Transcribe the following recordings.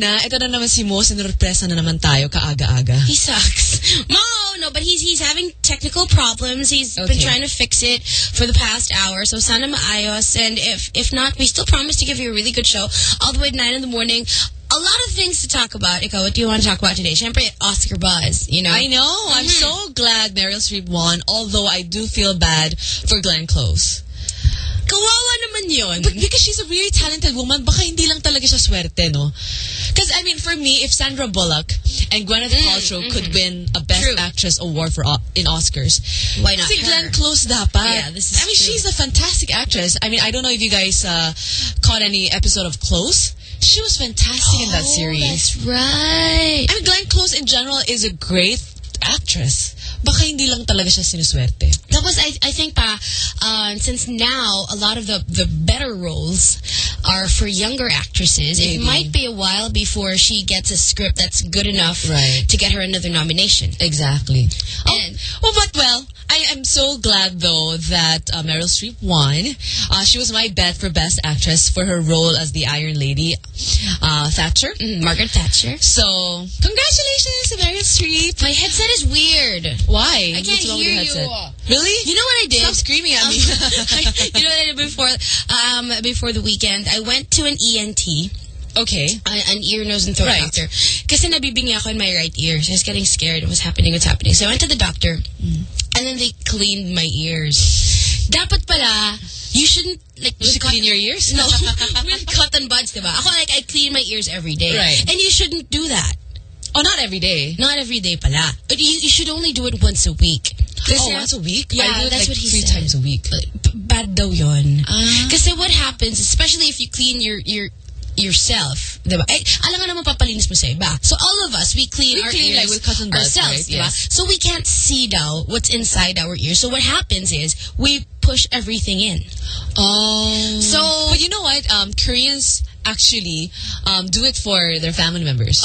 na, ito na naman si Mo. Sinurpresa na naman tayo kaaga-aga. He sucks. Mo, no, but he's he's having technical problems. He's been trying to fix it for the past hour. So sana maayos. And if if not, we still promise to give you a really good show all the way to 9 in the morning. A lot of things to talk about. Ikaw, what do you want to talk about today? Siyempre, Oscar buzz, you know? I know. I'm Mhm. so glad Meryl Streep won, although I do feel bad for Glenn Close. Kawawa naman yun. But because she's a really talented woman, baka hindi lang talaga siya swerte, no? Because, I mean, for me, if Sandra Bullock and Gwyneth mm, Paltrow mm-hmm. could win a Best True. Actress award for uh, in Oscars, Why not si her? Glenn Close dapat. Yeah, this is I mean, true. she's a fantastic actress. I mean, I don't know if you guys uh, caught any episode of Close. She was fantastic in that Oh, series. that's right. I mean, Glenn Close in general is a great actress. Baka hindi lang talaga siya sinuswerte. That was, I, I think, pa, uh, since now a lot of the, the better roles are for younger actresses, it might be a while before she gets a script that's good enough Right. to get her another nomination. Exactly. And- oh, but well, I am so glad though that uh, Meryl Streep won. Uh, she was my bet for Best Actress for her role as the Iron Lady, uh, Thatcher. Mm, Margaret Thatcher. So, congratulations Meryl Streep. My headset is weird. Why? I can't What's wrong with hear you. Really? You know what I did? Stop screaming at me. you know what I did before, um, before the weekend? I went to an ENT. okay. uh, an ear, nose, and throat Right. doctor. Kasi nabibingi ako in my right ear. So I was getting scared. What's happening? What's happening? So I went to the doctor. And then they cleaned my ears. Dapat pala, you shouldn't, like, You should clean your ears? No, with cotton buds, diba? Ako, like, I clean my ears every day. Right. And you shouldn't do that. Oh, not every day. Not every day pala. But you, you should only do it once a week. Oh, once a week? Yeah, I do it that's like what he three said. times a week. B- bad daw yun. Ah. Kasi what happens, especially if you clean your your yourself, diba? Eh, alam nga naman papalinis mo sa iba. So all of us, we clean We our clean, ears like, buds, ourselves, right? Yes. So we can't see now what's inside our ears. So what happens is we push everything in. Oh. So- but you know what? Um, Koreans actually um, do it for their family members.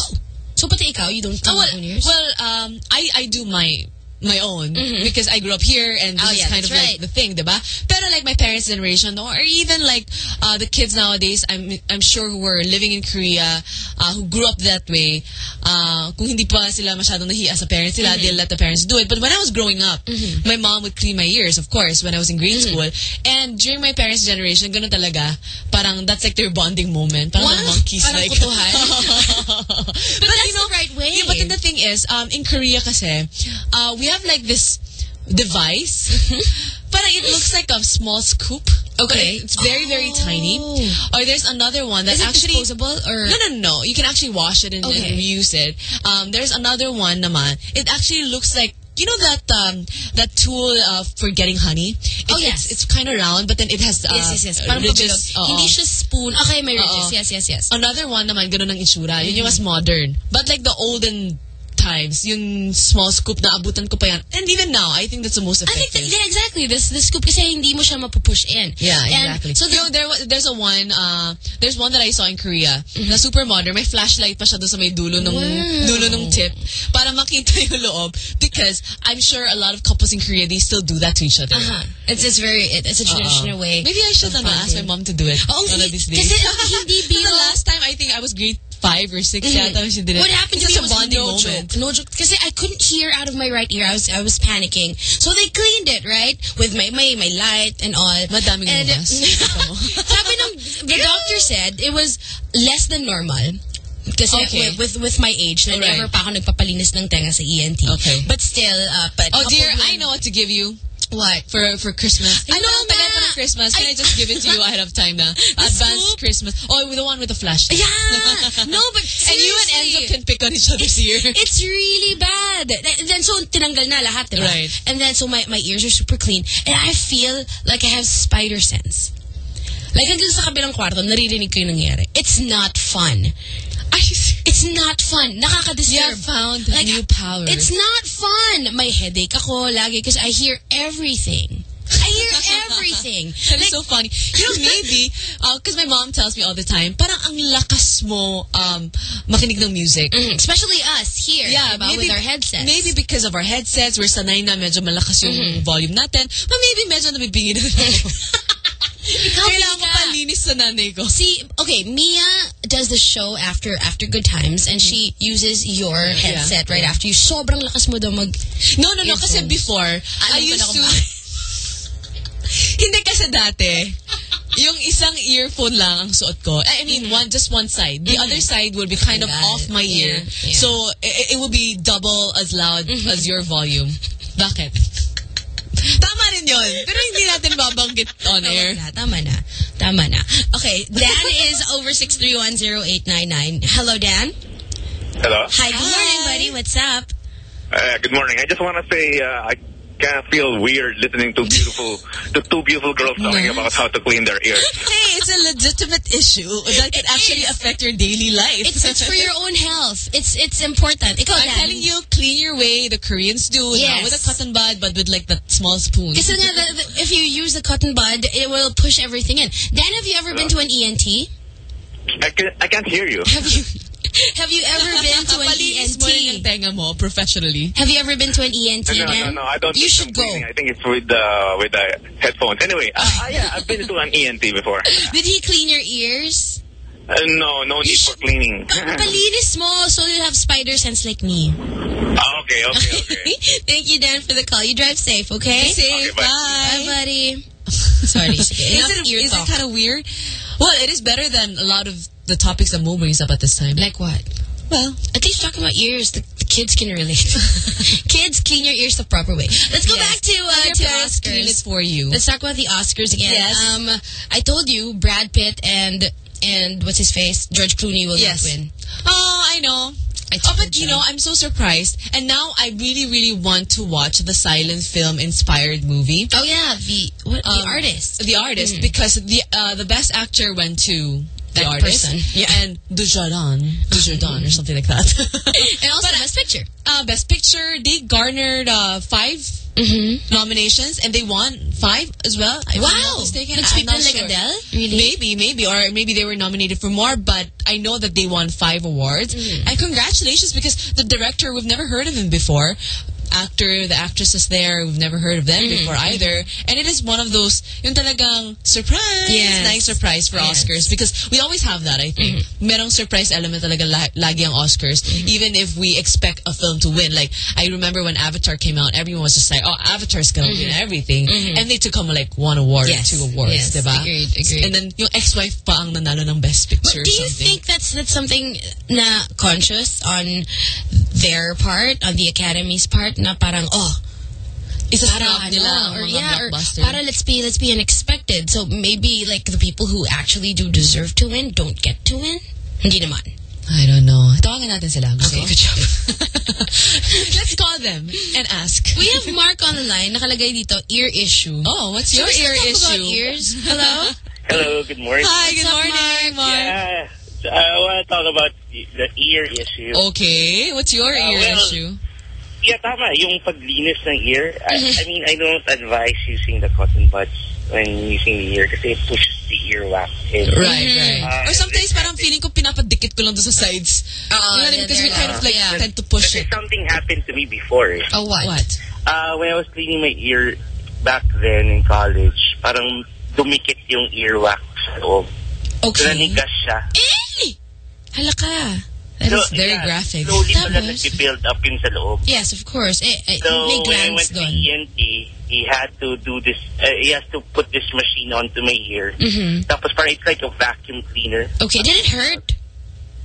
So pati ikaw, you don't clean Oh, well, your own ears? well, um, I I do my my own because I grew up here and this Mm-hmm. Oh, is kind of like the thing, diba? Pero like my parents' generation or even like uh, the kids nowadays, I'm I'm sure who were living in Korea, uh, who grew up that way, uh, kung hindi pa sila masyadong nahiya sa parents Mm-hmm. nila, they'll let the parents do it. But when I was growing up, my mom would clean my ears, of course, when I was in grade Mm-hmm. school. And during my parents' generation, ganun talaga, parang that's like their bonding moment. Parang monkeys Parang like. kutuhan. but that's the right Yeah, but then the thing is, um, in Korea kasi, uh, we have like this device. but it looks like a small scoop. Okay. It's very, very tiny. Oh. Or there's another one that Is it actually... disposable or? No, no, no, no. You can actually wash it and, and reuse it. Um, there's another one naman. It actually looks like you know that um that tool uh, for getting honey. It's, Oh, yes. it's, it's kind of round, but then it has uh, Yes, yes, yes. Parang ridges. Oo. Hindi siya spoon. Okay, may ridges. Oo. Yes, yes, yes. Another one naman, ganun ang itsura. Yun yung Mm-hmm. mas modern. But like the olden times, yung small scoop na abutan ko pa yan. And even now, I think that's the most I think that, yeah, exactly. This the scoop kasi hindi mo siya mapupush in. Yeah, And exactly. so So there, there, there's a one, uh, there's one that I saw in Korea na super modern. May flashlight pa siya doon sa may dulo ng Wow. dulo ng tip para makita yung loob. Because I'm sure a lot of couples in Korea they still do that to each other. Uh-huh. It's it's very it, it's a traditional Uh-uh. way. Maybe I should ask my mom to do it. Oh, one of hindi- these days. kasi hindi the last time I think I was grade five or 6 yata when she did it. What happened to me was a bonding no moment. joke. No joke. Kasi I couldn't hear out of my right ear. I was I was panicking. So they cleaned it, right? With my my, my light and all. Madaming and. Sabi ng, the doctor said it was less than normal. Kasi Okay. with, with my age, na Alright. never pa ako nagpapalinis ng tenga sa ENT. Okay. But still, uh, but Oh dear, I know what to give you. What? For for Christmas. I know, nga. pa Christmas. Can I, I- just give it to you ahead of time na? Advanced? Christmas. Oh, the one with the flashlight. Yeah. No, but And you and. Enzo can pick on each other's ear. It's really bad. And then so tinanggal na lahat, diba? Right. And then so my my ears are super clean and I feel like I have spider sense. Like hanggang sa kabilang kwarto, naririnig ko yung nangyari. It's not fun. Serious? It's not fun. Nakaka-disturb. You found Like, new powers. It's not fun. May headache ako lagi because I hear everything. I hear everything. That is Like, so funny. You know, maybe, because my mom tells me all the time, parang ang lakas mo um, makinig ng music. mm, especially us here, Yeah, diba, with our headsets. Maybe because of our headsets, we're sanay na medyo malakas yung Mm-hmm. volume natin. But maybe medyo nabibingi na ako. Kailangan ko palinis sa nanay ko. See, okay, Mia does the show after after Good Times, and she uses your headset right yeah. after you. Sobrang lakas mo daw mag... No, no, no. Kasi before, I Alam ko used to... Hindi kasi dati, yung isang earphone lang ang suot ko. I mean, one just one side. The other side would be kind of Mm-hmm. Off my ear. Yeah, yeah. So, it, it would be double as loud Mm-hmm. as your volume. Bakit? Tama rin yun. Pero hindi natin babanggit on air. Na, tama na. Tama na. Okay, Dan is over 6310899. Hello, Dan. Hello. Hi, good morning, buddy. What's up? Uh, good morning. I just want to say uh, I kind of feel weird listening to beautiful, to two beautiful girls talking about how to clean their ears. Hey, it's a legitimate issue that could actually is. affect your daily life. It's it's for your own health. It's it's important. Ikaw, I'm Dan. telling you, clean your way. The Koreans do. Yes. Not with a cotton bud, but with like that small spoon. Kasi nga, the, the, if you use the cotton bud, it will push everything in. Dan, have you ever been to an ENT? I, can, I can't hear you. Have you have you ever been to an Palinis mo rin yung ENT? tenga mo professionally. Have you ever been to an ENT, No, no, Dan? no, I don't. You think should I'm go. cleaning. I think it's with the with the headphones. Anyway, uh, uh, yeah, I've been to an ENT before. Did he clean your ears? Uh, no, no need for cleaning. Palinis mo so you'll have spider sense like me. Ah, okay, okay, okay. Thank you, Dan, for the call. You drive safe, okay? Say Okay, bye. Bye, bye. buddy. Sorry. Sige. Is Enough it, it kind of weird? Well, it is better than a lot of the topics that Mo brings up at this time. Like what? well, At least talking about ears, the, the kids can relate. kids, clean your ears the proper way. Let's go Yes. back to uh, to clean it Oscars. for you. Let's talk about the Oscars again. Yes. Um, I told you Brad Pitt and and what's his face George Clooney will Yes. not win. Oh, I know. I Oh, but you know, I'm so surprised. And now I really, really want to watch the silent film inspired movie. Oh yeah, the what, the Um, artist. The artist, because the uh, the best actor went to the That artist. person. Yeah. And Dujardin. Dujardin or something like that. and also But, Best Picture. uh, best picture, they garnered uh, five Mm-hmm. nominations and they won five as well. Wow. mistaken. Like I'm not people like sure. Adele? Really? Maybe, maybe, or maybe they were nominated for more. But I know that they won five awards. Mm-hmm. And congratulations, because the director we've never heard of him before. Actor, the actresses there, we've never heard of them Mm-hmm. before either. And it is one of those, yung talagang surprise, Yes. nice surprise for Yes. Mm-hmm. Oscars. Because we always have that, I think. Merong surprise element talaga la- lagi ang Oscars. Even if we expect a film to win. Like, I remember when Avatar came out, everyone was just like, oh, Avatar's gonna win everything. And they took home like one award Mm-hmm. Yes. two awards, Yes. diba? Agreed, agreed. And then yung ex-wife pa ang nanalo ng best picture But do you think that's that's something na conscious on their part, on the Academy's part, na parang, oh, Isa para sa nila ano, or mga yeah, or para let's be let's be unexpected. So maybe like the people who actually do deserve to win don't get to win. Hindi naman. I don't know. Tawagin natin sila. Gusto Okay, good job. Let's call them and ask. We have Mark on the line. Nakalagay dito, ear issue. Oh, what's So your we're ear gonna about issue? ears. Hello? Hello, good morning. Hi, good What's up, morning, Mark. Yeah, I want to talk about the ear issue. Okay, what's your Uh, ear well, issue? Yeah, tama. Yung paglinis ng ear. I, Mm-hmm. I mean, I don't advise using the cotton buds when using the ear kasi it pushes the earwax in. Right, right. Uh, or sometimes parang feeling ko pinapadikit ko lang doon sa sides. Oo, You know what I? Because we they're kind of like yeah. tend to push Kasi it. something happened to me before. eh. Oh, what? What? Uh, when I was cleaning my ear back then in college, parang dumikit yung earwax sa loob. So, Okay. nanigas siya. Eh! Hala ka. That So, is very yeah, graphic. Slowly pala Tapos? nag-build up yun sa loob. Yes, of course. Eh, eh, So may when I went to doon. ENT, he had to do this, uh, he has to put this machine onto my ear. Mhm. Tapos parang it's like a vacuum cleaner. Okay, did it hurt?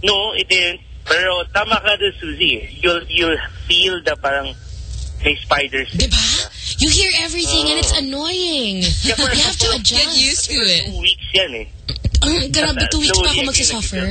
No, it didn't. Pero tama ka doon, Susie. You'll, you'll feel the parang may spiders. Diba? You hear everything and it's Oh. annoying. Yeah, You have to adjust. Get used to it. Two weeks yan eh. Ang grabe, two weeks pa ako magsasuffer.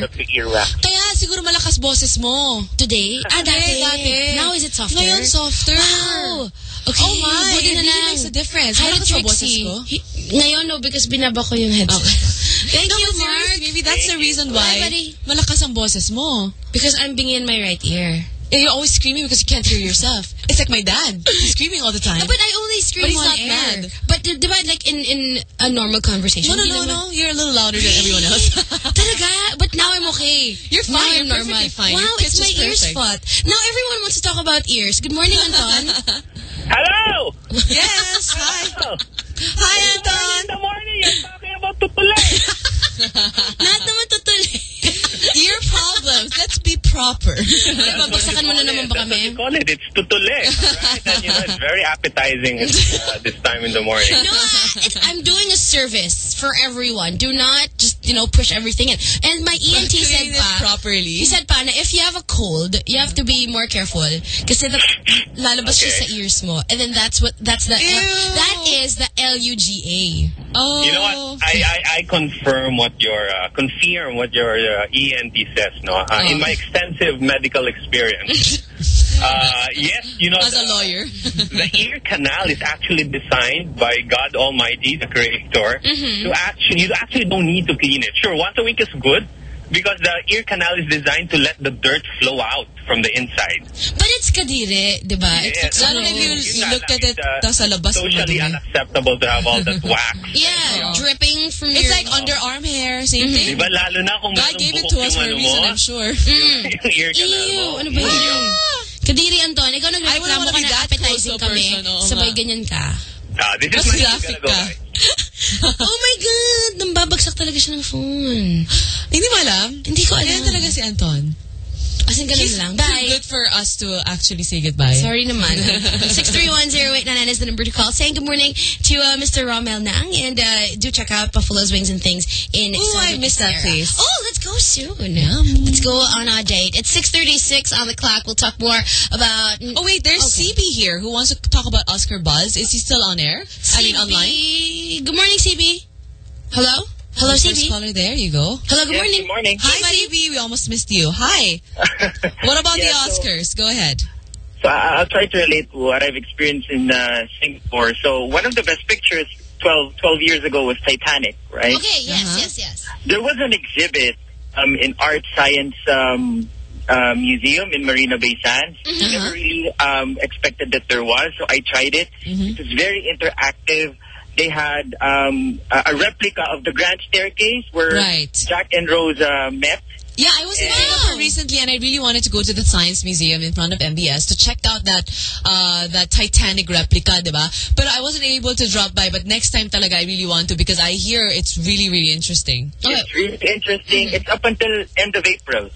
Kaya siguro malakas boses mo. Today? Ah, dati. dati. Now is it softer? Ngayon, softer. Wow. Okay, Oh my, buti it na really lang. makes a difference. Hi Malakas Trixie. ko? He- Ngayon, no, because binaba ko yung headset. Thank No, you, Mark. maybe that's the Thank you. reason why buddy. malakas ang boses mo. Because I'm being in my right ear. Yeah, you're always screaming because you can't hear yourself. It's like my dad. He's screaming all the time. But I only scream But he's on not air. mad. But di ba, like in in a normal conversation? no, no, no, no. You're a little louder than everyone else. Talaga? But now I'm okay. You're Now fine. I'm You're normal. perfectly fine. Wow, it's my is ears perfect. fault. Now everyone wants to talk about ears. Good morning, Anton. Hello! yes. Hi. Hi, Anton. the morning, you're talking about tutulay. Lahat naman tutuloy. Ear. Let's be proper. Babagsakan mo na naman ba kami? you call it. It's tutulay. Right? And, you know, it's very appetizing at, uh, this time in the morning. No, I'm doing a service for everyone. Do not just, you know, push everything in. And my ENT said pa, properly. he said pa na if you have a cold, you have to be more careful. Kasi the, lalabas siya Okay. sa ears mo. And then that's what, that's the, L, Ew. that is the L-U-G-A. Oh. You know what? I, I, I confirm what your uh, confirm what your uh, ENT says. No, uh, Oh. in my extensive medical experience, uh, yes, you know, As a lawyer. the ear canal is actually designed by God Almighty, the Creator, Mm-hmm. to actually you actually don't need to clean it. Sure, once a week is good because the ear canal is designed to let the dirt flow out from the inside. But it's kadire, di ba? It Yes. looks Lalo if you, you looked at it, it's, uh, tapos sa labas socially unacceptable to have all that wax. Yeah, dripping from It's your... like underarm hair, same thing. Diba lalo na kung God gave it to us for a reason, mo, I'm sure. yung ear canal mo. Ew, ano ba yun? Kadiri, Anton, ikaw nagreklamo ka na appetizing kami. person, oo Sabay ganyan ka. Ah, this is Mas my graphic ka. oh my God! Nambabagsak talaga siya ng phone. Hindi mo alam? Hindi ko alam. Ganyan talaga si Anton. As in, ganun lang. Bye. good for us to actually say goodbye. Sorry naman. 6310899 is the number to call. Saying good morning to uh, Mr. Rommel Nang. And uh, do check out Buffalo's Wings and Things in Ooh, I Southern miss that Estera. place. Oh, let's go soon. Yum. Let's go on our date. It's 636 on the clock. We'll talk more about... Oh wait, there's Okay. CB here who wants to talk about Oscar Buzz. Is he still on air? I mean, online. Good morning, CB. Hello? Hello, First CB. caller there. You go. Hello, good Yes, morning. good morning. Hi, CB. We almost missed you. Hi. What about Yeah, the so- Oscars? go ahead. So I- I'll try to relate to what I've experienced in uh, Singapore. So one of the best pictures 12, 12 years ago was Titanic, right? Okay, yes, Uh-huh. yes, yes. There was an exhibit um, in Art Science um, uh, Museum in Marina Bay Sands. Uh-huh. Never really um, expected that there was, so I tried it. Mhm. It was very interactive. They had um, a a replica of the Grand Staircase where Right. Jack and Rose uh, met. Yeah, I was in. Singapore recently, and I really wanted to go to the Science Museum in front of MBS to check out that uh, that Titanic replica, diba? But I wasn't able to drop by. But next time, talaga, I really want to because I hear it's really, really interesting. Okay. It's really interesting. It's up until end of April.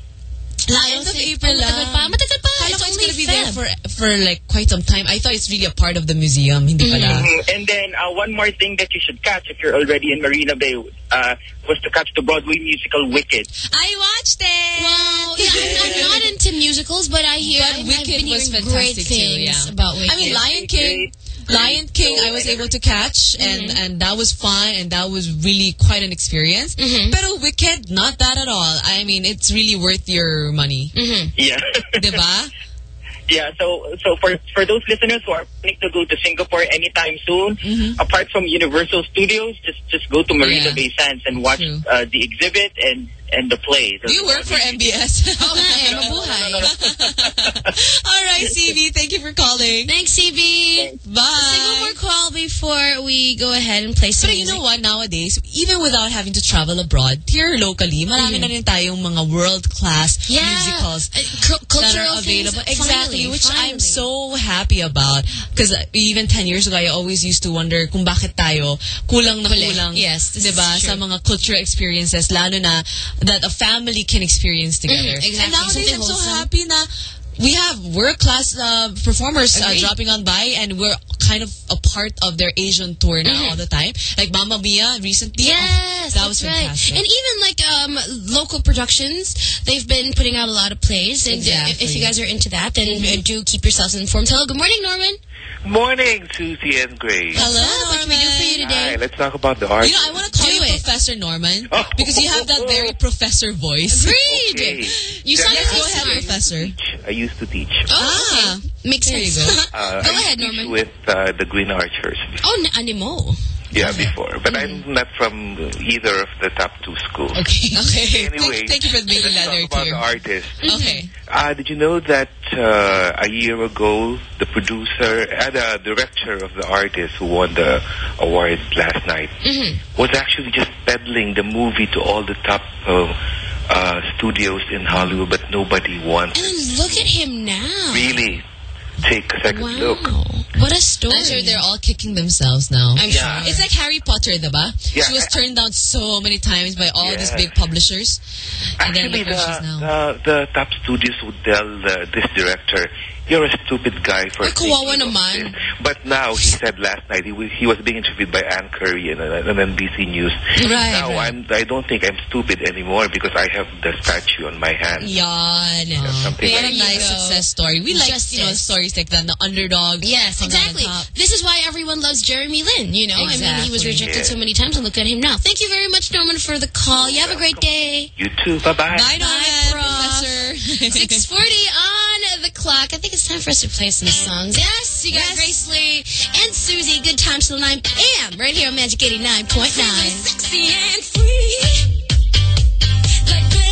End of April Matagal pa. Matagal pa. Kala It's it's gonna be there for for like quite some time. I thought it's really a part of the museum, hindi pala. Mhm. And then uh, one more thing that you should catch if you're already in Marina Bay uh, was to catch the Broadway musical Wicked. I watched it. Wow. Yeah, I'm, I'm not into musicals, but I hear But I've Wicked been was hearing great fantastic too. Yeah. about Wicked. I mean, Lion King. Lion King, I was able to catch, and and that was fun, and that was really quite an experience. Mhm. Pero Wicked, not that at all. I mean, it's really worth your money, Mhm. Yeah. diba? yeah, so so for for those listeners who are planning to go to Singapore anytime soon, Mhm. apart from Universal Studios, just just go to Marina Yeah. Bay Sands and watch uh, the exhibit and and the play. Do you work for MBS? Oo nga eh, mabuhay. all right, CB, thank you for calling. Thanks, CB. Let's take one Bye. more call before we go ahead and play some But you know what, nowadays, even without having to travel abroad, here locally, marami na rin tayong mga world-class Yeah. musicals Uh, cu- that are available. things. Exactly, Finally, which I'm so happy about. Because even 10 years ago, I always used to wonder kung bakit tayo kulang na Kulang. kulang. Yes, this is diba? true. Sa mga cultural experiences, lalo na that a family can experience together. Mhm, exactly. And nowadays, Something I'm so happy na we have world-class uh, performers uh, dropping on by and we're kind of a part of their Asian tour now Mhm. all the time. Like Mamma Mia recently. Yes, that was that's right. And even like um, local productions, they've been putting out a lot of plays. And uh, if, if you guys are into that, then uh, do keep yourselves informed. Hello, good morning, Norman. Morning, Susie and Grace. Hello, What can we do for you today? Hi, let's talk about the art. You know, I want to call Do you it. Professor Norman Oh. because you have that very professor voice. Agreed. Okay. You sound Yes, so go ahead, smart. Professor. I used to teach. Oh, Ah, okay. Makes there sense. go. Uh, go I ahead, Norman. with uh, the Green Archers. oh, na- animo. Yeah, before. But I'm not from either of the top two schools. Okay. Okay. Anyway, thank, thank you for making that let's very talk about clear. the artist. Okay. Uh, did you know that uh, a year ago, the producer, uh, the director of the artist who won the award last night was actually just peddling the movie to all the top uh, uh, studios in Hollywood, but nobody wanted. And look at him now. Really, take a second Wow. look. What a story. I'm sure they're all kicking themselves now. I'm Yeah. sure. It's like Harry Potter, diba? Yeah, She was turned down so many times by all these big publishers. And then Actually, look where she's the, now. the, the top studios would tell uh, this director, you're a stupid guy for kawawa thinking naman. this." But now, he said last night, he was, he was being interviewed by Ann Curry and, and NBC News. Right, now, right. I'm, I don't think I'm stupid anymore because I have the statue on my hand. Yawn. something What There a nice go. success story. We like, you know, stories like that. The underdog. Yes, comes out on exactly. This is why everyone loves Jeremy Lin, you know? Exactly. I mean, he was rejected Yeah. so many times, and look at him now. Thank you very much, Norman, for the call. You have a great day. You too. Bye-bye. Bye, Norman, Prof. Professor. 640 on the clock. I think it's time for us to play some songs. Yes, you got Yes. Grace Lee and Susie. Good times till 9 p.m. right here on Magic 89.9. Sexy and free, like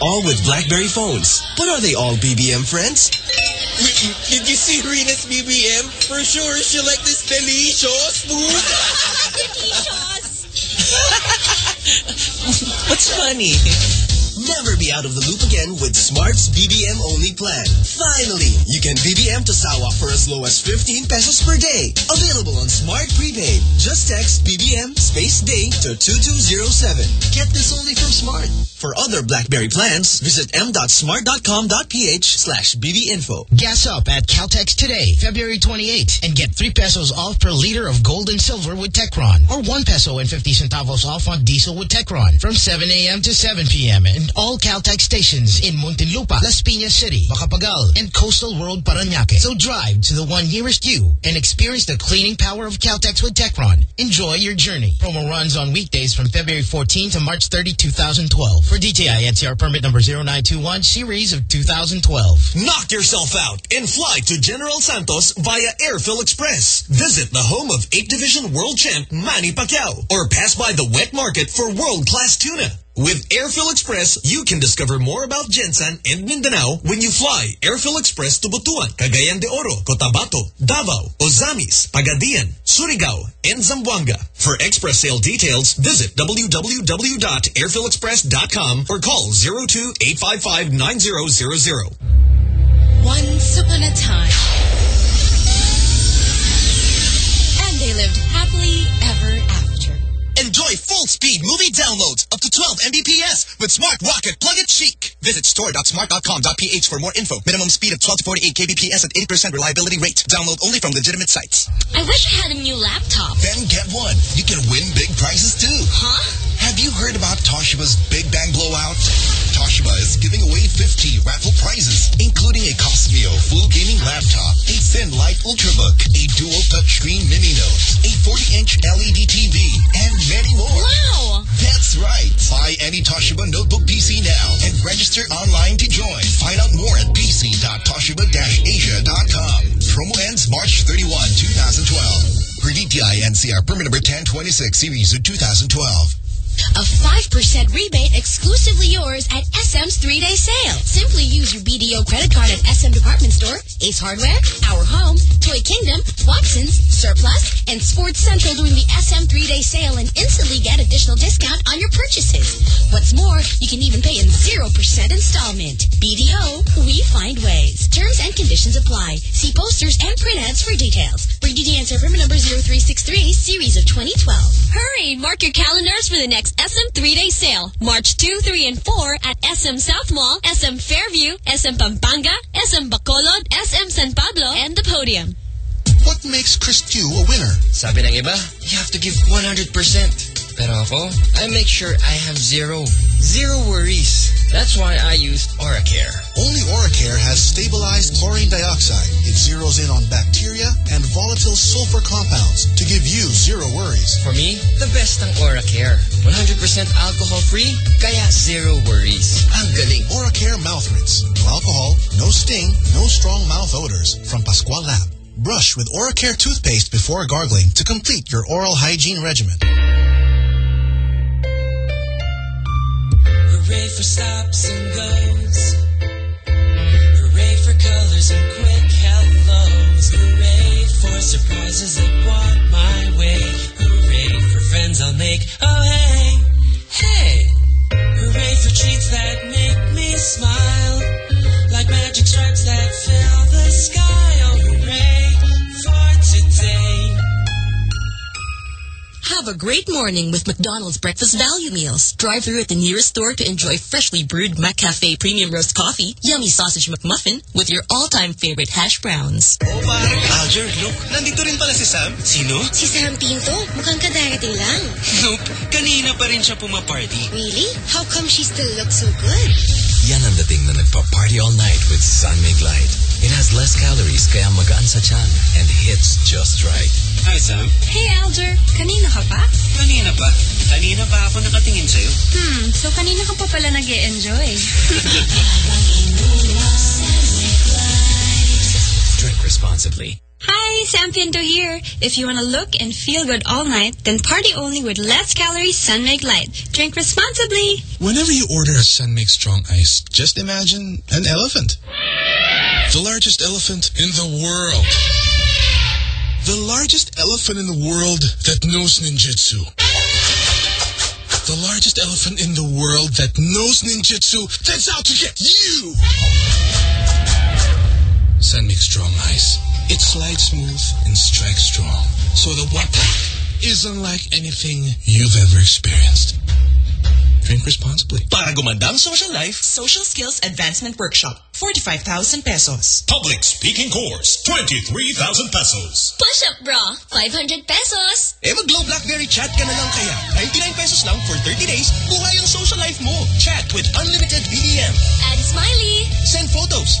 all with BlackBerry phones. But are they all BBM friends? Did you see Rena's BBM? For sure, she like this delicious food. What's funny? Never be out of the loop again with Smart's BBM only plan. Finally, you can BBM to Sawa for as low as 15 pesos per day. Available on Smart Prepaid. Just text BBM space day to 2207. Get this only from Smart. For other BlackBerry plans, visit m.smart.com.ph slash bbinfo. Gas up at Caltex today, February 28, and get 3 pesos off per liter of gold and silver with Techron, or 1 peso and 50 centavos off on diesel with Techron from 7 a.m. to 7 p.m. in all Caltex stations in Muntinlupa, Las Piñas City, Macapagal, and Coastal Road Paranaque. So drive to the one nearest you and experience the cleaning power of Caltex with Techron. Enjoy your journey. Promo runs on weekdays from February 14 to March 30, 2012. For DTI NCR permit number 0921 series of 2012. Knock yourself out and fly to General Santos via Airphil Express. Visit the home of 8 Division World Champ Manny Pacquiao or pass by the wet market for world-class tuna. With Airphil Express, you can discover more about GenSan and Mindanao when you fly Airphil Express to Butuan, Cagayan de Oro, Cotabato, Davao, Ozamis, Pagadian, Surigao, and Zamboanga. For express sale details, visit www.airphilexpress.com or call 02-855-9000. Once upon a time. And they lived happily ever. Enjoy full-speed movie downloads up to 12 Mbps with Smart Rocket Plug It Chic. Visit store.smart.com.ph for more info. Minimum speed of 12 to 48 kbps at 80% reliability rate. Download only from legitimate sites. I wish I had a new laptop. Then get one. You can win big prizes too. Huh? Have you heard about Toshiba's Big Bang Blowout? Toshiba is giving away 50 raffle prizes, including a Qosmio full gaming laptop, a thin light Ultrabook, a dual touchscreen Mini Note, a 40-inch LED TV, and many more. Wow! That's right. Buy any Toshiba notebook PC now and register online to join. Find out more at pc.toshiba-asia.com. Promo ends March 31, 2012. Per DTI NCR permit number 1026 series of 2012. A 5% rebate exclusively yours at SM's three-day sale. Simply use your BDO credit card at SM Department Store, Ace Hardware, Our Home, Toy Kingdom, Watson's, Surplus, and Sports Central during the SM three-day sale and instantly get additional discount on your purchases. What's more, you can even pay in 0% installment. BDO, we find ways. Terms and conditions apply. See posters and print ads for details. For DTI NCR permit number 0363, series of 2012. Hurry! Mark your calendars for the next SM three-day sale. March 2, 3, and 4 at SM South Mall, SM Fairview, SM Pampanga, SM Bacolod, SM San Pablo, and the Podium. What makes Chris Q a winner? Sabi ng iba, you have to give 100%. Pero ako, I make sure I have zero. Zero worries. That's why I use Oracare. Only Oracare has stabilized chlorine dioxide. It zeroes in on bacteria and volatile sulfur compounds to give you zero worries. For me, the best ng Oracare. 100% alcohol-free, kaya zero worries. Ang galing. Oracare mouth rinse. No alcohol, no sting, no strong mouth odors. From Pascual Lab. Brush with Oracare toothpaste before gargling to complete your oral hygiene regimen. Hooray for stops and goes. Hooray for colors and quick hellos. Hooray for surprises that walk my way. Hooray for friends I'll make. Oh hey, hey. Hooray for treats that make me smile. Like magic stripes that fill the sky. Have a great morning with McDonald's breakfast value meals. Drive through at the nearest store to enjoy freshly brewed McCafe premium roast coffee, yummy sausage McMuffin with your all-time favorite hash browns. Oh, parang Alger, look. Nandito rin pala si Sam. Sino? Si Sam Pinto, mukhang kadarating lang. Nope. Kanina pa rin siya pumaparty. Really? How come she still looks so good? Yan ang dating na nagpa-party all night with San Mig Light. It has less calories kaya magaan sa tiyan and hits just right. Hi, Sam. Hey, Alger. Kanina ka pa? Kanina pa. Kanina pa ako nakatingin sa'yo. Hmm, so kanina ka pa pala nag enjoy Drink responsibly. Hi, Sam Pinto here. If you want to look and feel good all night, then party only with less calories San Mig Light. Drink responsibly. Whenever you order a San Mig Strong Ice, just imagine an elephant. The largest elephant in the world. The largest elephant in the world that knows ninjutsu. The largest elephant in the world that knows ninjutsu that's out to get you! San Mig Strong Ice. It slides smooth and strikes strong. So the wata is unlike anything you've ever experienced. Drink responsibly. Para gumandang social life, Social Skills Advancement Workshop, 45,000 pesos. public speaking course, 23,000 pesos. Push-up bra, 500 pesos. Eh mag-Globe Blackberry chat ka na lang kaya. 99 pesos lang for 30 days, buhay ang social life mo. Chat with unlimited BBM. Add smiley. Send photos.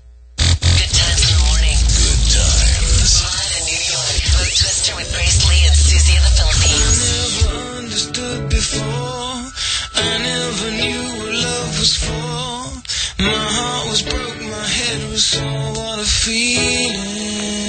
Understood before. I never knew what love was for. My heart was broke, my head was sore. What a feeling.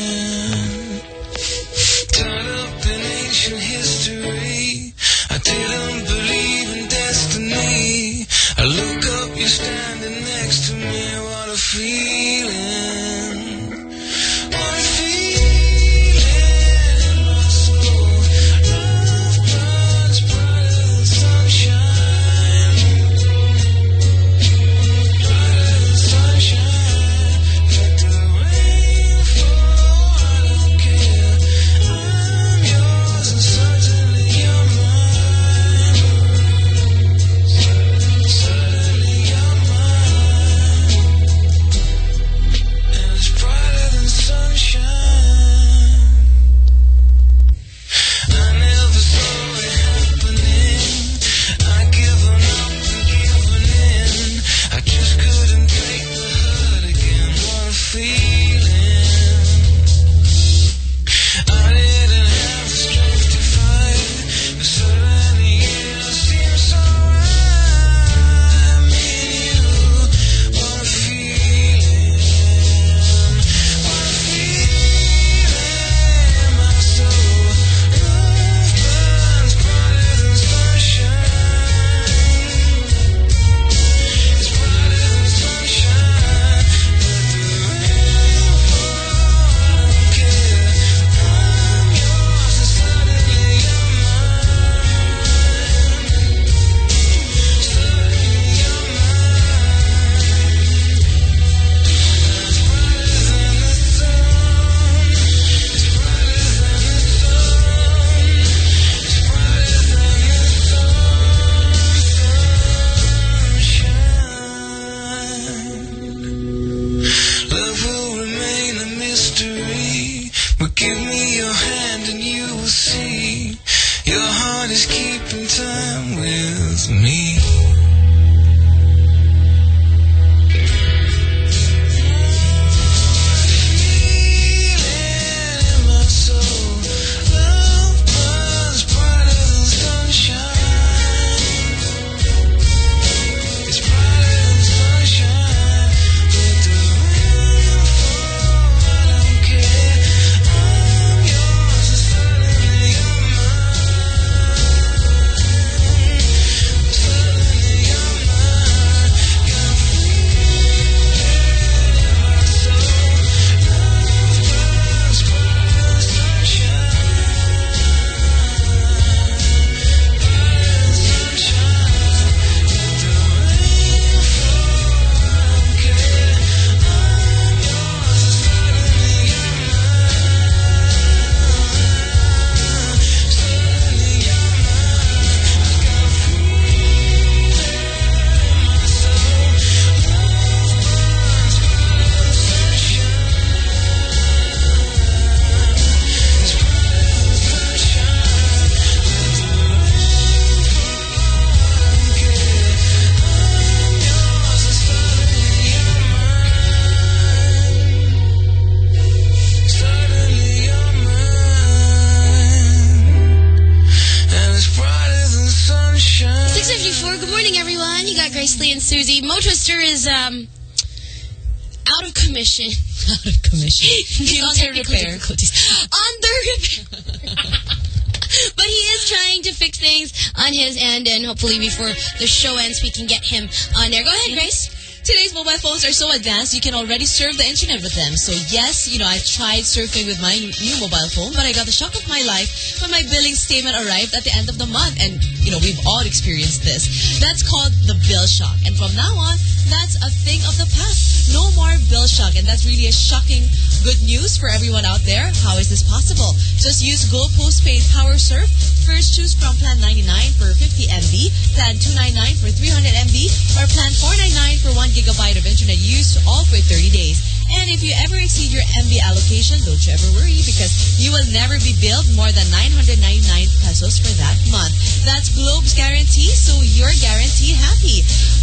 Today's mobile phones are so advanced, you can already surf the internet with them. So yes, you know, I've tried surfing with my new mobile phone, but I got the shock of my life when my billing statement arrived at the end of the month. And, you know, we've all experienced this. That's called the bill shock. And from now on, that's a thing of the past. No more bill shock. And that's really a shocking good news for everyone out there. How is this possible? Just use Go Postpaid Power Surf. First, choose from Plan 99 for 50 MB, Plan 299 for 300 MB, or Plan 499 for 1 gigabyte of internet use, all for 30 days. And if you ever exceed your MB allocation, don't you ever worry because you will never be billed more than 999 pesos for that month. That's Globe's guarantee, so you're guaranteed happy.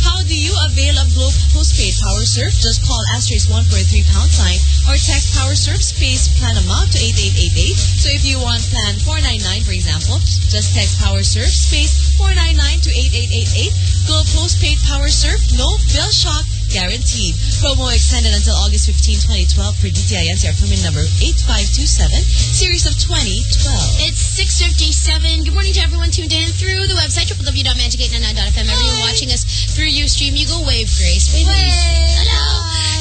How do you avail of Globe Postpaid Power Surf? Just call asterisk 143 pound sign or text Power Surf space plan amount to 8888. So if you want plan 499, for example, just text Power Surf space 499 to 8888. Globe Postpaid Power Surf, no bill shock, guaranteed. Promo extended until August 15, 2012 for DTI NCR permit number 8527, series of 2012. It's 657. Good morning to everyone tuned in through the website, www.magic899.fm. Everyone watching us through Ustream, you go wave, Grace. Wave, Hello.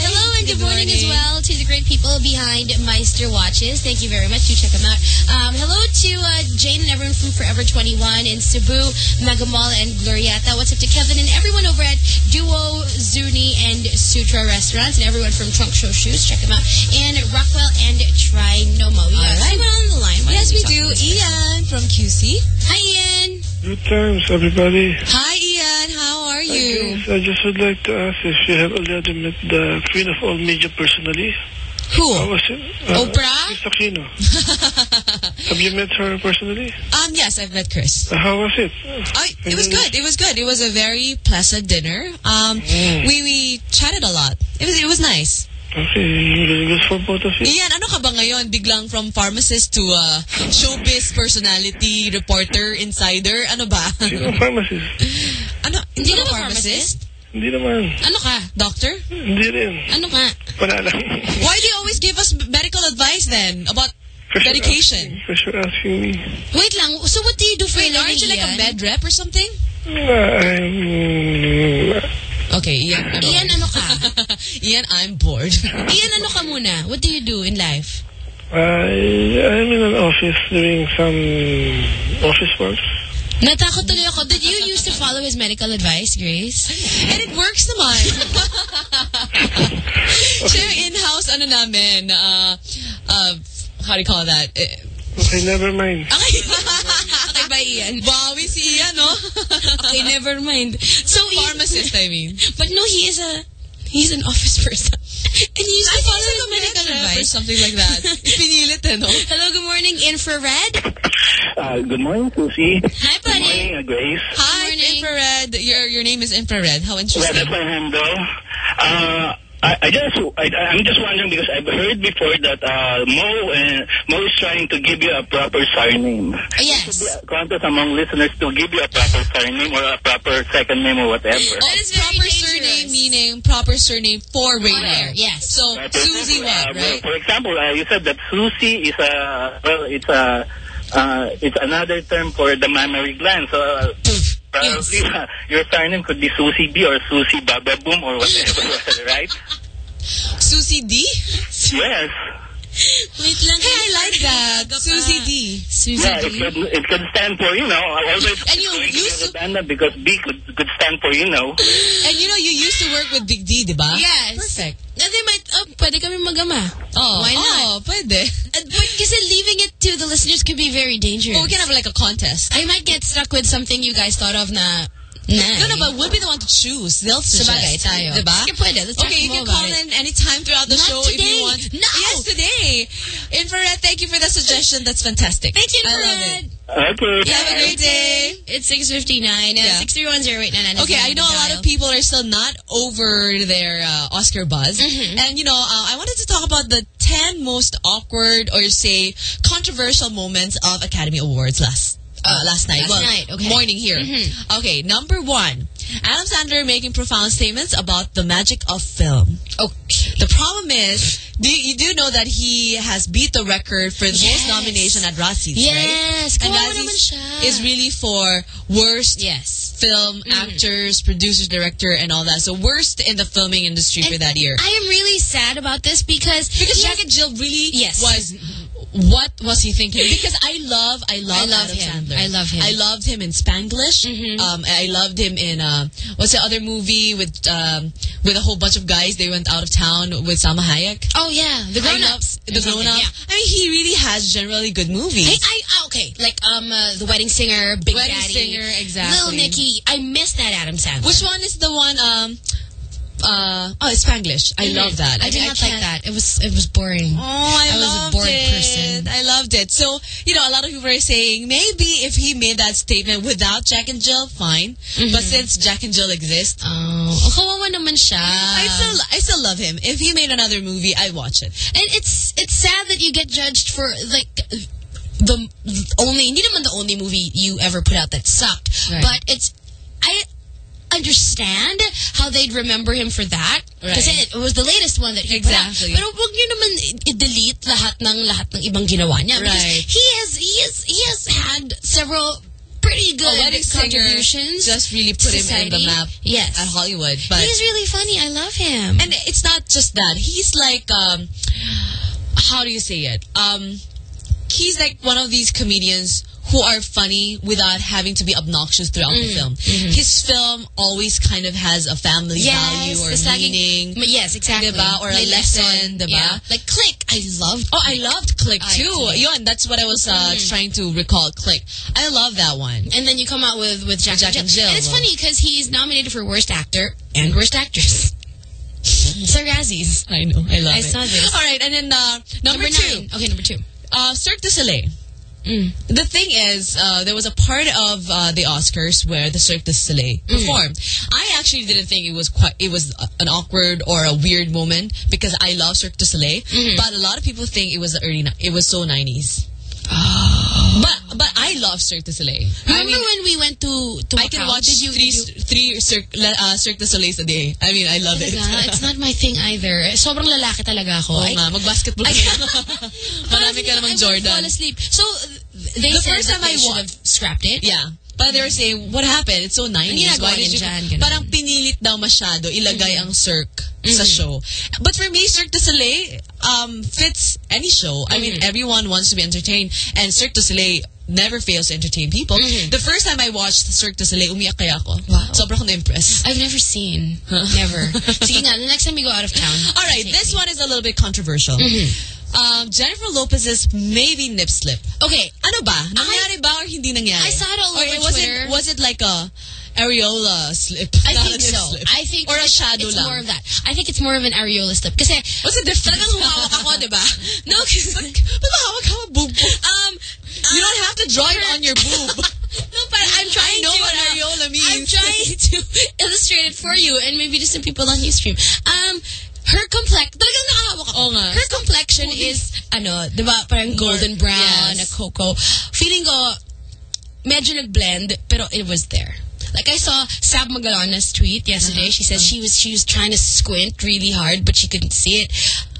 Hello and good, morning, as well to the great people behind Meister Watches. Thank you very much. You check them out. Um, hello to uh, Jane and everyone from Forever 21 in Cebu, Megamall, and Glorieta. What's up to Kevin and everyone over at Duo, Zuni, and Sutra Restaurants, and everyone from Trunk Show Shoes. Check them out. And Rockwell and Trinoma. We got right. someone on the line. Why Yes, don't we do. to this person? Ian from QC. Hi, Ian. Good times, everybody. Hi, Ian. You? Yes, I just would like to ask if you have already met the queen of all media personally. Who? How was it? Uh, Oprah? Kris Aquino. have you met her personally? Um, yes, I've met Chris. Uh, how was it? I, it was good. It was good. It was a very pleasant dinner. Um, Mm. we we chatted a lot. It was it was nice. Okay, really good for both of you. Ian, ano ka ba ngayon? Biglang from pharmacist to uh, showbiz personality, reporter, insider. Ano ba? Sino pharmacist? ano? Hindi Sino ka ba ba pharmacist? Hindi naman. Ano ka? Doctor? Hindi rin. Ano ka? Wala lang. Why do you always give us medical advice then about medication? For sure asking me. Wait lang. So what do you do for Wait, a aren't you living, like a Ian? med rep or something? I'm, Okay, Ian. Ano? Ian, ano ka? Ian, I'm bored. Ian, ano ka muna? What do you do in life? I, I'm in an office doing some office work. Natakot tuloy ako. Did you used to follow his medical advice, Grace? And it works naman. Siya yung in-house, ano namin, uh, uh, how do you call that? Okay, never mind. Okay. Okay, bye, Ian. Bawi si Ian, no? okay, never mind. So Pharmacist, I mean. But no, he is a, he's an office person. And he used to follow his medical advice. Or something like that. Pinilit, eh, no? Hello, good morning, Infrared. Uh, good morning, Susie. Hi, buddy. Good morning, uh, Grace. Hi, Infrared. Your your name is Infrared. How Yeah, interesting. that's my handle. Uh, I, I just, I, I'm just wondering because I've heard before that uh, Mo and Mo is trying to give you a proper surname. Yes. There should be a contest among listeners to give you a proper surname or a proper second name or whatever. Oh, proper surname meaning proper surname for radio. Yes. So, Uh, Susie example, what, uh, right? For example, uh, you said that Susie is a well, it's a uh, it's another term for the mammary gland. So uh, probably uh, your surname could be Susie B or Susie Baba Boom or whatever, right? Susie D? Yes. Wait lang. Hey, I like that. Susie D. Susie Yeah, it could, it could stand for, you know, always And you used to... because B could, could stand for, you know. And you know, you used to work with Big D, di ba? Yes. Perfect. And they might, oh, pwede kami magama. Oh, Why not? Oh, pwede. Uh, But kasi leaving it to the listeners could be very dangerous. Or we can have like a contest. I might get stuck with something you guys thought of na, na. No, no, but we'll be the one to choose. They'll Sabagay suggest. tayo. Diba? Sige, pwede. Let's okay, you can call in anytime throughout the Not show if today. you want. Now. Yes, today. Infrared, thank you for the suggestion. That's fantastic. Thank you, I love Infrared. it. Okay. Have a great day. It's 6.59. Yeah. Uh, 6310899. Okay, I know a lot of people are still not over their uh, Oscar buzz. Mm-hmm. And, you know, uh, I wanted to talk about the 10 most awkward or, say, controversial moments of Academy Awards last uh, last night. last well, night, okay. morning here. Mhm. Okay, number one. Adam Sandler making profound statements about the magic of film. Okay. The problem is, do, you do know that he has beat the record for the most nomination at Razzies, Yes. right? And Kawawa naman Razzies is really for worst Yes. film, actors, producers, director, and all that. So worst in the filming industry for that year. I am really sad about this because Because Jack and Jill really Yes. was. What was he thinking? Because I love, I love, I love Adam him. Sandler. I love him. I loved him in Spanglish. Um, I loved him in uh, what's the other movie with um, with a whole bunch of guys? They went out of town with Salma Hayek. Oh yeah, the I grown ups. The grown up. Yeah. I mean, he really has generally good movies. Hey, I ah, okay, like um, uh, the wedding singer, Big Wedding Daddy, Singer, exactly. Little Nicky. I miss that Adam Sandler. Which one is the one? Um, uh, oh, it's Spanglish. I Mhm. love that. I did mean, not like that. It was it was boring. Oh, I, I was a loved bored it. person. I loved it. So, you know, a lot of people are saying maybe if he made that statement without Jack and Jill, fine. But since Jack and Jill exist, Mm-hmm. Oh, kawawa naman siya. I still I still love him. If he made another movie, I'd watch it. And it's it's sad that you get judged for like the only hindi naman the only movie you ever put out that sucked. Right. But it's I understand how they'd remember him for that kasi Right. it was the latest one that he Exactly. put out. Pero wag niyo naman i-delete lahat ng lahat ng ibang ginawa niya Right. he has he has he has had several pretty good contributions. just really put him in the map Yes. at Hollywood. But He's really funny. I love him. And it's not just that. He's like, um, how do you say it? Um, he's like one of these comedians who are funny without having to be obnoxious throughout the Mm, film. mhm. His film always kind of has a family Yes, value or it's like- meaning. yes, exactly. Diba? Or a lesson, diba? Yeah. Like Click, I loved. Oh, I loved Click I too. did. Yun, that's what I was uh, Mhm. trying to recall. Click. I love that one. And then you come out with with Jack, Jack and and Jill. Jill. And it's funny because he's nominated for worst actor and worst actress. Sir Razzies. I know. I love I it. saw this. All right, and then uh, number, Number two. nine. Okay, number two. Uh, Cirque du Soleil. Mm. The thing is, uh, there was a part of uh, the Oscars where the Cirque du Soleil Mm. performed. I actually didn't think it was quite, it was an awkward or a weird moment because I love Cirque du Soleil. Mm-hmm. But a lot of people think it was the early, it was so 90s. But but I love Cirque du Soleil. I Remember when we went to to I can watch Did you, three three Cirque, uh, Cirque du Soleils a day. I mean, I love it. It's not my thing either. Sobrang lalaki talaga ako. Oo I- nga, mag-basketball I- ka. Marami ka I namang Jordan. fall asleep. So they The said first time I should have scrapped it. Yeah. But they were saying, what happened? It's so 90s. ginagawa Why did you... dyan? Parang pinilit daw masyado ilagay ang Cirque sa Mhm. show. But for me, Cirque du Soleil um, fits any show. I mean, everyone wants to be entertained. And Cirque du Soleil never fails to entertain people. Mhm. The first time I watched Cirque du Soleil, umiyak kaya ako. Wow. Sobrang ko na-impress. I've never seen. Never. Sige nga, the next time we go out of town. All right, this one is a little bit controversial. Um, Jennifer Lopez's maybe nip slip. Okay. Ano ba? Nangyari ba or hindi nangyari? I saw it all or over was Twitter. It, was it like a areola slip? I think so. slip. I think or a shadow it's lang. more of that. I think it's more of an areola slip. Kasi, What's the difference? talagang humawak ako, di ba? No, kasi, Ba't mahawak ka boob um, You don't have to draw it on your boob. no, but I'm trying I know to, what uh, areola I'm trying to illustrate it for you and maybe just some people on Ustream. Um, her complex, talagang nakahawak ako. Oo nga. Her complexion is, ano, di ba, parang golden brown, yes. a cocoa. Feeling ko, medyo nag-blend, pero it was there. Like I saw Sab Magalona's tweet yesterday. She said she was she was trying to squint really hard, but she couldn't see it.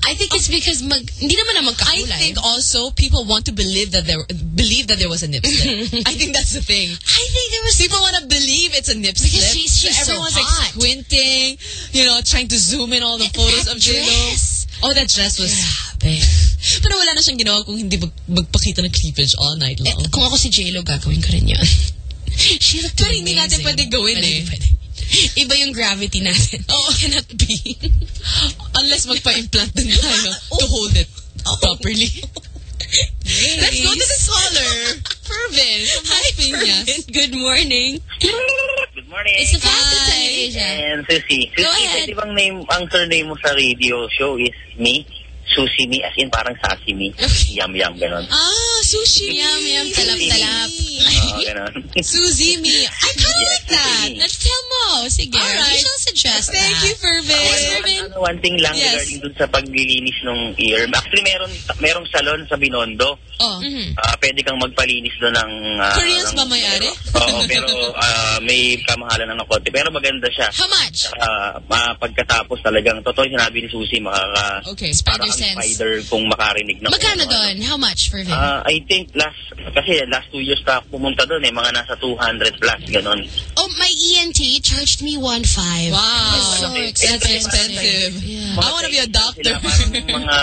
I think it's because mag, hindi naman na I think also people want to believe that there believe that there was a nip slip. I think that's the thing. I think there was People want to believe it's a nip Because slip. she's- she's so everyone's hot. like squinting, you know, trying to zoom in all the photos that of dress. Oh, that dress was Grabe. Pero wala na siyang ginawa kung hindi mag magpakita ng cleavage all night long. Eh, kung ako si J-Lo, gagawin ko rin yun. She looked Pero hindi natin amazing. pwede gawin Pwede, eh. pwede. Iba yung gravity natin. Oh. Cannot be. Unless magpa-implant din tayo to hold it properly. Let's go to the caller. Fervin Hi, Las Piñas. Good morning. Good morning. It's the fastest time in Asia. And Susie. Go Susie, ahead. pwede bang name, ang surname mo sa radio show is me? Susie me, as in parang sashimi. Yum, yum, ganon. Ah, sushi. Yum, yum, talap-talap. Oo, ganon. Suzy me. I kind of Yes, like that. Let's tell Mo. Sige. All right. We shall suggest Thank that. you, Fervin. Yes, Fervin. Ano, one thing lang Yes. regarding dun sa paglilinis ng ear. Actually, meron merong salon sa Binondo. Oh. Ah, pwede kang magpalinis doon ng... ah, Koreans ng- ba may-ari? Oo, pero ah, may kamahalan ng konti. Pero maganda siya. How much? Ah, ma- pagkatapos talagang, totoo yung sinabi ni Susie, makaka... Okay, spider sense. spider kung makarinig ng... Magkano doon? How much for Vin? Ah, I think last, kasi last two years na ako pumunta doon eh, mga nasa 200 plus, ganon. oh, my ENT charged me 1.5. Wow. So That's expensive. expensive. I want to be a doctor. Sila mga,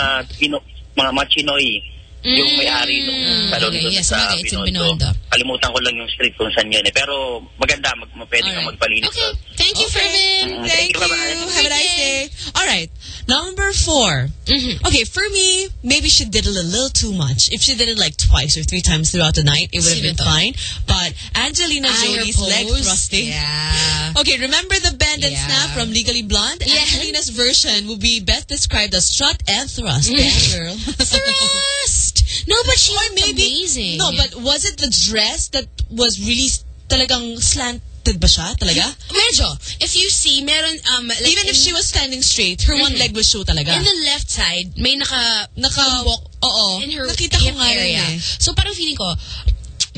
mga machinoy. Yung may-ari nung salon Mm. Okay, doon yes, sa in Binondo. Binondo. Kalimutan ko lang yung street kung saan yun eh. Pero maganda, mag, pwede kang magpalinis. Okay, thank you, Fervin. Mm, Thank you. Have a nice day. All right. Number 4 Mm-hmm. Okay, for me, maybe she did it a little too much. If she did it like twice or three times throughout the night, it would have been fine. But Angelina Ah, Jolie's leg thrusting. Yeah. Okay, remember the bend and Yeah. snap from Legally Blonde? Angelina's version would be best described as strut and thrust. Mm. Yeah, girl. Thrust! No, but she or looked amazing. No, but was it the dress that was really talagang slanted ba siya? Talaga? Medyo. If you see, meron, um, like Even if she was standing straight, her one Mhm. leg was show talaga. In the left side, may naka, Naka, oo. in her Nakita ko nga area. eh. So parang feeling ko,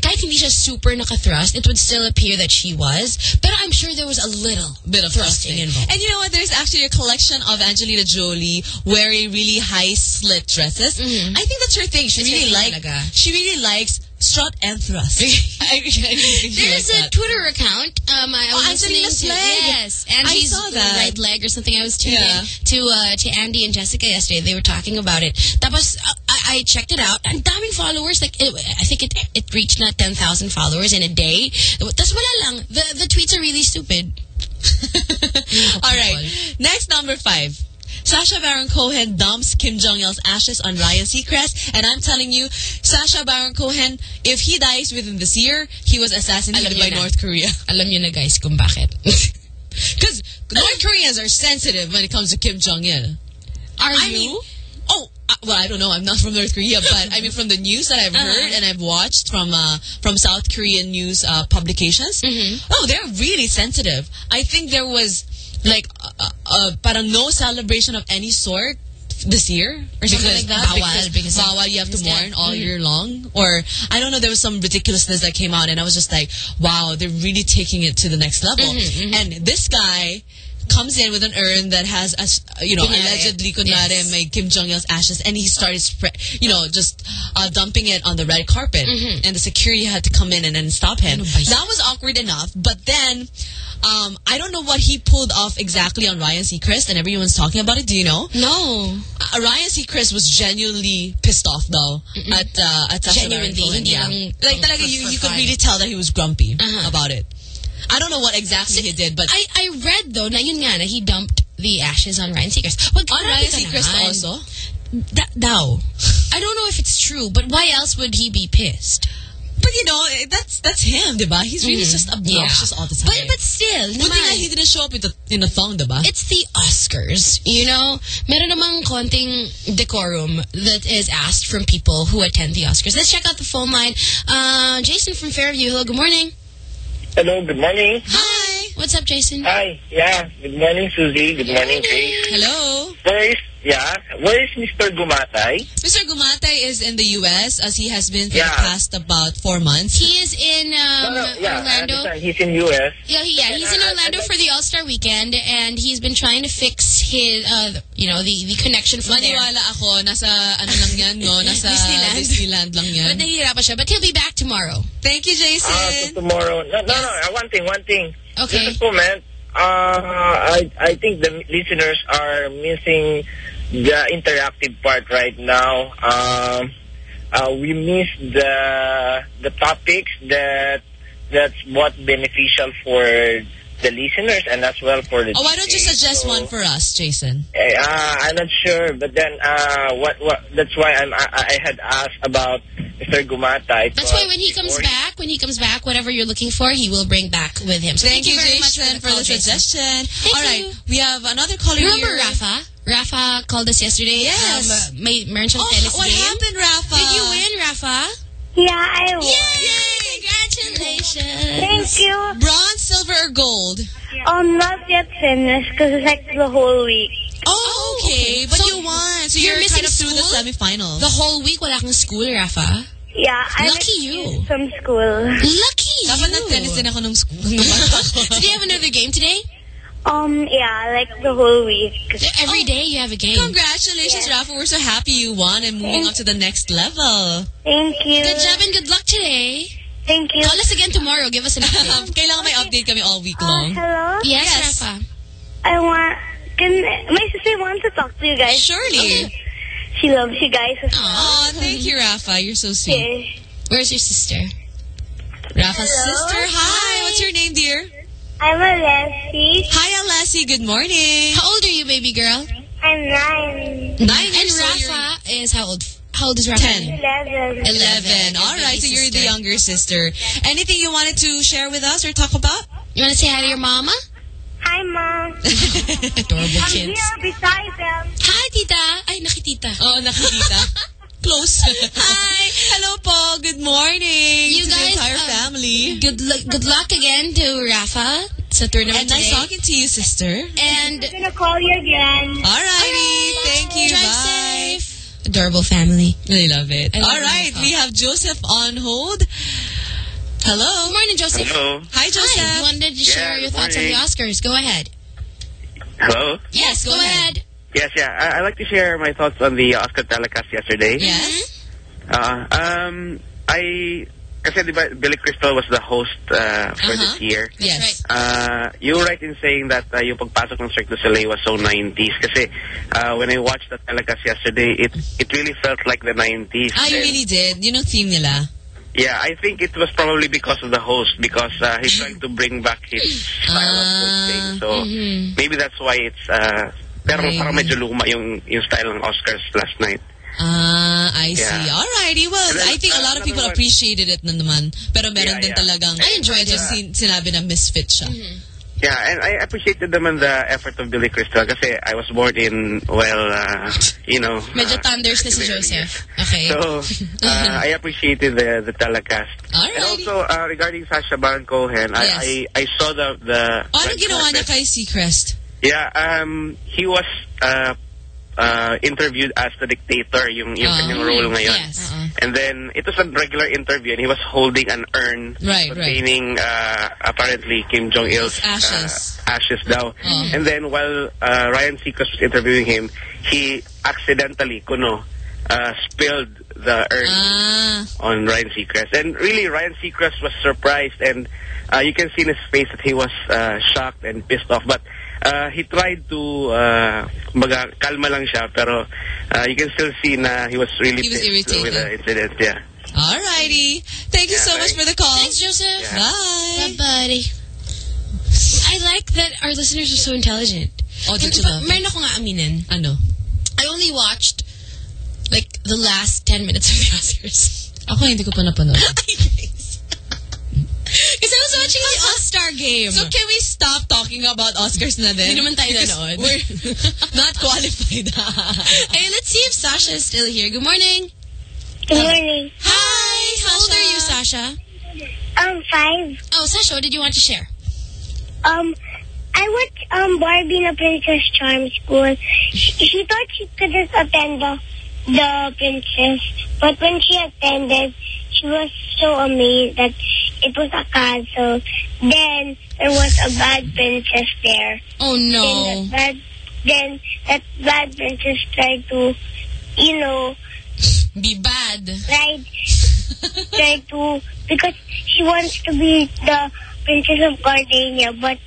kahit hindi siya super naka-thrust, it would still appear that she was. But I'm sure there was a little bit of thrusting thrusting involved. And you know what? There's actually a collection of Angelina Jolie wearing really high slit dresses. I think that's her thing. She It's really like. She really likes strut and thrust. I, I really think she There's a that. Twitter account. Um, I Oh, was listening Angelina's to leg. yes, she's saw that. right leg or something. I was tuned Yeah. in to uh, to Andy and Jessica yesterday. They were talking about it. Tapos uh, I, checked it out. Ang daming followers. Like it, I think it it reached not ten thousand followers in a day. Tapos wala lang. The the tweets are really stupid. All right. Next, number five. Sacha Baron Cohen dumps Kim Jong Il's ashes on Ryan Seacrest, and I'm telling you, Sacha Baron Cohen, if he dies within this year, he was assassinated Alam by na. North Korea. Alam niyo na guys kung bakit. Because North Koreans are sensitive when it comes to Kim Jong Il. Are I you? Mean, well, I don't know. I'm not from North Korea, but I mean, from the news that I've Uh-huh. heard and I've watched from uh, from South Korean news uh, publications, Mm-hmm. oh, they're really sensitive. I think there was like uh, uh, no celebration of any sort this year or something Because like that. bawal, because of bawal, you have to mourn all Mhm. year long. Or I don't know, there was some ridiculousness that came out, and I was just like, wow, they're really taking it to the next level. Mhm, mhm. And this guy comes in with an urn that has, as you know, Kunyari. allegedly kunyari Yes. may Kim Jong Il's ashes, and he started, spre- you know, just uh, dumping it on the red carpet, Mhm. and the security had to come in and then stop him. Ano ba yan? That was awkward enough, but then. Um, I don't know what he pulled off exactly on Ryan Seacrest, and everyone's talking about it. Do you know? No. Uh, Ryan Seacrest was genuinely pissed off though at uh, at Genuinely, hindi Yeah. lang Like talaga, you, you could really tell that he was grumpy Uh-huh. about it. I don't know what exactly he did, but I I read though na yun nga na he dumped the ashes on Ryan Seacrest. Wag on Ryan Seacrest also. Da- daw. I don't know if it's true, but why else would he be pissed? But you know, eh, that's that's him, diba? He's really Mhm. just obnoxious Yeah. all the time. But but still, nga naman, he didn't show up in a, in a thong, diba? it's the Oscars, you know? Meron namang konting decorum that is asked from people who attend the Oscars. Let's check out the phone line. Uh, Jason from Fairview. Hello, good morning. Hello, good morning. Hi. What's up, Jason? Hi, yeah. Good morning, Susie. Good morning, Grace. Hello. Where is, yeah, where is Mr. Gumatay? Mr. Gumatay is in the U.S. as he has been for Yeah. the past about four months. He is in um, no, no, yeah, Orlando. understand. He's in U.S. Yeah, he, yeah, he's in Orlando for the All Star Weekend, and he's been trying to fix his, uh, you know, the the connection from there. Maniwala ako, nasa ano lang yan, no? Nasa Disneyland. Disneyland lang yan. But nahihirapan siya. But he'll be back tomorrow. Thank you, Jason. Ah, so Jason. tomorrow. No, no, no. uh, One thing, one thing. Okay. Just a comment. Uh, I, I think the listeners are missing the interactive part right now. Um, uh, we missed the the topics that that's what beneficial for the listeners and as well for the Oh, why don't you suggest So, one for us, Jason? Uh, I'm not sure, but then uh, what what that's why I'm I, I had asked about Mr. Gumatay. That's why when he comes back, when he comes back, whatever you're looking for, he will bring back with him. So Thank, you, very much Jason, for call, the Jason. suggestion. Thank All right, you. we have another caller Remember here. Rafa? Rafa called us yesterday. Yes. Um, may, meron siyang Oh, tennis what game. happened, Rafa? Did you win, Rafa? Yeah, I won. Yay! Congratulations. Thank you. Bronze, silver, or gold? I'm not yet finished because it's like the whole week. Oh, okay. But you won. So you're you're, missing kind of through the school? semifinals. The whole week wala kang school, Rafa. Yeah, I'm Lucky you. excused from school. Lucky Dapat you. nag-tennis din ako nung school. nung bata ako. Do you have another game today? Um, yeah, like the whole week. Every day you have a game. Congratulations, Rafa. We're so happy you won and moving on to the next level. Thank you. Good job and good luck today. Thank you. Call us again tomorrow. Give us an update. Kailangan may update kami all week Uh, long. hello? yes, Yes. Rafa. I want... Can, my sister wants to talk to you guys. Surely. She loves you guys. Oh, thank you, Rafa. You're so sweet. Okay. Where's your sister? Rafa's Hello? sister. Hi. What's your name, dear? I'm Alessi. Hi, Alessi. Good morning. How old are you, baby girl? I'm nine. Nine And years old. You're Rafa is how old? How old is Rafa? Ten. Eleven. Eleven. All Your right. baby So you're the younger sister. Anything you wanted to share with us or talk about? You want to say hi to your mama? Hi, Mom. Adorable I'm kids. here beside them. Hi, tita. Ay, nakitita. Oh, nakikita. Close. Hi. Hello Paul. Good morning You to guys, the entire uh, family. Good luck, good luck again to Rafa sa tournament And nice talking to you, sister. And I'm gonna call you again. Alrighty. Thank you. drive Bye. safe. Adorable family. I love it. I love All right. We have Joseph on hold. Hello. Good morning, Joseph. Hello. Hi, Joseph. Hi. You wanted to share Yeah, your good thoughts on the. Oscars. Go ahead. Hello. Yes, go, go ahead. ahead. Yes, yeah. I, I'd like to share my thoughts on the Oscar telecast yesterday. Yes. Uh, um, I kasi di ba Billy Crystal was the host uh, for Uh-huh. this year. Yes. Uh, you were right in saying that uh, yung pagpasok ng Cirque du Soleil was so 90s kasi uh, when I watched the telecast yesterday, it it really felt like the 90s. Ah, you And, really did. Yun ang theme nila. Yeah, I think it was probably because of the host because uh, he's trying to bring back his style of hosting. Ah, So mhm. maybe that's why it's uh, pero Maybe. parang medyo luma yung, yung style ng Oscars last night. Ah, I Yeah. see. Alrighty. Well, then, I think a uh, lot of people one- appreciated it na naman. Pero meron Yeah, din yeah. talagang, I enjoyed medyo it. sin- sinabi na misfit siya. Yeah, and I appreciated naman the effort of Billy Crystal kasi I was born in, well, uh, you know. Medyo uh, thunders na si Joseph. Okay. So, uh, I appreciated the the telecast. And Alrighty. also, uh, regarding Sacha Baron Cohen, I, Yes. I, I saw the... the Oh, ano ginawa niya kay Seacrest? Yeah, um, he was uh, uh, interviewed as the dictator, yung, yung Ah, kanyang role ngayon. Yes. Uh-uh. And then, it was a regular interview and he was holding an urn Right, right. containing uh, apparently Kim Jong-il's Ashes. Uh, ashes daw. Oh. And then while uh, Ryan Seacrest was interviewing him, he accidentally, kuno, uh, spilled the urn Ah, on Ryan Seacrest. And really, Ryan Seacrest was surprised and uh, you can see in his face that he was uh, shocked and pissed off. But uh, he tried to, uh, kumbaga, kalma lang siya, pero uh, you can still see na he was really He was pissed irritated. with the incident. Yeah. alrighty. Thank you Yeah, so much for the call. Thanks, Joseph. Yeah. Bye. Bye, buddy. I like that our listeners are so intelligent. Oh, did you But love it? meron ako nga aminin. Ano? I only watched like the last 10 minutes of the Oscars. Ako hindi ko pa napanood. Because I was watching the All-Star game. So can we stop talking about Oscars na din? Hindi naman tayo Because nanood. We're not qualified. hey, let's see if Sasha is still here. Good morning. Good morning. Hi. How old are you, Sasha? Um, five. Oh, Sasha, what did you want to share? Um, I watched um Barbie in a Princess Charm school. She, she thought she could just attend the the princess, but when she attended, she was so amazed that it was a castle. Then there was a bad princess there. Oh, Then no. that bad, then that bad princess tried to, you know, Be bad. tried try to because she wants to be the princess of Gardania, but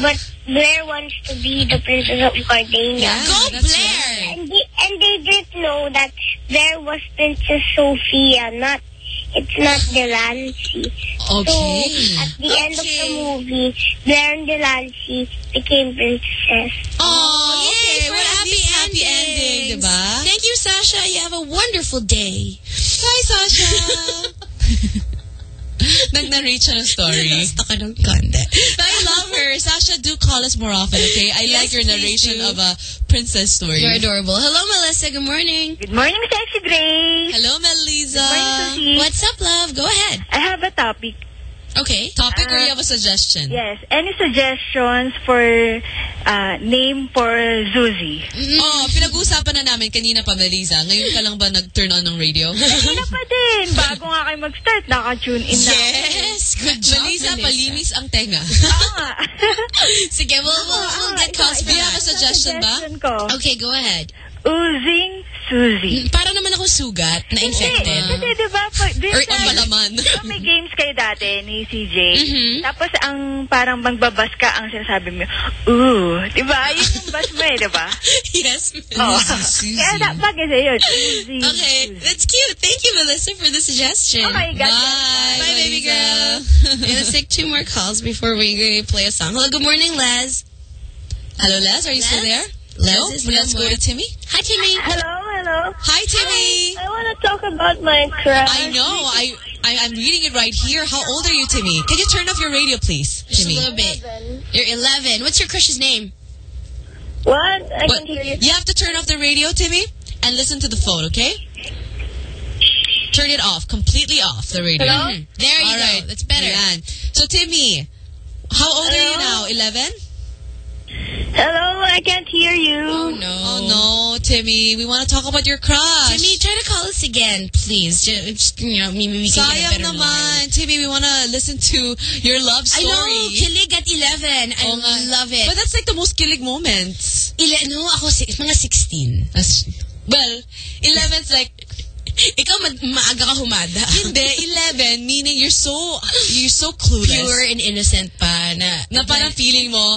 but Blair wants to be the princess of Gardania. Go, that's Blair. And they, and they didn't know that Blair was Princess Sophia, not it's not Delancey. Okay. So at the end of the movie, Blair and Delancey became princess. Oh, okay. yay for Well, at happy, least happy ending, endings. diba? Thank you, Sasha. You have a wonderful day. Hi, Sasha. Nag-narrate siya ng story. Basta ka ng content. I love her. Sasha, do call us more often, okay? I Yes, like your narration do. of a princess story. You're adorable. Hello, Melissa. Good morning. Good morning, Sexy Grace. Hello, Melissa. Good morning, Susie. What's up, love? Go ahead. I have a topic. Okay. Topic or you have a uh, suggestion? Yes. Any suggestions for uh, name for Zuzi? Mm-hmm. Oh, pinag-uusapan na namin kanina pa, Melissa. Ngayon ka lang ba nag-turn on ng radio? Kanina pa din. Bago nga kayo mag-start, naka-tune in na. Yes! Good job, Melissa, palinis ang tenga. Ah. Sige, we'll, we'll, we'll get ah, calls Do you have a that. suggestion ba? ko. Okay, go ahead. Oozing Suzy. Para naman ako sugat na infected. Hindi, kasi di ba, pag, din Or sa- ang balaman. di ba may games kayo dati ni CJ? Mhm. Tapos ang parang magbabas ka ang sinasabi mo, ooh, di ba? Yun yung bas mo eh, di ba? yes. Oo. Suzy. Kaya dapat kasi yun. Oozing Okay, that's cute. Thank you, Melissa, for the suggestion. Okay, got it. Bye, Bye baby girl. I'm gonna take two more calls before we play a song. Hello, good morning, Les. Hello, Les. Are you still there? Les No? is Let's go to Timmy. Hi, Timmy. Hello, hello. Hi, Timmy. I want to talk about my crush. I know. I, I I'm reading it right here. How old are you, Timmy? Can you turn off your radio, please, Just Timmy? a little bit. You're 11. What's your crush's name? What? I What? can hear you. You have to turn off the radio, Timmy, and listen to the phone, okay? Turn it off, completely off the radio. Hello? Mhm. There you All go. right. That's better. Ayan. So, Timmy, how old are you now? 11? Hello, I can't hear you. Oh, no. Oh, no, Timmy. We want to talk about your crush. Timmy, try to call us again, please. Just, you know, maybe we can get a Sayang better line. naman. Timmy, we want to listen to your love story. I story. know, kilig at 11. I oh, Oo love it. But that's like the most kilig moments. Ile, no, ako, si- mga 16. That's, well, 11's like, Ikaw, ma- maaga ka humada. hindi, 11, meaning you're so, you're so clueless. Pure and innocent pa na, na parang feeling mo,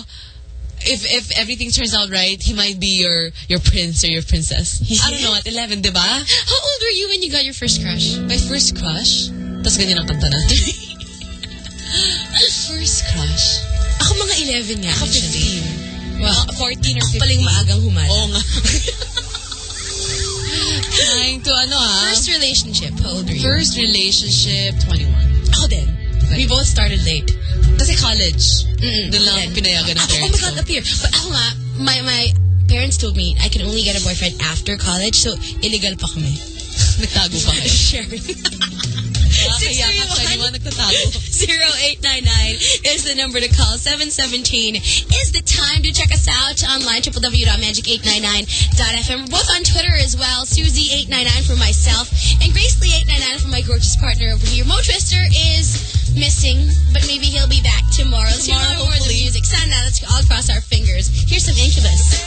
if if everything turns out right, he might be your your prince or your princess. I don't know, at 11, di ba? How old were you when you got your first crush? My first crush? Tapos ganyan ang kanta natin. first crush? Ako mga 11 nga. Ako actually. 15. Well, 14 or 15. Paling maagang humada. Oo nga. Trying to ano ah. First relationship, how old were you? First relationship, 21. Ako din. We both started late. Kasi college. Mm-mm. Doon lang pinayagan ng Ako, oh parents my God, up here. But ako nga, my, my parents told me I can only get a boyfriend after college, so illegal pa kami. Nagtago pa kayo. Sharing. Kaya ka 21 nagtatago. 0899 is the number to call. 717 is the time to check us out online, www.magic899.fm. We're both on Twitter as well. Susie899 for myself and Grace Lee899 for my gorgeous partner over here. Mo Twister is missing, but maybe he'll be back tomorrow. Let's hear a little more the music. Sana, let's all cross our fingers. Here's some Incubus.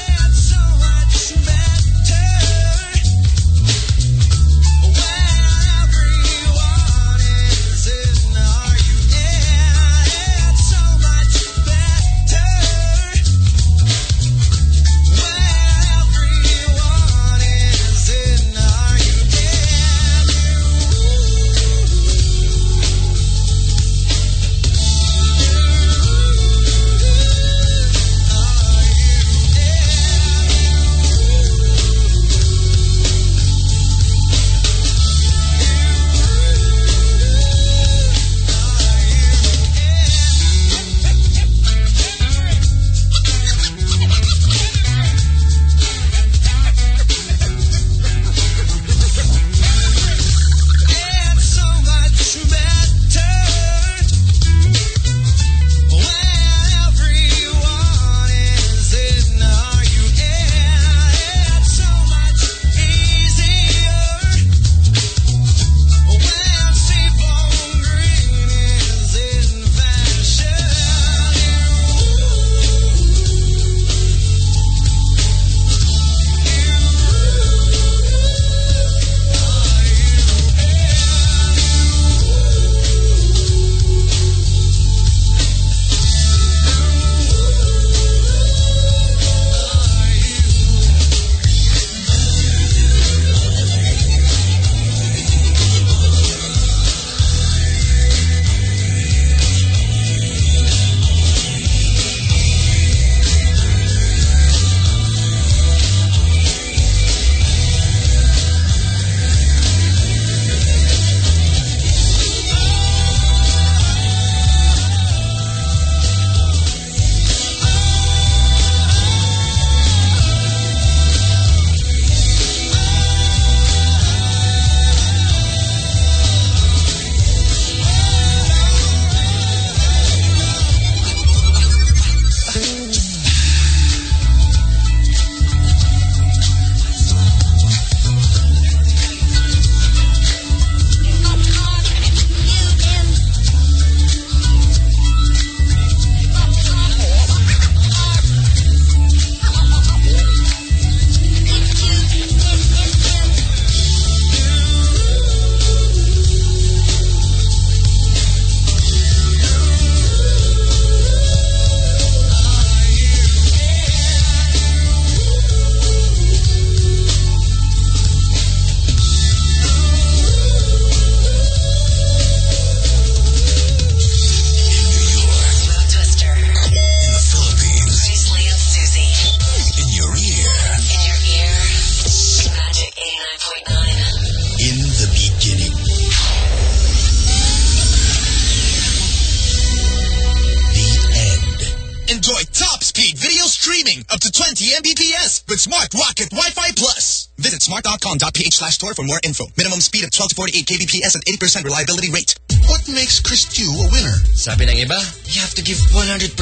Slash store for more info. Minimum speed of 12 to 48 kbps and 80% reliability rate. What makes Chris Tiu a winner? Sabi ng iba, you have to give 100%.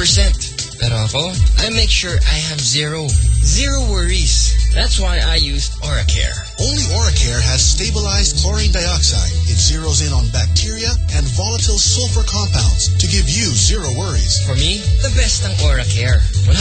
Pero ako, I make sure I have zero. Zero worries. That's why I used Oracare. Only Oracare has stabilized chlorine dioxide. Zeroes in on bacteria and volatile sulfur compounds to give you zero worries. For me, the best ang Oracare. 100%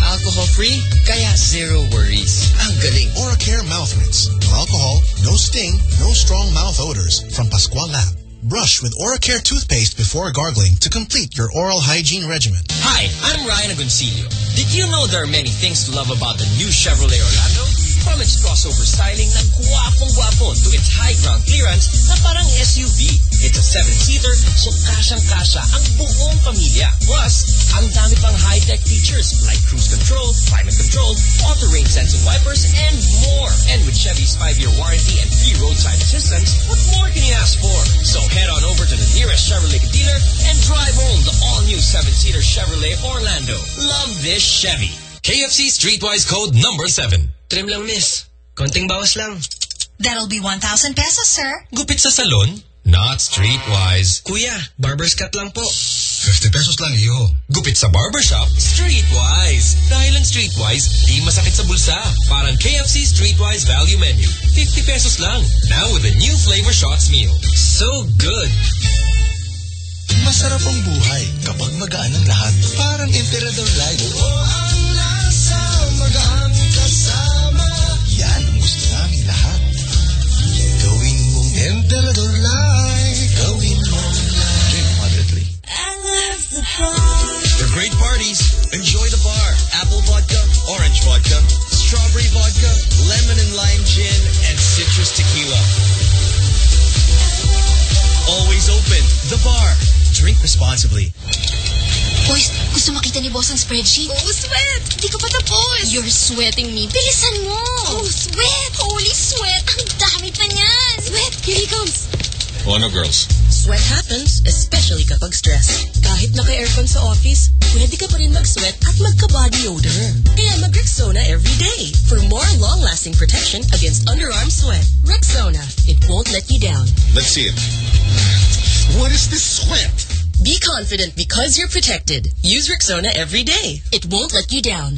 alcohol-free, kaya zero worries. Ang galing. Oracare mouth rinse. No alcohol, no sting, no strong mouth odors. From Pascual Lab. Brush with Oracare toothpaste before gargling to complete your oral hygiene regimen. Hi, I'm Ryan Agoncillo. Did you know there are many things to love about the new Chevrolet Orlando? From its crossover styling na guwapong-guwapo to its high ground clearance na parang SUV. It's a seven-seater so kasyang-kasya ang buong pamilya. Plus, ang dami pang high-tech features like cruise control, climate control, auto-rain sensing wipers, and more. And with Chevy's five-year warranty and free roadside assistance, what more can you ask for? So head on over to the nearest Chevrolet dealer and drive home the all-new seven-seater Chevrolet Orlando. Love this Chevy. KFC Streetwise Code number 7. Trim lang, miss. Konting bawas lang. That'll be 1,000 pesos, sir. Gupit sa salon? Not Streetwise. Kuya, barber's cut lang po. 50 pesos lang iyo. Gupit sa barbershop? Streetwise. Dahil ang Streetwise, di masakit sa bulsa. Parang KFC Streetwise Value Menu. 50 pesos lang. Now with a new flavor shots meal. So good. Masarap ang buhay kapag magaan ang lahat. Parang Emperador Light. Oh, ang lasa, magaan kasama. Yan ang gusto namin lahat. Gawin mong Emperador Light. Gawin mong light. Drink moderately. For great parties, enjoy the bar. Apple vodka, orange vodka, strawberry vodka, lemon and lime gin, and citrus tequila. Always open. The bar. Drink responsibly. Boys, gusto makita ni boss ang spreadsheet? Oh, sweat! Hindi ko pa tapos. You're sweating me. Bilisan mo! Oh, sweat! Holy sweat! Ang dami pa niyan! Sweat! Here he comes! Oh no, girls. Sweat happens, especially kapag stress. Kahit naka-aircon sa office, pwede ka pa rin mag-sweat at magka-body odor. Kaya mag-Rexona every day for more long-lasting protection against underarm sweat. Rexona, it won't let you down. Let's see it. What is this sweat? Be confident because you're protected. Use Rexona every day. It won't let you down.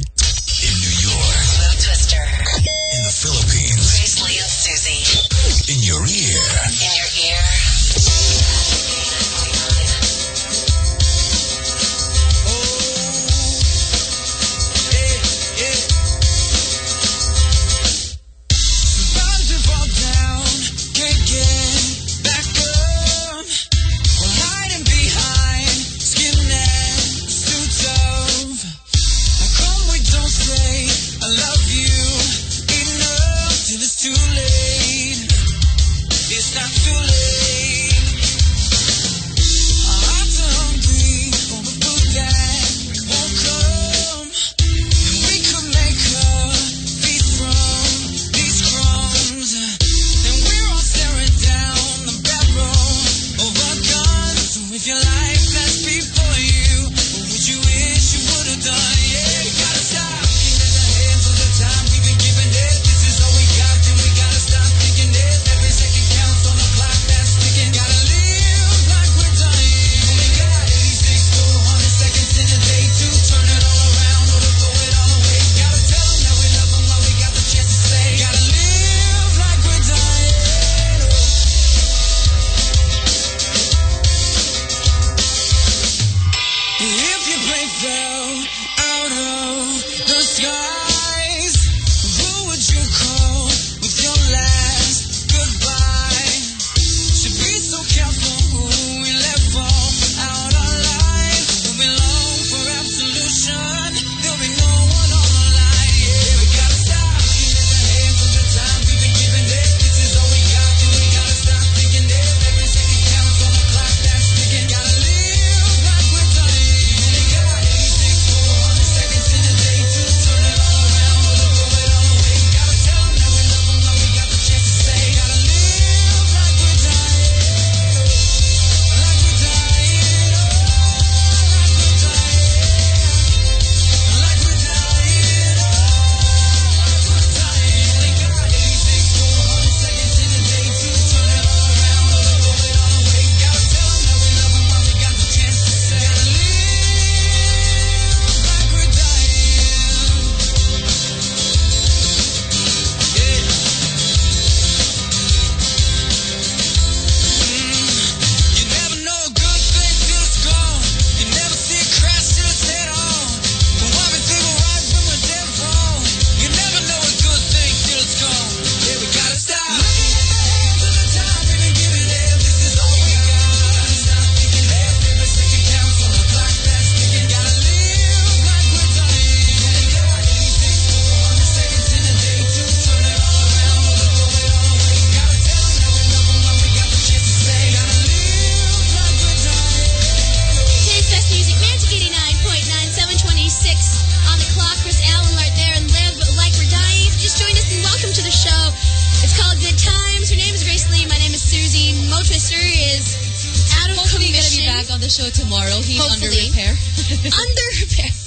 Back on the show tomorrow. He's under repair. under repair.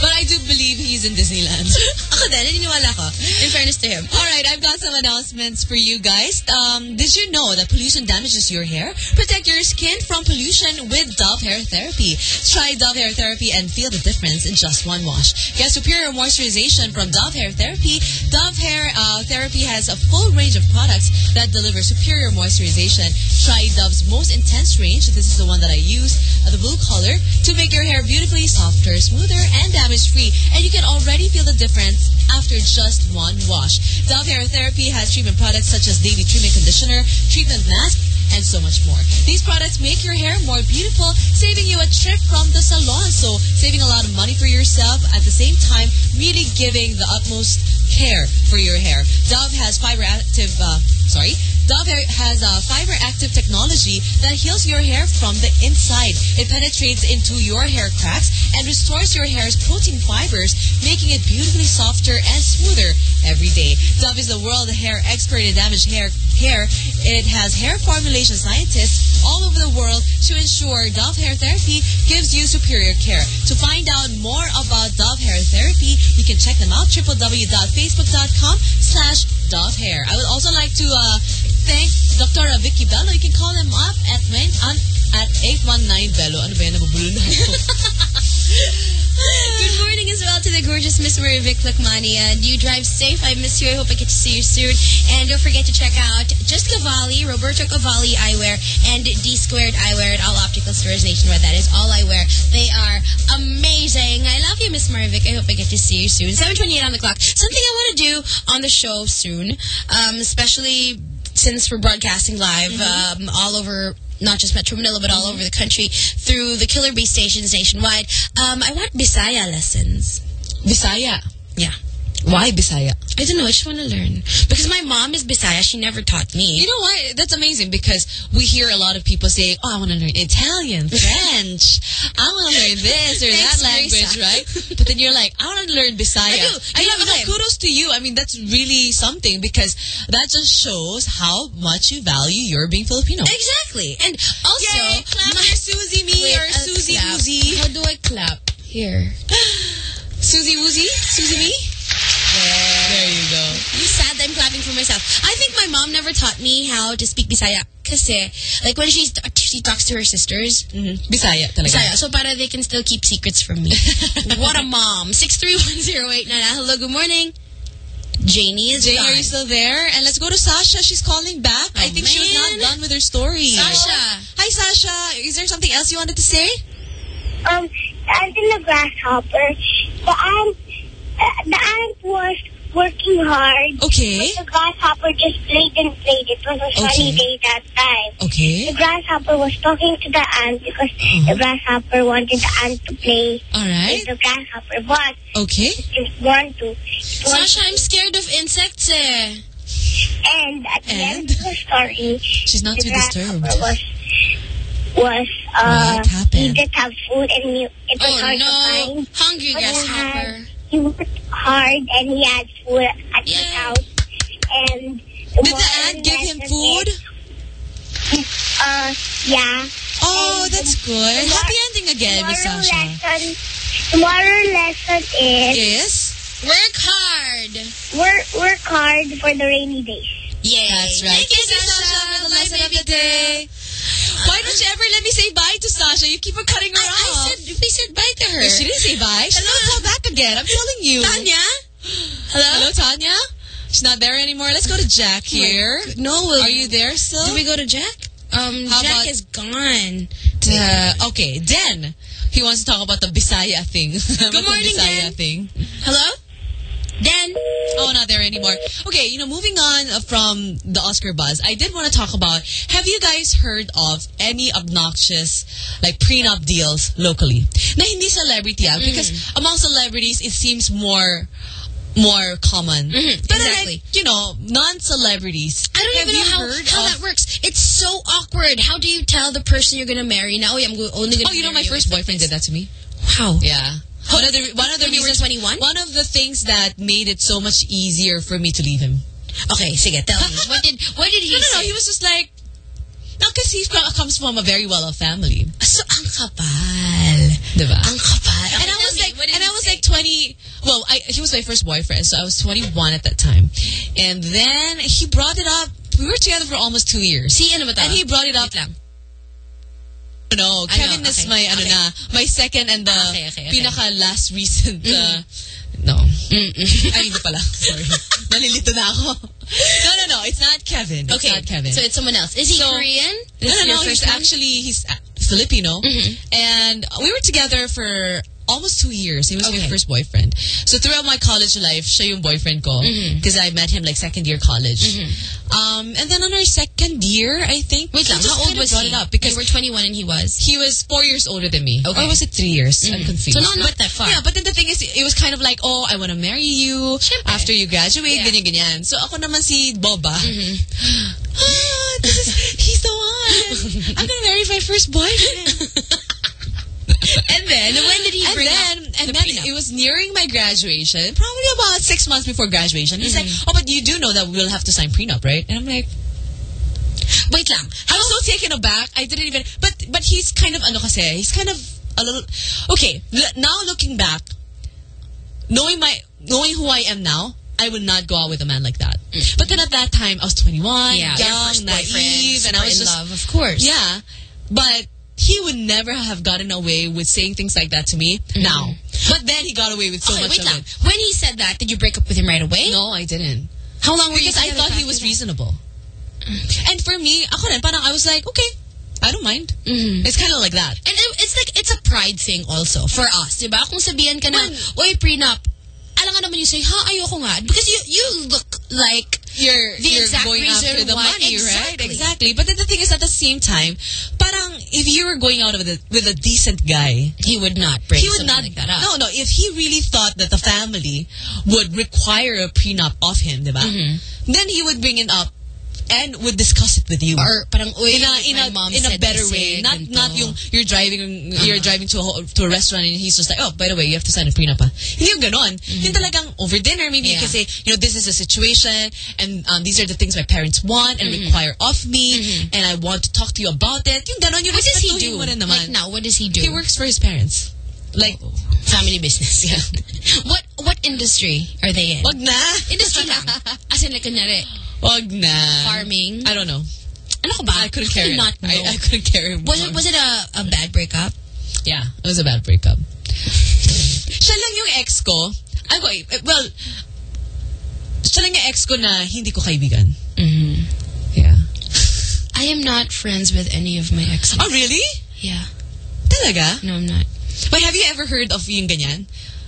But I do believe he's in Disneyland. Ako din, naniniwala ko. In fairness to him. All right, I've got some announcements for you guys. Um, did you know that pollution damages your hair? Protect your skin from pollution with Dove Hair Therapy. Try Dove Hair Therapy and feel the difference in just one wash. Get superior moisturization from Dove Hair Therapy. Dove Hair uh, Therapy has a full range of products that deliver superior moisturization. Try Dove's most intense range. This is the one that I use, uh, the blue color, to make your hair beautifully softer, smoother, and damage-free. And you can already feel the difference after just one wash. Dove Hair Therapy has treatment products such as daily treatment conditioner, treatment mask, and so much more. These products make your hair more beautiful, saving you a trip from the salon. So saving a lot of money for yourself at the same time, really giving the utmost care for your hair. Dove has fiber active, uh, sorry, Dove has a fiber active technology that heals your hair from the inside. It penetrates into your hair cracks and restores your hair's protein fibers, making it beautifully softer and smoother every day. Dove is the world hair expert in damaged hair. Hair. It has hair formulation scientists all over the world to ensure Dove Hair Therapy gives you superior care. To find out more about Dove Hair Therapy, you can check them out www.facebook.com slash Dove Hair. I would also like to uh, thank Dr. Vicki Belo. You can call them up at when, on, at 819 Belo. Ano ba yan? Good morning as well to the gorgeous Miss Marie Vic Lakmani. And you drive safe. I miss you. I hope I get to see you soon. And don't forget to check out Just Cavalli, Roberto Cavalli Eyewear, and D Squared Eyewear at all optical stores nationwide. That is all eyewear. They are amazing. I love you, Miss Marie Vic. I hope I get to see you soon. 728 on the clock. Something I want to do on the show soon, um, especially since we're broadcasting live um, all over not just Metro Manila, but all over the country through the Killer Bee stations nationwide. Um, I want Bisaya lessons. Bisaya? Yeah. Why Bisaya? I don't know. I just want to learn. Because my mom is Bisaya. She never taught me. You know what? That's amazing because we hear a lot of people say, oh, I want to learn Italian, French. I want to learn this or Thanks, that language, right? But then you're like, I want to learn Bisaya. I do. I You love know, it. Kudos to you. I mean, that's really something because that just shows how much you value your being Filipino. Exactly. And also, Yay, clap my Susie me Wait, or I'll Susie. Woozy. How do I clap? Here. Susie Woozy? Susie me? There you go. I'm sad that I'm clapping for myself. I think my mom never taught me how to speak Bisaya. Kasi, like when she's, she talks to her sisters, Bisaya talaga. Bisaya. So para they can still keep secrets from me. what a mom. 6310899. Hello, good morning. Janie is Jane, gone. are you still there? And let's go to Sasha. She's calling back. I Oh, think she was not done with her story. Sasha. Hi, Sasha. Is there something else you wanted to say? Um, the ant and the grasshopper. The ant, uh, the ant was working hard. Okay. But the grasshopper just played and played. It was a sunny Okay. day that time. Okay. The grasshopper was talking to the ant because the grasshopper wanted the ant to play All right. with the grasshopper, but Okay. it didn't want to. Sasha, I'm scared of insects eh. And at the end of the story, She's not the too grasshopper disturbed. was was uh What happened? he didn't have food and he, it was Oh hard no. to find. Hungry grasshopper. Had- He worked hard and he had food at his house. And Did the ant give him food? Uh, yeah. Oh, And that's good. tomorrow- Happy ending again, Miss tomorrow Sasha. Lesson, tomorrow lesson is Yes? Work hard. work work hard for the rainy days. Yay. That's right. Thank you, Sasha, for the lesson of the day. Why don't you ever let me say bye to Sasha? You keep on cutting her I, off. I said, we said bye to her. She didn't say bye. She's not call back again. I'm telling you. Tanya? Hello? Hello, Tanya? She's not there anymore. Let's go to Jack here. No, we'll, Are you there still? Did we go to Jack? Um, How Jack about- is gone. Uh, okay, Den. He wants to talk about the Bisaya thing. Good the morning, Bisaya Den. thing. Hello? Dan? Oh, not there anymore. Okay, you know, moving on uh, from the Oscar buzz, I did want to talk about, have you guys heard of any obnoxious, like, prenup deals locally? Na hindi celebrity, ah, because among celebrities, it seems more more common. Mhm, But exactly. like, you know, non-celebrities. I don't have even know how, how that works. It's so awkward. How do you tell the person you're going to marry now? Oh, yeah, I'm only going to Oh, you know, my first boyfriend did that to me. Wow. Yeah. One of the one of the When you were reasons 21? one of the things that made it so much easier for me to leave him. Okay, sige, tell me. What did what did he no, no, no. say? He was just like, no, because he comes from a very well-off family. So, ang kapal. Diba? Ang kapal. And I was like, and I was say? like 20. Well, I, he was my first boyfriend, so I was 21 at that time. And then he brought it up. We were together for almost two years. Si, ano ba? And he brought it up. Wait lang. No, Ano? Kevin is Okay, my, ano okay. na, my second and the Okay, okay, okay. pinaka last recent, uh, no. Mm-mm. Ay, hindi pala. Sorry. Nalilito na ako. No, no, no. It's not Kevin. It's Okay, not Kevin. so it's someone else. Is he So- Korean? No, This no, is your no. He's actually he's uh, Filipino, Mhm. and we were together for almost two years. He was my first boyfriend. So throughout my college life, siya yung boyfriend ko because I met him like second year college. Mhm. Um, and then on our second year, I think. Wait lang, how old was he? It up because you were 21 and he was? he was four years older than me. Okay. Or was it three years? I'm Mhm. confused. So not- not but, that far. Yeah, but then the thing is, it was kind of like, oh, I want to marry you Siyempre. after you graduate, Yeah. ganyan, ganyan. So ako naman si Boba. Mhm. Ah, this is, he's the one. I'm gonna marry my first boyfriend. And then, when did he and bring then, up and the then prenup? it was nearing my graduation, probably about six months before graduation. He's like, Mm-hmm. oh, but you do know that we'll have to sign prenup, right? And I'm like, Wait lang. I was so taken aback. I didn't even, but but he's kind of ano kasi, he's kind of a little. Okay, l- now looking back, knowing my knowing who I am now, I would not go out with a man like that. But then at that time, I was 21, Yeah, young, naive, and I was in just love, of course. yeah. But he would never have gotten away with saying things like that to me now. But then he got away with so okay, much wait of it. When he said that, did you break up with him right away? No, I didn't. How long were you Because I thought he was reasonable. And for me, ako rin, parang I was like, okay, I don't mind. Mhm. It's kind of like that. And it- it's like, it's a pride thing also for us, di ba? Kung sabihan ka na, oy, prenup, alam nga naman you say, ha, ayoko nga. Because you you look like You're, The you're exact going reason after the why- money, right? Exactly. Exactly. But then the thing is, at the same time, parang if you were going out with a, with a decent guy, he would not bring he would something not like that up. No, no. If he really thought that the family would require a prenup of him, diba? Mm-hmm. Then he would bring it up and would discuss it with you. Or parang, uy, in a in a in a better way, not ganito. not yung you're driving you're driving to a to a restaurant and he's just like, oh, by the way, you have to sign a prenup. ah." Hindi yung ganon. Yung talagang over dinner, maybe you Mm-hmm. Can say, you know, this is a situation and um, these are the things my parents want and require of me and I want to talk to you about it. Yung ganon, yung. What does he do? Like now, what does he do? He works for his parents. Like, Family business. Yeah. what what industry are they in? wag na. Industry lang. As in like, kunyari, Wag na. farming. I don't know. Ano ko ba? I couldn't How carry do you it. not know? I, I couldn't carry it. was it, was it a, a bad breakup? Yeah, it was a bad breakup. siya lang yung ex ko. Ako, eh, well, siya lang yung ex ko na hindi ko kaibigan. Mm-hmm. Yeah. I am not friends with any of my exes. Oh, really? Yeah. Talaga? No, I'm not. But have you ever heard of yung ganyan?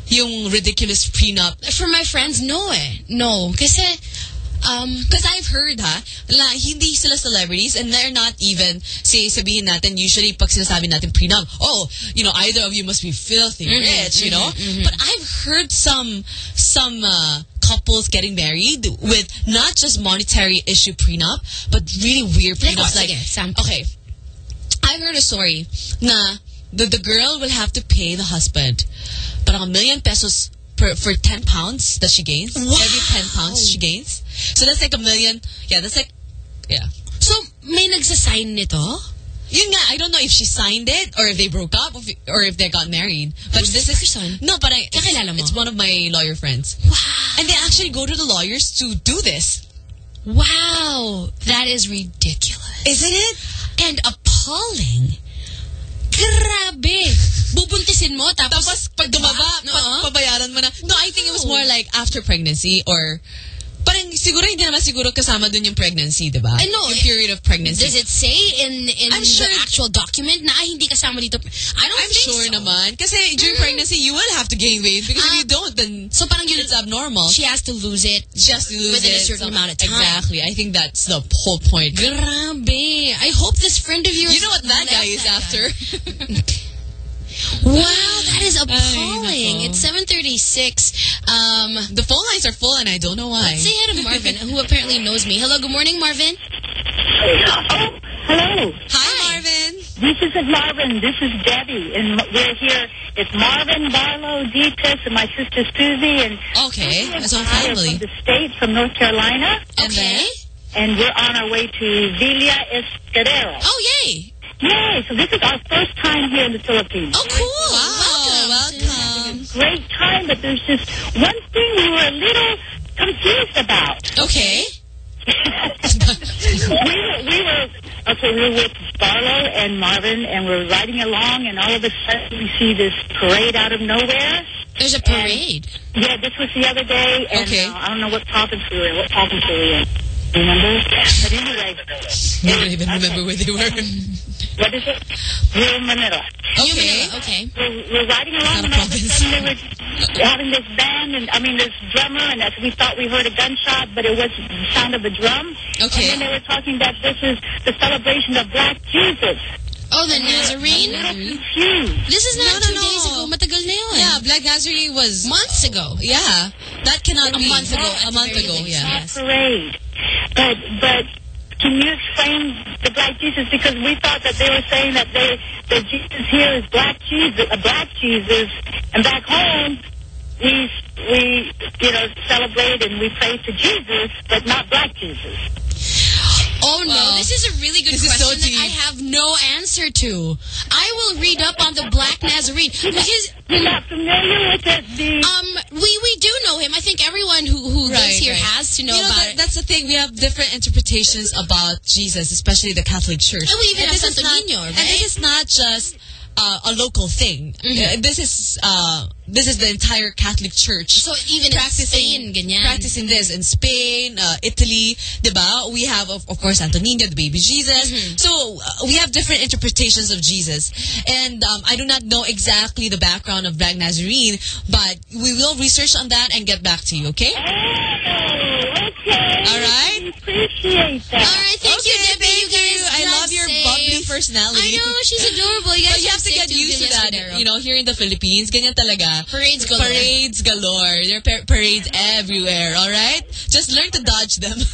Yung ridiculous prenup? For my friends, no eh. No. Kasi, um, Because I've heard ha, na hindi sila celebrities and they're not even, say, sabihin natin, usually pag sinasabi natin prenup, oh, you know, either of you must be filthy Mhm, rich, you know? mhm, mhm. But I've heard some, some, uh, couples getting married with not just monetary issue prenup, but really weird Like prenups. Like, Sige, okay, I heard a story na the, the girl will have to pay the husband parang a million pesos per, for 10 pounds that she gains. Every 10 pounds she gains. So that's like a million. Yeah, that's like, yeah. so, may nagsasign nito? Yun nga, I don't know if she signed it or if they broke up or if, they got married. But Who's this this is no, but I Kakilala mo? it's one of my lawyer friends, Wow. and they actually go to the lawyers to do this. Wow. That is ridiculous. Isn't it? And appalling. Grabe. Bubuntisin mo, tapos, Tapos pag dumaba, No. pa- pabayaran mo na. No, I think it was more like after pregnancy or parang siguro hindi naman siguro kasama dun yung pregnancy, di ba? I know. Yung period of pregnancy. Does it say in in I'm sure- the actual document na hindi kasama dito? I don't I'm think sure so. naman. Kasi during pregnancy, you will have to gain weight because if Ah. you don't, then So parang yun, it's abnormal. she has to lose it just to lose within a certain So- amount of time. Exactly. I think that's the whole point. Grabe. I hope this friend of yours You know what that guy is after? Wow, that is appalling. It's 736. Um, the phone lines are full and I don't know why. let's say hi to Marvin, who apparently knows me. Hello, good morning, Marvin. Oh, hello. Hi, Marvin. This isn't Marvin. This is Debbie, and we're here. It's Marvin, Barlow, Deepest, and my sister Susie, and Okay, Susie and it's all I are family. from the state, from North Carolina. And then? And we're on our way to Villa Escudero. Oh, yay! Yay! So this is our first time here in the Philippines. Oh, cool. Wow, welcome. Great time, but there's just one thing we were a little confused about. Okay. we were, we were, okay, we were with Barlow and Marvin, and we're riding along, and all of a sudden we see this parade out of nowhere. There's a parade. yeah, this was the other day, and Okay. uh, I don't know what province we were in. What province were we in? Remember? But anyway, I don't even remember where they were. what is it? We're Manila. Okay. Okay. We're, we're riding along, and all of a sudden they were having this band, and I mean this drummer, and as we thought we heard a gunshot, but it was the sound of a drum. Okay. And then they were talking that this is the celebration of Black Jesus. Oh, the Nazarene? Confused. This is not No, no, two no. days ago. Matagal na yun. Yeah, Black Nazarene was Months ago. Yeah, that cannot A be month ago, A month ago, yeah. yes. parade. But but can you explain the black Jesus? Because we thought that they were saying that they that Jesus here is black Jesus, a black Jesus, and back home we we you know celebrate and we pray to Jesus, but not black Jesus. Oh, no. This is a really good This is so question that I have no answer to. I will read up on the Black Nazarene. Because You're not familiar with it, the um, we, we do know him. I think everyone who, who lives here right. has to know you know, about that, it. that's the thing. We have different interpretations about Jesus, especially the Catholic Church. And we even have this Santo not- Niño, And this is not just uh, a local thing. Mhm. Uh, this is uh, this is the entire Catholic Church. So even in Spain, ganyan. practicing this in Spain, uh, Italy, diba? We have, of, of course, Antonina, the baby Jesus. Mm-hmm. So uh, we have different interpretations of Jesus. And um, I do not know exactly the background of Black Nazarene, but we will research on that and get back to you, okay? okay. All right. Appreciate that. All right, thank you, Okay, Debbie. you guys you. I love your. Bubbly personality. I know, she's adorable. You guys But you have to get used to that. Escudero. You know, here in the Philippines, ganyan talaga. Parades galore. Parades galore. There are par- parades everywhere, all right? Just learn to dodge them.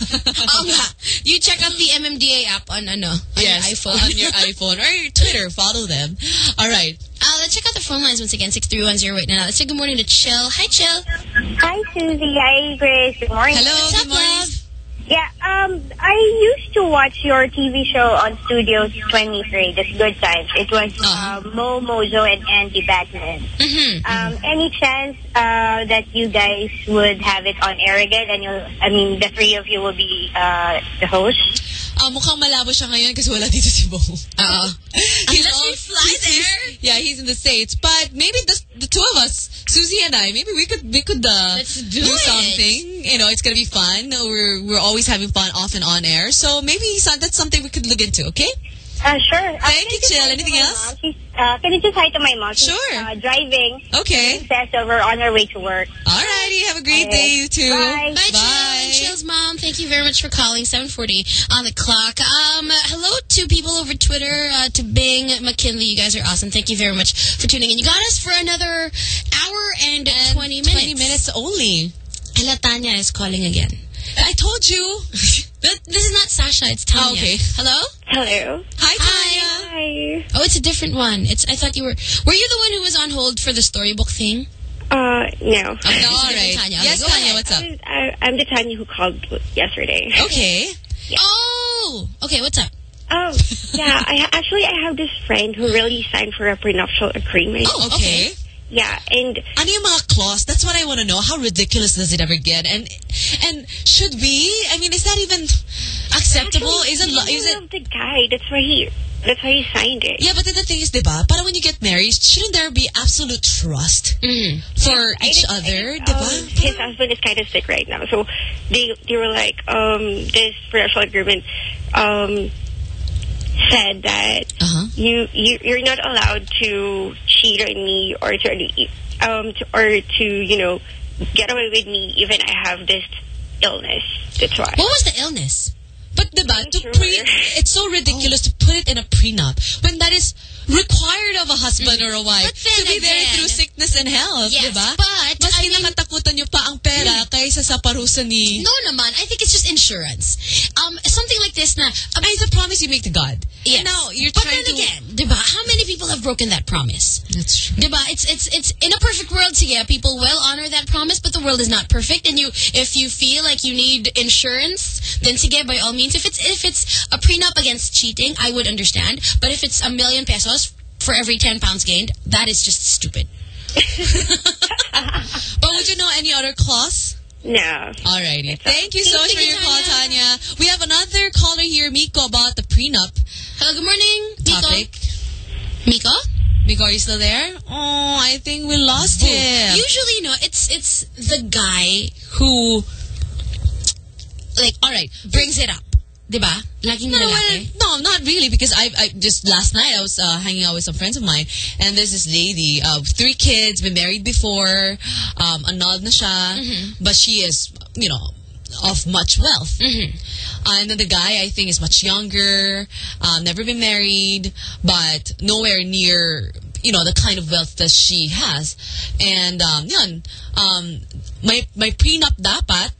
Oh, nga. You check out the MMDA app on ano, on yes, your iPhone. on your iPhone or your Twitter. Follow them. All right. Uh, let's check out the phone lines once again, 63108 right now. Let's say good morning to Chill. Hi, Chill. Hi, Susie. Hi, Grace. Good morning. Hello. What's good up, morning. love? Yeah, um, I used to watch your TV show on Studios 23, This Good Times. It was Uh-huh. uh, Mo, Mojo, and Andy Batman. Mm-hmm. Um, any chance uh, that you guys would have it on air again? And you'll, I mean, the three of you will be uh, the hosts. Ah, mukhang malabo siya ngayon kasi wala dito si Bo. Uh-oh. He's Unless we fly he's- he's- Yeah, he's in the States. But maybe the, the two of us, Susie and I, maybe we could we could uh, Let's do it. something. You know, it's gonna be fun. We're we're always having fun off and on air. So maybe that's something we could look into. Okay? Uh, sure. Thank can you, just Jill. hi to Anything else? mom? She's, uh, can you just hi to my mom? She's, Sure. Uh, driving. Okay. Says so we're on our way to work. Alrighty. Have a great day, you two. Bye. Bye, Chill. Chill's mom, thank you very much for calling. 740 on the clock. Um, hello to people over Twitter, uh, to Bing, McKinley. You guys are awesome. Thank you very much for tuning in. You got us for another hour and, 20 minutes. 20 minutes only. Ella Tanya is calling again. I told you. But this is not Sasha, it's Tanya. Oh, okay. Hello? Hello. Hi, Tanya. Hi. Oh, it's a different one. It's. I thought you were. Were you the one who was on hold for the storybook thing? Uh, no. Okay, No, it's a all different right. Tanya. Yes, Go Tanya, ahead. what's up? I, I'm the Tanya who called yesterday. Okay. Oh, okay. What's up? Oh, yeah. I actually I have this friend who really signed for a prenuptial agreement. Oh, okay. Yeah, and Ano yung mga clause? That's what I want to know. How ridiculous does it ever get? And and should we? I mean, is that even acceptable? actually, Is it? Is it? the guy. That's why he. That's why he signed it. Yeah, but then the thing is, diba? Para when you get married, shouldn't there be absolute trust Mm. for I each other, think, diba? um, his husband is kind of sick right now, so they they were like, um, this prenuptial agreement um, said that Uh-huh. you you you're not allowed to cheat on me or to um to, or to you know get away with me even I have this illness. That's why. What was the illness? But diba, to pre, it's so ridiculous to put it in a prenup when that is required of a husband or a wife to be there through sickness and health, Yes, di ba? but, Maski nakatakutan nyo pa ang pera kaysa sa parusa ni... No naman. I think it's just insurance. Um, something like this na... Um, it's a promise you make to God. Yes. now, you're but trying then to- again, diba, how many people have broken that promise? That's true. Diba? It's, it's, it's, in a perfect world, sige, people will honor that promise, but the world is not perfect. And you, if you feel like you need insurance, then sige, by all means. If it's, if it's a prenup against cheating, I would understand. But if it's a million pesos for every 10 pounds gained, that is just stupid. But would you know any other clause? No. Alrighty. Thank you so much Thank for your call, Tanya. We have another caller here, Miko, about the prenup. Hello, good morning, Miko. Topic. Miko? Miko, are you still there? Oh, I think we lost him. Usually, you know, it's it's the guy who, like, all right, brings it up. Diba? Laging No, well, no, not really, because I, I just last night I was uh, hanging out with some friends of mine, and there's this lady, uh, three kids, been married before, um, annulled na siya, Mm-hmm. but she is, you know, of much wealth. Uh, and then the guy, I think, is much younger, um, never been married, but nowhere near, you know, the kind of wealth that she has. And, um, yun, um, my, my prenup dapat,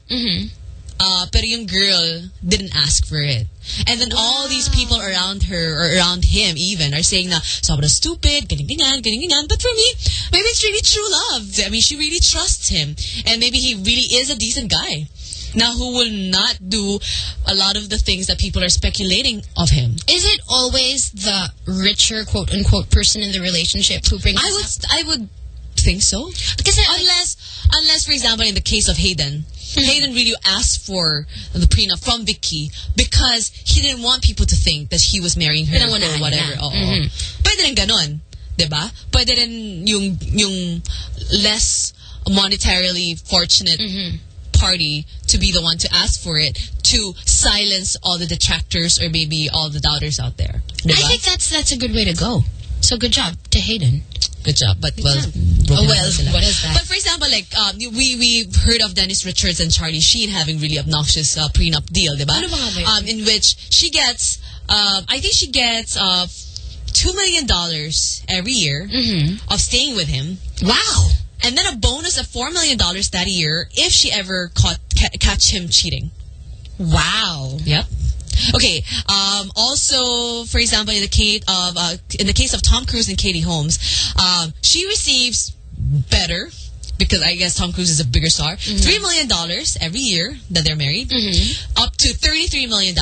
uh, pero yung girl didn't ask for it. And then all these people around her, or around him even, are saying na, sobrang stupid, ganyan, ganyan, ganyan, ganyan. But for me, maybe it's really true love. I mean, she really trusts him. And maybe he really is a decent guy. Now, who will not do a lot of the things that people are speculating of him. Is it always the richer, quote unquote, person in the relationship who brings I would, up? I would think so. Because unless, unless, for example, in the case of Hayden, Hayden really asked for the prenup from Vicki because he didn't want people to think that he was marrying her or whatever. niya. Oo. Mhm. Pwede rin ganon. Diba? Pwede rin yung, yung less monetarily fortunate party to be the one to ask for it to silence all the detractors or maybe all the doubters out there. I think that's that's a good way to go. So good job to Hayden. Good job. But, well, broken Oh, well, what is that? But for example, like, um, we, we've heard of Denise Richards and Charlie Sheen having really obnoxious uh, prenup deal, diba? Ano ba nga ba yun? Um, in which she gets, um, I think she gets uh, $2 million every year Mm-hmm. of staying with him. Wow. And then a bonus of $4 million that year if she ever caught ca catch him cheating. Wow. Yep. Okay. Um, also, for example, in the case of uh, in the case of Tom Cruise and Katie Holmes, um, she receives better because I guess Tom Cruise is a bigger star. $3 million every year that they're married, up to $33 million.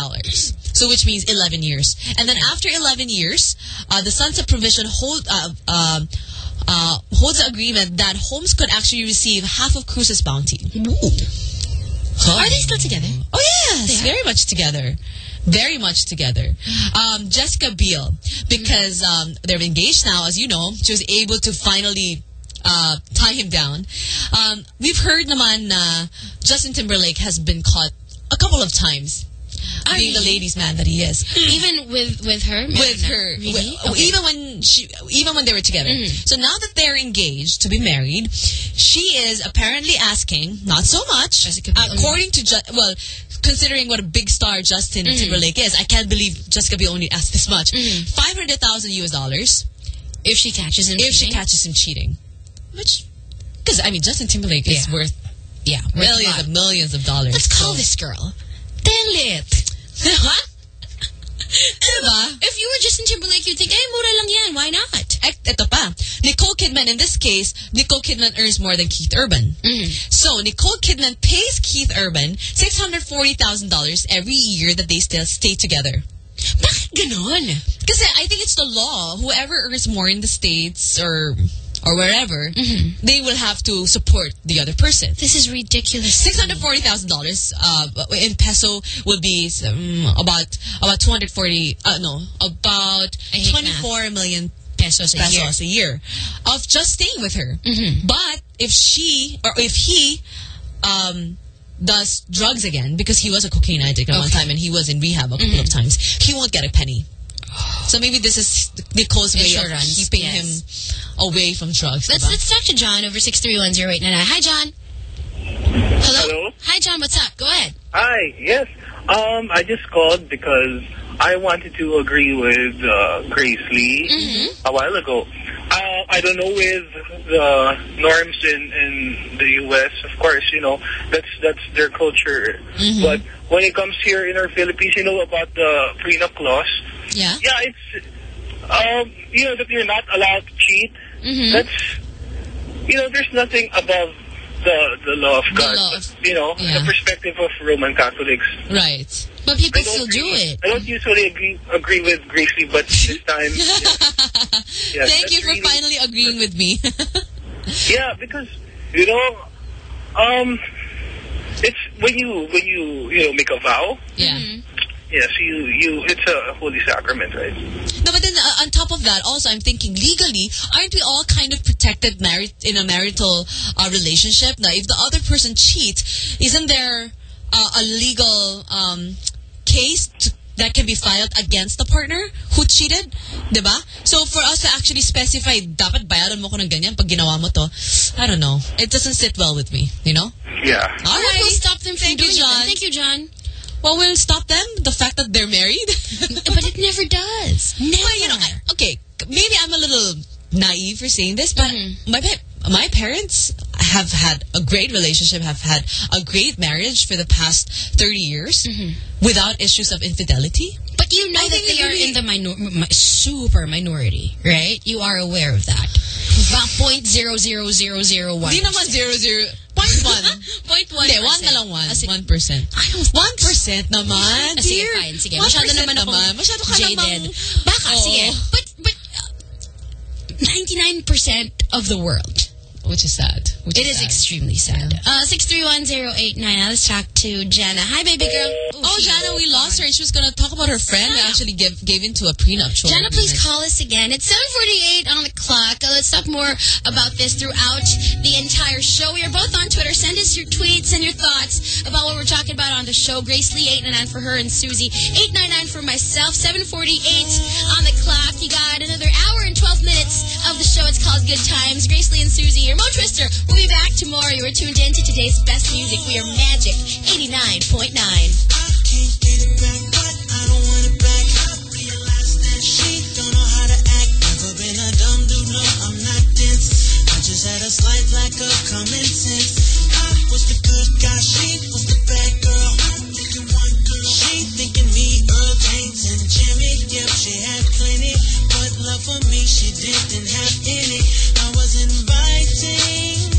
So which means 11 years. And then after 11 years, uh, the sunset provision hold, uh, um, uh, holds the agreement that Holmes could actually receive half of Cruise's bounty. Are they still together? Oh yes, very much together. Very much together. Um, Jessica Biel, because um, they're engaged now, as you know, she was able to finally uh, tie him down. Um, we've heard naman na Justin Timberlake has been caught a couple of times being the ladies' man that he is. Hmm. Even with with her, with her, Really? with- Okay. even when she, even when they were together. Hmm. So now that they're engaged to be married, she is apparently asking not so much, oh, according to Ju- well, considering what a big star Justin hmm. Timberlake is. I can't believe Jessica Biel only asked this much. Five hundred thousand US dollars if she catches him. If she cheating? catches him cheating, which because I mean Justin Timberlake is worth yeah millions of millions of dollars. Let's call So- this girl. Tenlit. Diba? If you were Justin Timberlake, you'd think, eh, mura lang yan. Why not? Ito pa. Nicole Kidman, in this case, Nicole Kidman earns more than Keith Urban. So, Nicole Kidman pays Keith Urban $640,000 every year that they still stay together. Bakit ganon? Kasi I think it's the law. Whoever earns more in the States or or wherever, they will have to support the other person. This is ridiculous. $640,000 uh, in peso would be um, about about 240 uh, no, about hate 24 million pesos a year. pesos a year of just staying with her. But if she or if he um does drugs again because he was a cocaine addict at one time and he was in rehab a couple of times, he won't get a penny. So maybe this is Nicole's way of keeping yes. him away from drugs. Let's let's talk to John over six three one zero eight nine nine. Hi, John. Hello. Hi, John. What's up? Go ahead. Hi, yes. Um, I just called because I wanted to agree with uh, Grace Lee Mm-hmm. a while ago. Uh, I don't know with the norms in, in the U.S. Of course, you know that's that's their culture. Mm-hmm. But when it comes here in our Philippines, you know about the prenup clause. Yeah. Yeah, it's um, you know that you're not allowed to cheat. Mm-hmm. That's you know, there's nothing above the the law of God. law but, you know, yeah. the perspective of Roman Catholics. Right. But people I still do really- it. I don't usually agree agree with Grace Lee, but this time, yeah, yeah, Thank you for really- finally agreeing with me. Yeah, because you know, um, it's when you when you you know make a vow. yeah. Yes, you you it's a holy sacrament, right? No, but then uh, on top of that, also I'm thinking legally, aren't we all kind of protected married in a marital uh, relationship? Now, if the other person cheats, isn't there uh, a legal um, case to, that can be filed against the partner who cheated? Diba? So for us to actually specify, dapat bayaran mo ko ng ganyan pag ginawa mo to, I don't know. It doesn't sit well with me, you know? Yeah. All right. We'll stop them from Thank you, John. it. Thank you, John. Well, we'll stop them. The fact that they're married. but it never does. Never. Well, you know, I, okay, maybe I'm a little naive for saying this, but Mm-hmm. my my parents have had a great relationship, have had a great marriage for the past 30 years Mm-hmm. without issues of infidelity. But you know I that they are in the minor, mi- super minority, right? You are aware of that. About point zero zero zero zero one. Di naman zero zero. Point one. Point one. Hindi, one na lang one. Sige. One percent. One percent naman. Ah, sige, fine. Sige. One Masyado percent naman naman. Masyado ka jaded. Baka, Oo. sige. But, but, uh, 99% of the world. Which is sad. Which It is sad. extremely sad. Uh, 6310899. Let's talk to Jenna. Hi, baby girl. Ooh, Oh, she- Jana, we lost her and she was going to talk about her friend who actually gave, gave into a prenuptial Jenna, please agreement. call us again. It's 748 on the clock. Uh, let's talk more about this throughout the entire show. We are both on Twitter. Send us your tweets and your thoughts about what we're talking about on the show. Grace Lee, 899 for her and Susie. 899 for myself. 748 on the clock. You got another hour and 12 minutes of the show. It's called Good Times. Grace Lee and Susie here. Mo Twister. We'll be back tomorrow. You are tuned in to today's best music. We are Magic 89.9. Had a slight lack of common sense. I was the good guy, she was the bad girl. She thinking me, Earl James and Jimmy. Yep, she had plenty, but love for me she didn't have any. I was inviting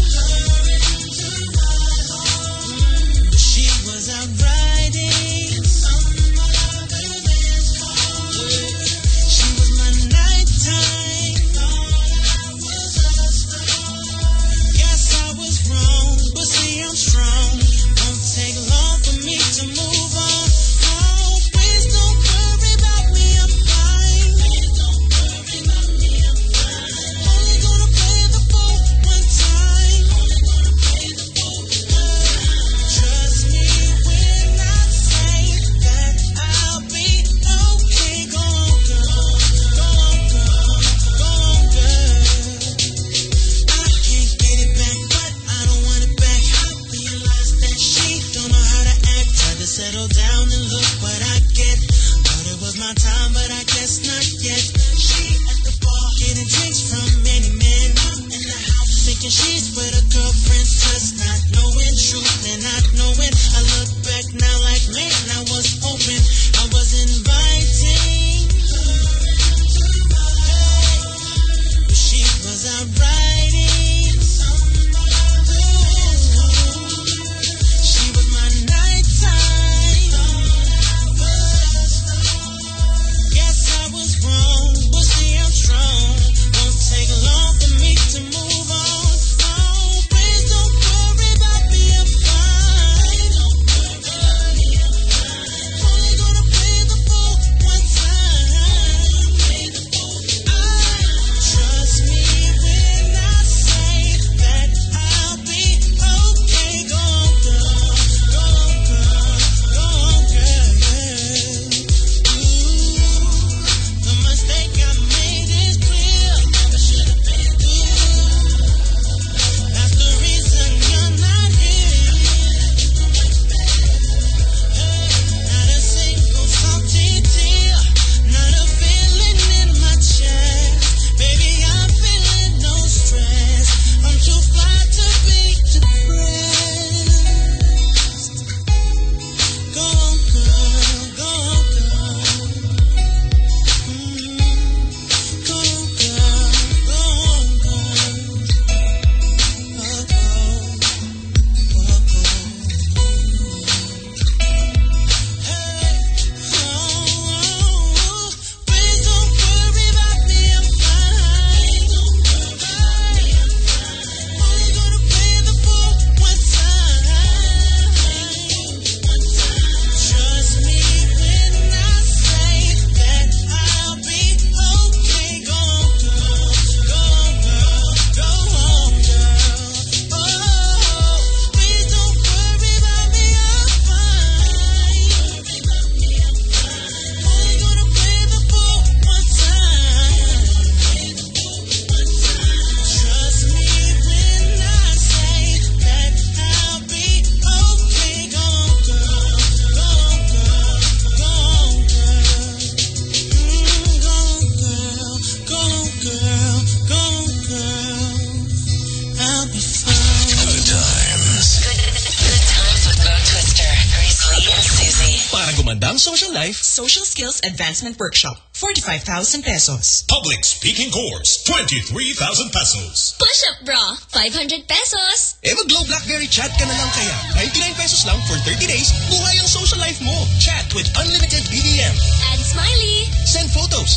Skills Advancement Workshop, 45,000 pesos. Public speaking course, 23,000 pesos. Push-up bra, 500 pesos. Eh mag-Globe Blackberry chat ka na lang kaya. 99 pesos lang for 30 days. Buhay ang social life mo. Chat with unlimited BBM. Add smiley. Send photos.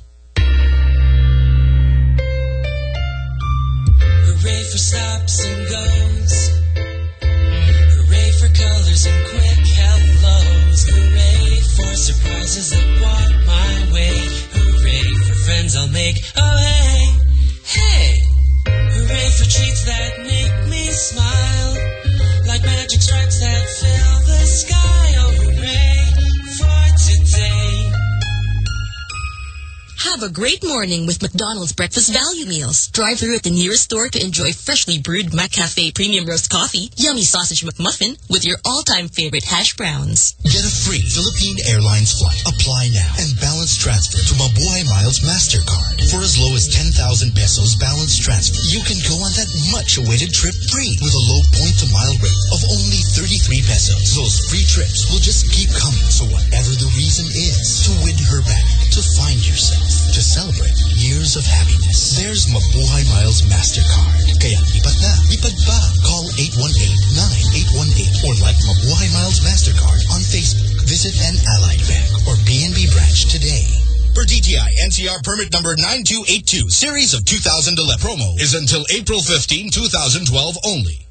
Hooray for stops and goes. Hooray for colors and quick hellos. Hooray for surprises that walk my way. Hooray for friends I'll make. Oh hey, hey. Hooray for treats that make me smile. Like magic stripes that fill Have a great morning with McDonald's breakfast value meals. Drive through at the nearest store to enjoy freshly brewed McCafe premium roast coffee, yummy sausage McMuffin with your all-time favorite hash browns. Get a free Philippine Airlines flight. Apply now and balance transfer to Mabuhay Miles MasterCard. For as low as 10,000 pesos balance transfer, you can go on that much-awaited trip free with a low point-to-mile rate of only 33 pesos. Those free trips will just keep coming. So whatever the reason is, to win her back, to find yourself, to celebrate years of happiness. There's Mabuhay Miles MasterCard. Kaya lipat na, lipat pa. Call 818-9818 or like Mabuhay Miles MasterCard on Facebook. Visit an Allied Bank or PNB branch today. Per DTI NCR permit number 9282, series of 2011. Promo is until April 15, 2012 only.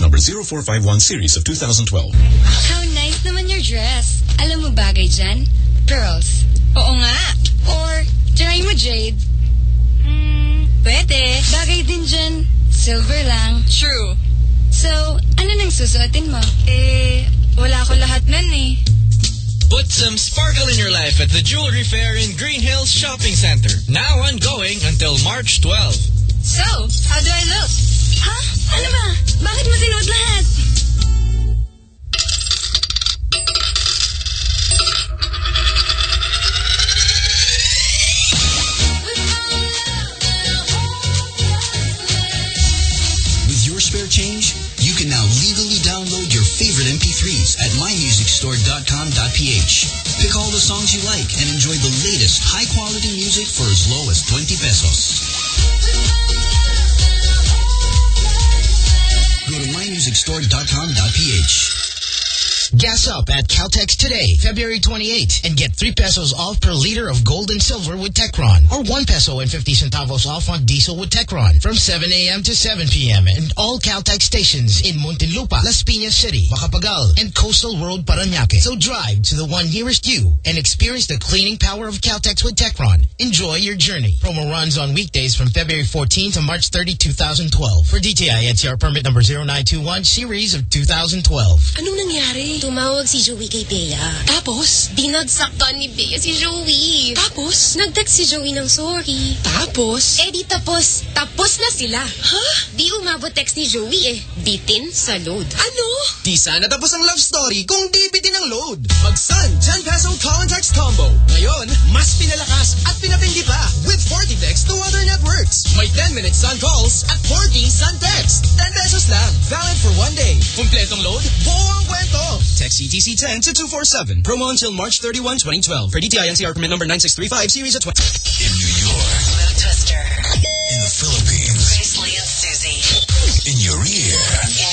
number 0451 series of 2012. How nice naman your dress. Alam mo bagay dyan? Pearls. Oo nga. Or, try mo jade. Hmm, pwede. Bagay din dyan. Silver lang. True. So, ano nang susuotin mo? Eh, wala ko lahat nun eh. Put some sparkle in your life at the Jewelry Fair in Green Hills Shopping Center. Now ongoing until March 12. So, how do I look? With your spare change, you can now legally download your favorite MP3s at mymusicstore.com.ph. Pick all the songs you like and enjoy the latest high-quality music for as low as 20 pesos. Go to mymusicstore.com.ph. Gas up at Caltex today, February 28, and get 3 pesos off per liter of gold and silver with Techron, or 1 peso and 50 centavos off on diesel with Techron from 7 a.m. to 7 p.m. and all Caltex stations in Muntinlupa, Las Piñas City, Macapagal, and Coastal Road, Paranaque. So drive to the one nearest you and experience the cleaning power of Caltex with Techron. Enjoy your journey. Promo runs on weekdays from February 14 to March 30, 2012. For DTI NCR permit number 0921, series of 2012. Anong nangyari? Tumawag si Joey kay Bea. Tapos? Dinagsaktan ni Bea si Joey. Tapos? Nagtext si Joey ng sorry. Tapos? Eh di tapos. Tapos na sila. Ha? Di umabot text ni Joey eh. Bitin sa load. Ano? Di sana tapos ang love story kung di bitin ang load. Mag-Sun 10 peso call and text combo. Ngayon, mas pinalakas at pinatindi pa with 40 texts to other networks. May 10 minute Sun calls at 40 Sun text. 10 pesos lang. Valid for one day. Kompletong load, buo ang kwento. Text ETC 10 to 247. Promo until March 31, 2012. For DTI NCR permit number 9635, series of 20. In New York. Mo Twister. In the Philippines. Grace Lee and Susie. In your ear. In your ear.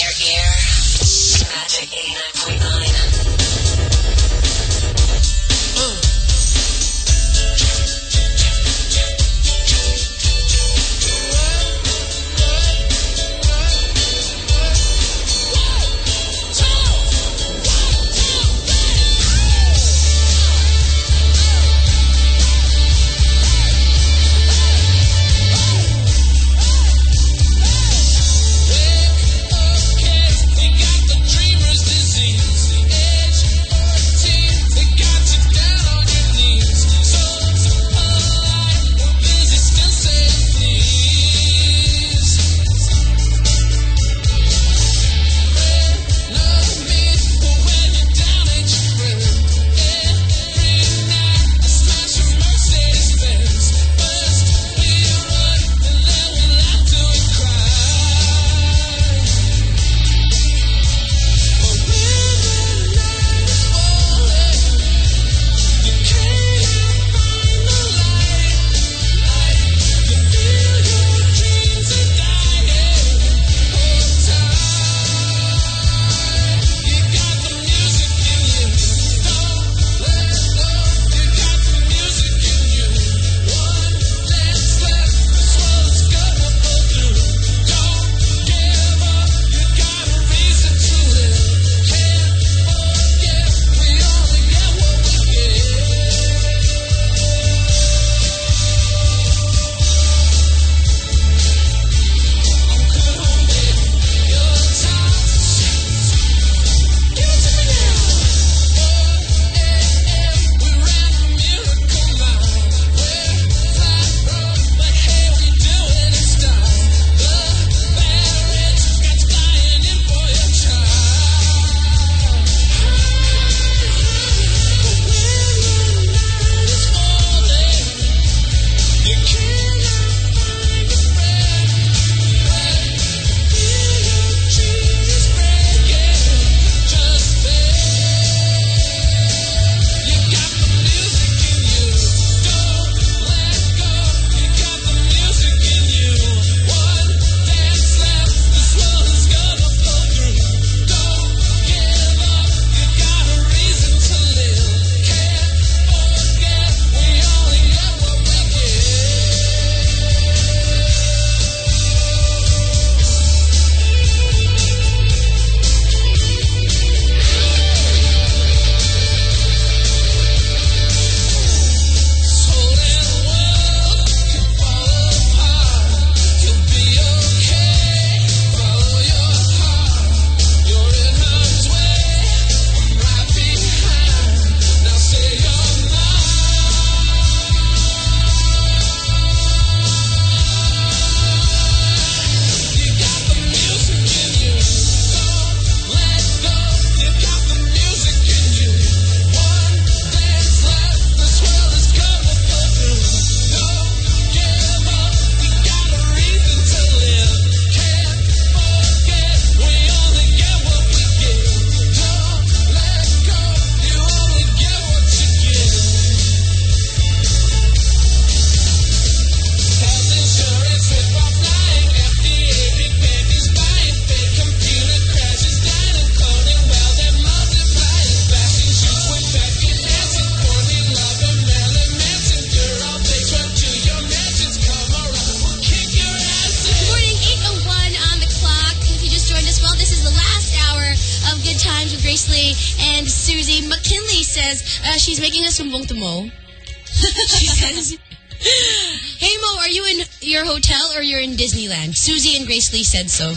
Susie and Grace Lee said so.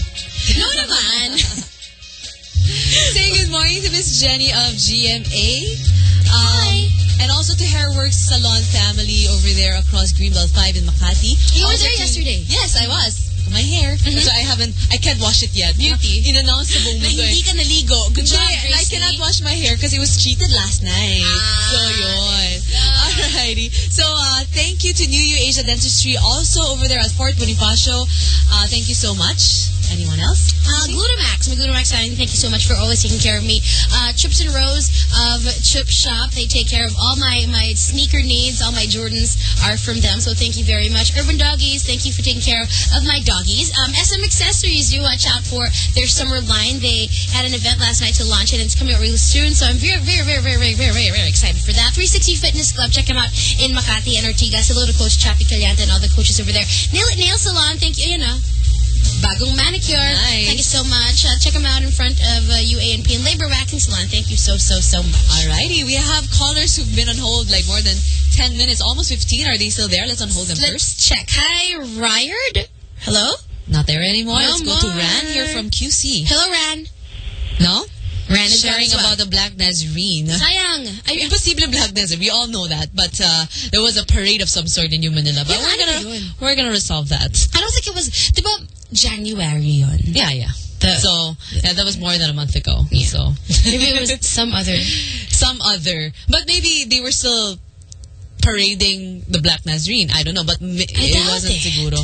No naman. Saying good morning to Miss Jenny of GMA. Um, And also to Hairworks Salon family over there across Greenbelt 5 in Makati. You were there yesterday. Yes, I was. My hair. So I haven't, I can't wash it yet. Beauty. In-announce sa buong mundo eh. hindi ka naligo. Good job, and I cannot wash my hair because it was cheated last night. Ah. so yun. Alrighty. So uh, thank you to New You Asia Dentistry also over there at Fort Bonifacio. Uh, thank you so much. Anyone else? Uh, Glutamax, my Glutamax thank you so much for always taking care of me. Uh, Chips and Rose of Chip Shop, they take care of all my, my sneaker needs. All my Jordans are from them, so thank you very much. Urban Doggies, thank you for taking care of my doggies. Um, SM Accessories, do watch out for their summer line. They had an event last night to launch it, and it's coming out really soon, so I'm very, very, very, very, very, very, very, very excited for that. 360 Fitness Club, check them out in Makati and Ortigas. Hello to Coach Chappie Caliente and all the coaches over there. Nail It Nail Salon, thank you, you know. Bagong manicure. Nice. Thank you so much. Uh, check them out in front of uh, UANP and Lay Bare Waxing Salon. Thank you so, so, so much. Alrighty. We have callers who've been on hold like more than 10 minutes, almost 15. Are they still there? Let's unhold them Let's first. check. Hi, Ryard. Hello? Not there anymore. No Let's go to more. Ran here from QC. Hello, Ran. No? Ran is Sharing well. about the Black Nazarene. Sayang. Ay, imposible Black Nazarene. We all know that. But uh, there was a parade of some sort in New Manila. But Yeah, we're gonna we're gonna resolve that. I don't think it was, di ba, January yun? Yeah, yeah. The- so yeah, that was more than a month ago. So Maybe it was some other. some other, but maybe they were still parading the Black Nazarene. I don't know, but mi- it wasn't it. siguro.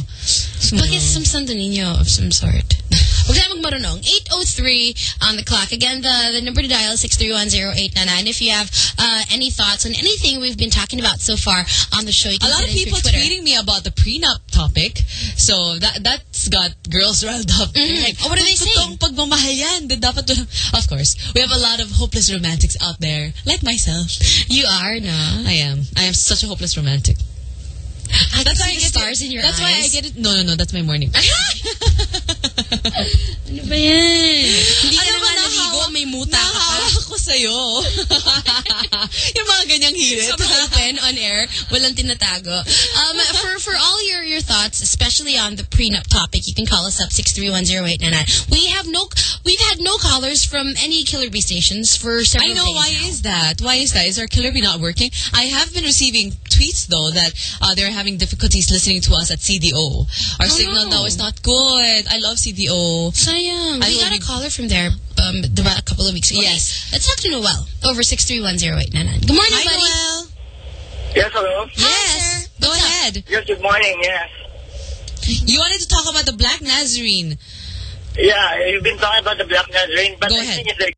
Some Santo Niño of some sort. Huwag tayo magmarunong. 803 on the clock. Again, the, the number to dial is 6310899. If you have uh, any thoughts on anything we've been talking about so far on the show, you A lot of people tweeting me about the prenup topic. So that that's got girls riled up. Mhm. Like, Oh, what are they "Totoong pagmamahal yan. Dapat to-" Of course, we have a lot of hopeless romantics out there, like myself. You are, no? I am. I am such a hopeless romantic. I That's why I get stars it. in your That's why I get it. No, no, no. That's my morning. Ano ba yan? Hindi ka Ano naman naligo, nahawa- may muta ka pa. Nahawa ko sa'yo. yung mga ganyang hirit. Sobrang open on air. Walang tinatago. Um, for for all your, your thoughts, especially on the prenup topic, you can call us up 6310899. We have no we've had no callers from any Killer Bee stations for several I know. days Why now. is that? Why is that? Is our killer bee not working? I have been receiving tweets, though, that uh, they're having difficulties listening to us at CDO. Our Oh, signal no. now is not good. I love CDO. Sayang. I We got a caller from there um, about a couple of weeks ago. Yes. Let's talk to Noel over 6310899. Good morning, Hi, buddy. Noel. Yes, hello. Yes. Go ahead. Yes, good morning. Yes. You wanted to talk about the Black Nazarene. Yeah, you've been talking about the Black Nazarene, but Go I ahead. think it's like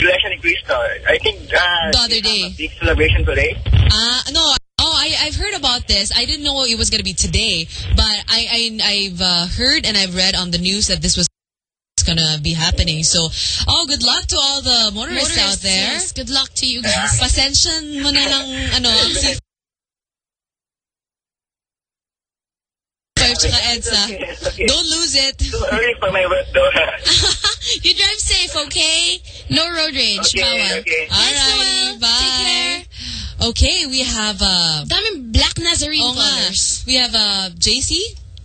celebration in Cristo. I think uh, The other they day. have a big celebration today. Uh, no. I, I've heard about this. I didn't know what it was going to be today, but I, I, I've uh, heard and I've read on the news that this was going to be happening. So, oh, good luck to all the motorists, out there. yes. Good luck to you guys. Pasensyon mo na lang, ano, ang Five tsaka EDSA. It's okay. Don't lose it. Too early for my work though. you drive safe, okay? No road rage. Okay, Bawal. okay. Thanks, Alrighty, Noel. bye. Take care. Okay, we have, uh, Daming Black Nazarene oh, nga. callers. we have, uh, JC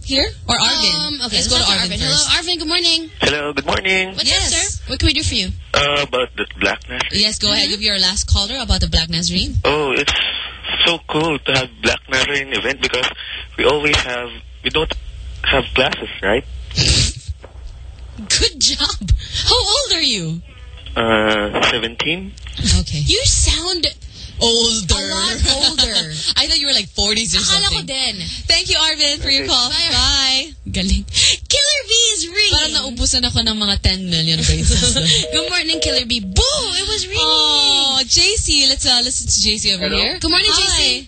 here? Or Arvin? Um, okay, let's go to talk Arvin, Hello. Arvin. Good morning. Hello, good morning. What's Yes. up, sir? What can we do for you? Uh, about the Black Nazarene. Yes, go ahead. Give your last caller about the Black Nazarene. Oh, it's so cool to have Black Nazarene event because we always have, we don't have classes, right? Good job. How old are you? Uh, 17? Okay. You sound Older. a lot older. I thought you were like 40s or Akala ko something. din. Thank you, Arvin, for your call. Bye. Bye. Galing. Killer Bee is ringing. Parang naubusan ako ng mga 10 million braces. Good morning, Killer Bee. Boo! It was ringing. oh, JC. Let's uh, listen to JC over Hello? here. Good morning, Hi. JC.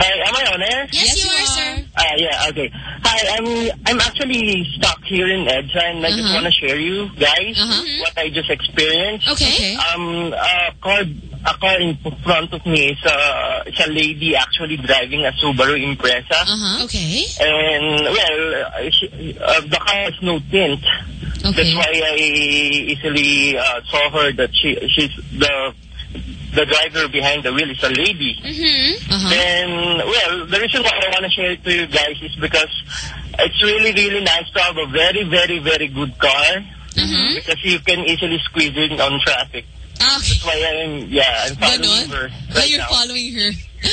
Hi, am I on air? Yes, Yes, you, you are, are. sir. Uh, yeah, okay. Hi, I'm I'm actually stuck here in EDSA and I just Uh-huh. want to share you guys Uh-huh. what I just experienced. Okay. Okay. Um, a car, a car in front of me is a, is a lady actually driving a Subaru Impreza. Uh-huh. Okay. And, well, uh, she, uh, the car has no tint. That's why I easily uh, saw her that she she's the the driver behind the wheel is a lady. Mm-hmm. Then, well, the reason why I want to share it to you guys is because it's really, really nice to have a very, very, very good car. Mm-hmm. Because you can easily squeeze in on traffic. Ah, That's why I'm, yeah, I'm following her Oh, right you're now. following her.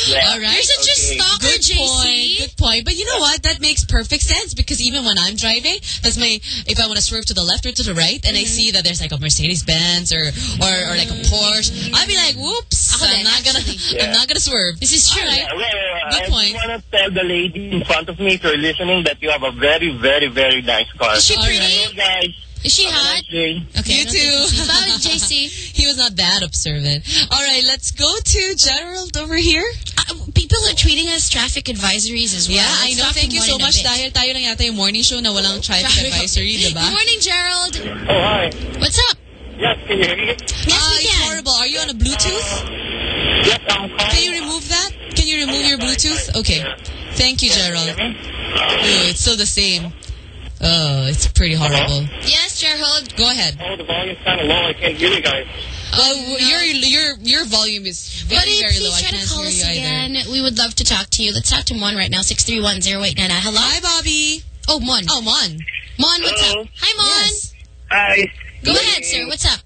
Yeah. All right. You're such a stalker, Good JC. point. Good point. But you know what? That makes perfect sense because even when I'm driving, that's my if I want to swerve to the left or to the right, and I Mm-hmm. see that there's like a Mercedes Benz or or, or like a Porsche, I'll be like, "Whoops! Ako I'm not gonna actually. I'm not gonna swerve." This is true. All right. Yeah, well, Good I point. want to tell the lady in front of me, if you're listening, that you have a very, very, very nice car. Is she pretty? right. Hey, guys. Is she Have hot? Okay. You too. think- Bye, JC. he was not that observant. All right, let's go to Gerald over here. Uh, people are tweeting us traffic advisories as well. Yeah, I Let's know. Thank you so much bit. dahil tayo lang yata yung morning show na walang traffic Traffic- advisory, di ba? Good morning, Gerald. Oh, hi. What's up? Yes, can you hear me? Yes, Ah, we it's can. horrible. Are you on a Bluetooth? Yes, I'm calling. Can you remove that? Can you remove your Bluetooth? Okay. Thank you, Gerald. Ooh, it's still the same. Oh, it's pretty horrible. Yes, Gerald. Go ahead. Oh, the volume's kind of low. I can't hear you guys. Well, your your your volume is very Buddy, very please low. I try can't to call us you either. again. We would love to talk to you. Let's talk to Mon right now. 6310899. Hello? Hi, Bobby. Oh, Mon. Oh, Mon. Mon, what's Hello. up? Hi, Mon. Yes. Hi. Go ahead, sir. What's up?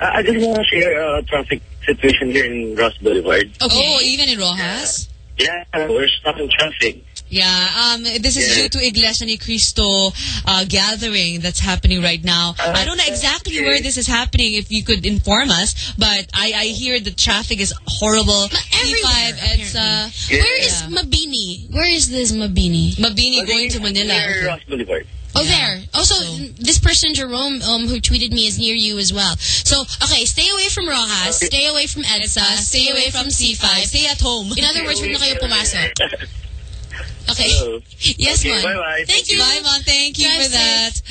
Uh, I just want to share a traffic situation here in Roxas Boulevard. Okay. Oh, even in Roxas. Yeah, we're stuck in traffic. Yeah, um, this is Yeah. due to Iglesia Ni Cristo uh, gathering that's happening right now. I don't know exactly where this is happening. If you could inform us, but I, I hear the traffic is horrible. everywhere, C5, it's uh, Where is Mabini? Where is this Mabini? Mabini going to Manila. Near Okay. Roxas Boulevard. Oh, there. Also, this person, Jerome, um, who tweeted me is near you as well. So, okay, stay away from Roxas, stay away from EDSA, stay away from C5. Stay at home. In other words, huwag na kayo pumasok. Okay. Hello. Yes, Okay, Mon. bye-bye. Thank you. Bye, Mom. Thank you Drive for safe. that.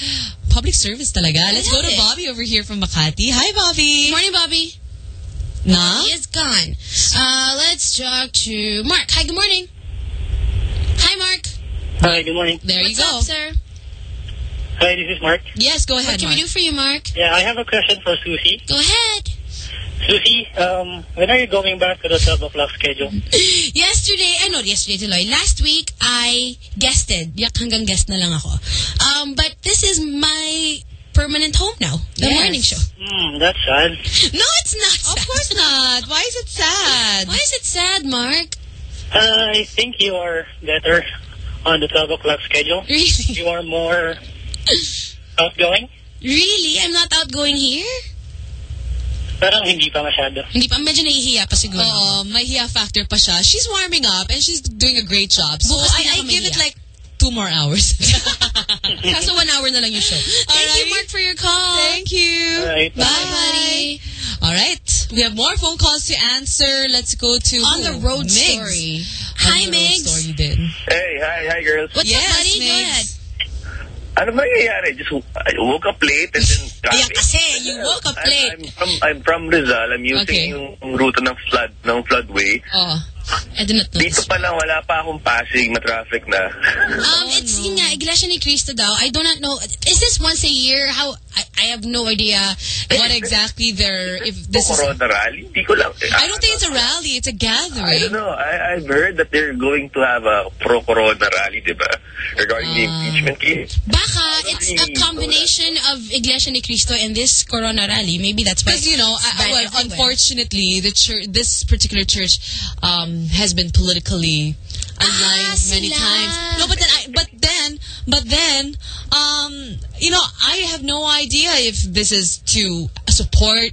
Public service talaga. Let's go to it. Bobby over here from Makati. Hi, Bobby. Good morning, Bobby. Na? He is gone. Uh, let's talk to Mark. Hi, good morning. Hi, Mark. Hi, good morning. There you go. up, sir? Hi, this is Mark. Yes, go ahead, What ahead, can Mark. we do for you, Mark? Yeah, I have a question for Susie. Go ahead. Susie, um, when are you going back to the 12 o'clock schedule? Yesterday, I know yesterday tuloy. Last week, I guested. Yak hanggang guest na lang ako. Um, but this is my permanent home now. The Yes. morning show. Hmm, that's sad. No, it's not sad. Of course not. Why is it sad? Why is it sad, Mark? Uh, I think you are better on the 12 o'clock schedule. Really? You are more outgoing. Really? I'm not outgoing here? Parang hindi pa masyado. Hindi pa, medyo nahihiya pa siguro. Oo, may hiya factor pa siya. She's warming up and she's doing a great job. So Bukas I, I give it like two more hours. Kaso one hour na lang yung show. Thank you, Mark, for your call. Thank you. All right. Bye. Bye, buddy. All right. We have more phone calls to answer. Let's go to On who? the road Migs. story. On Hi, the road Migs. story din. Hey, hi, hi, girls. What's Yes, up, buddy? Go ahead. Ano ba nangyayari? Just I woke up late and then traffic. kasi, you woke up I'm, late. I'm from I'm from Rizal. I'm using Okay. yung route ng flood ng floodway. Oh. I did not know Dito this. pa lang wala pa akong passing, ma-traffic na. Um, it's yun nga, Iglesia ni Cristo daw. I do not know. Is this once a year? How? I, I have no idea. What exactly they're, if this is, Corona rally? Di ko lang. I don't think it's a rally, it's a I don't gathering. know. I, I've heard that they're going to have a pro-corona rally, di ba? Regarding the Ah. impeachment case. Baka it's a combination of Iglesia ni Cristo and this Corona rally. Maybe that's why. Because you know, it's I, well, everywhere. unfortunately, the church, this particular church, um, has been politically aligned Ah, many sila. times. No, but then, I, but then, but then, um, you know, I have no idea if this is to support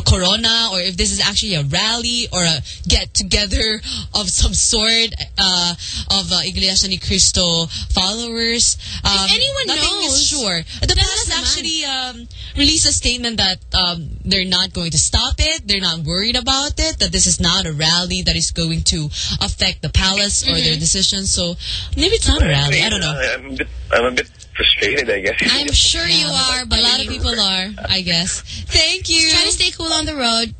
Corona or if this is actually a rally or a get together of some sort uh, of uh, Iglesia ni Cristo followers. Um, anyone nothing knows, is sure. The palace actually um, released a statement that um, they're not going to stop it. They're not worried about it. That this is not a rally that is going to affect the palace or Mm-hmm. their decisions. So maybe it's not a rally. I don't know. I'm a bit, I'm a bit frustrated, I guess. I'm sure you are, but A lot of people are, I guess. Thank you. Try to stay cool on the road.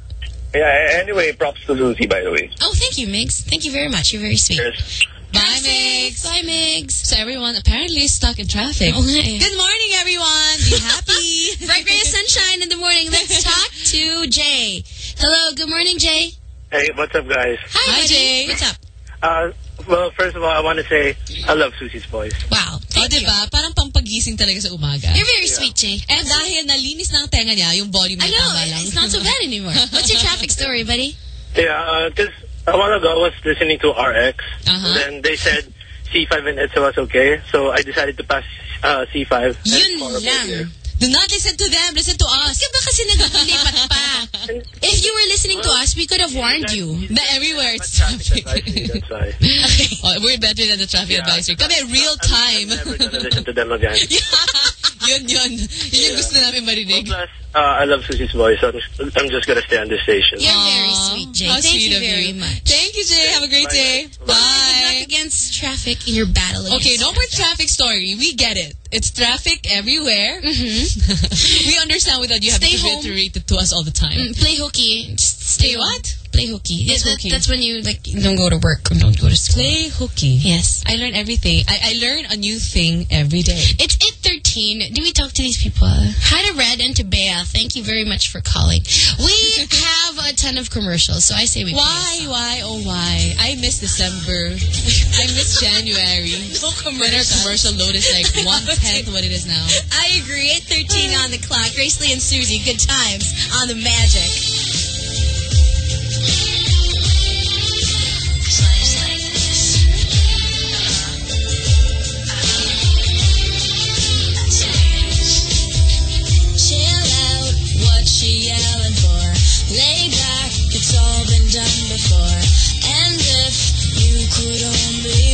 Yeah, anyway, props to Susie, by the way. Oh, thank you, Migs. Thank you very much. You're very sweet. Cheers. Bye, Migs. Bye, Migs. So everyone apparently is stuck in traffic. Oo nga eh. Good morning, everyone. Be happy. Bright ray of sunshine in the morning. Let's talk to Jay. Hello, good morning, Jay. Hey, what's up, guys? Hi, Hi, Jay. What's up? Uh, well, first of all, I want to say I love Susie's voice. Wow. Thank oh, diba? Parang pampagising talaga sa umaga. You're very sweet, Jay. And dahil nalinis na ang tenga niya, yung volume I niya know, tama lang. it's not so bad anymore. What's your traffic story, buddy? Yeah, because a while ago I was listening to RX, Uh-huh. and then they said C5 and EDSA was okay, so I decided to pass uh, C5. Yun lang. here. Do not listen to them. Listen to us. Ka ba kasi nagpulipat pa? If you were listening to us, we could have warned you. But everywhere it's traffic. That's why. oh, we're better than the traffic advisory. Kami, real time. Never gonna listen to them again. yun, yun. Yun yung gusto namin marinig. Plus, uh, I love Susie's voice, so I'm, I'm just gonna stay on this station. You're very sweet, Jay. How Thank sweet you very you. much. Thank you, Jay. Have a great day. Good Bye. luck against traffic in your battle against Okay, no more traffic story. We get it. It's traffic everywhere. we understand without you having Stay to home. reiterate it to us all the time. Mm, play hooky. Stay what? Play hooky. Yeah, that- hooky? That's when you like don't go to work or don't go to school. Play hooky. Yes. I learn everything. I, I learn a new thing every day. It's 8.13. Do we talk to these people? Hi to Red and to Bea. Thank you very much for calling. We have a ton of commercials, so I say we Why, why, oh why? I miss December. I miss January. When our commercial load is like one-tenth what it is now. I agree. 8.13 on the clock. Grace Lee and Susie, good times on the magic. Lay back, it's all been done before. And if you could only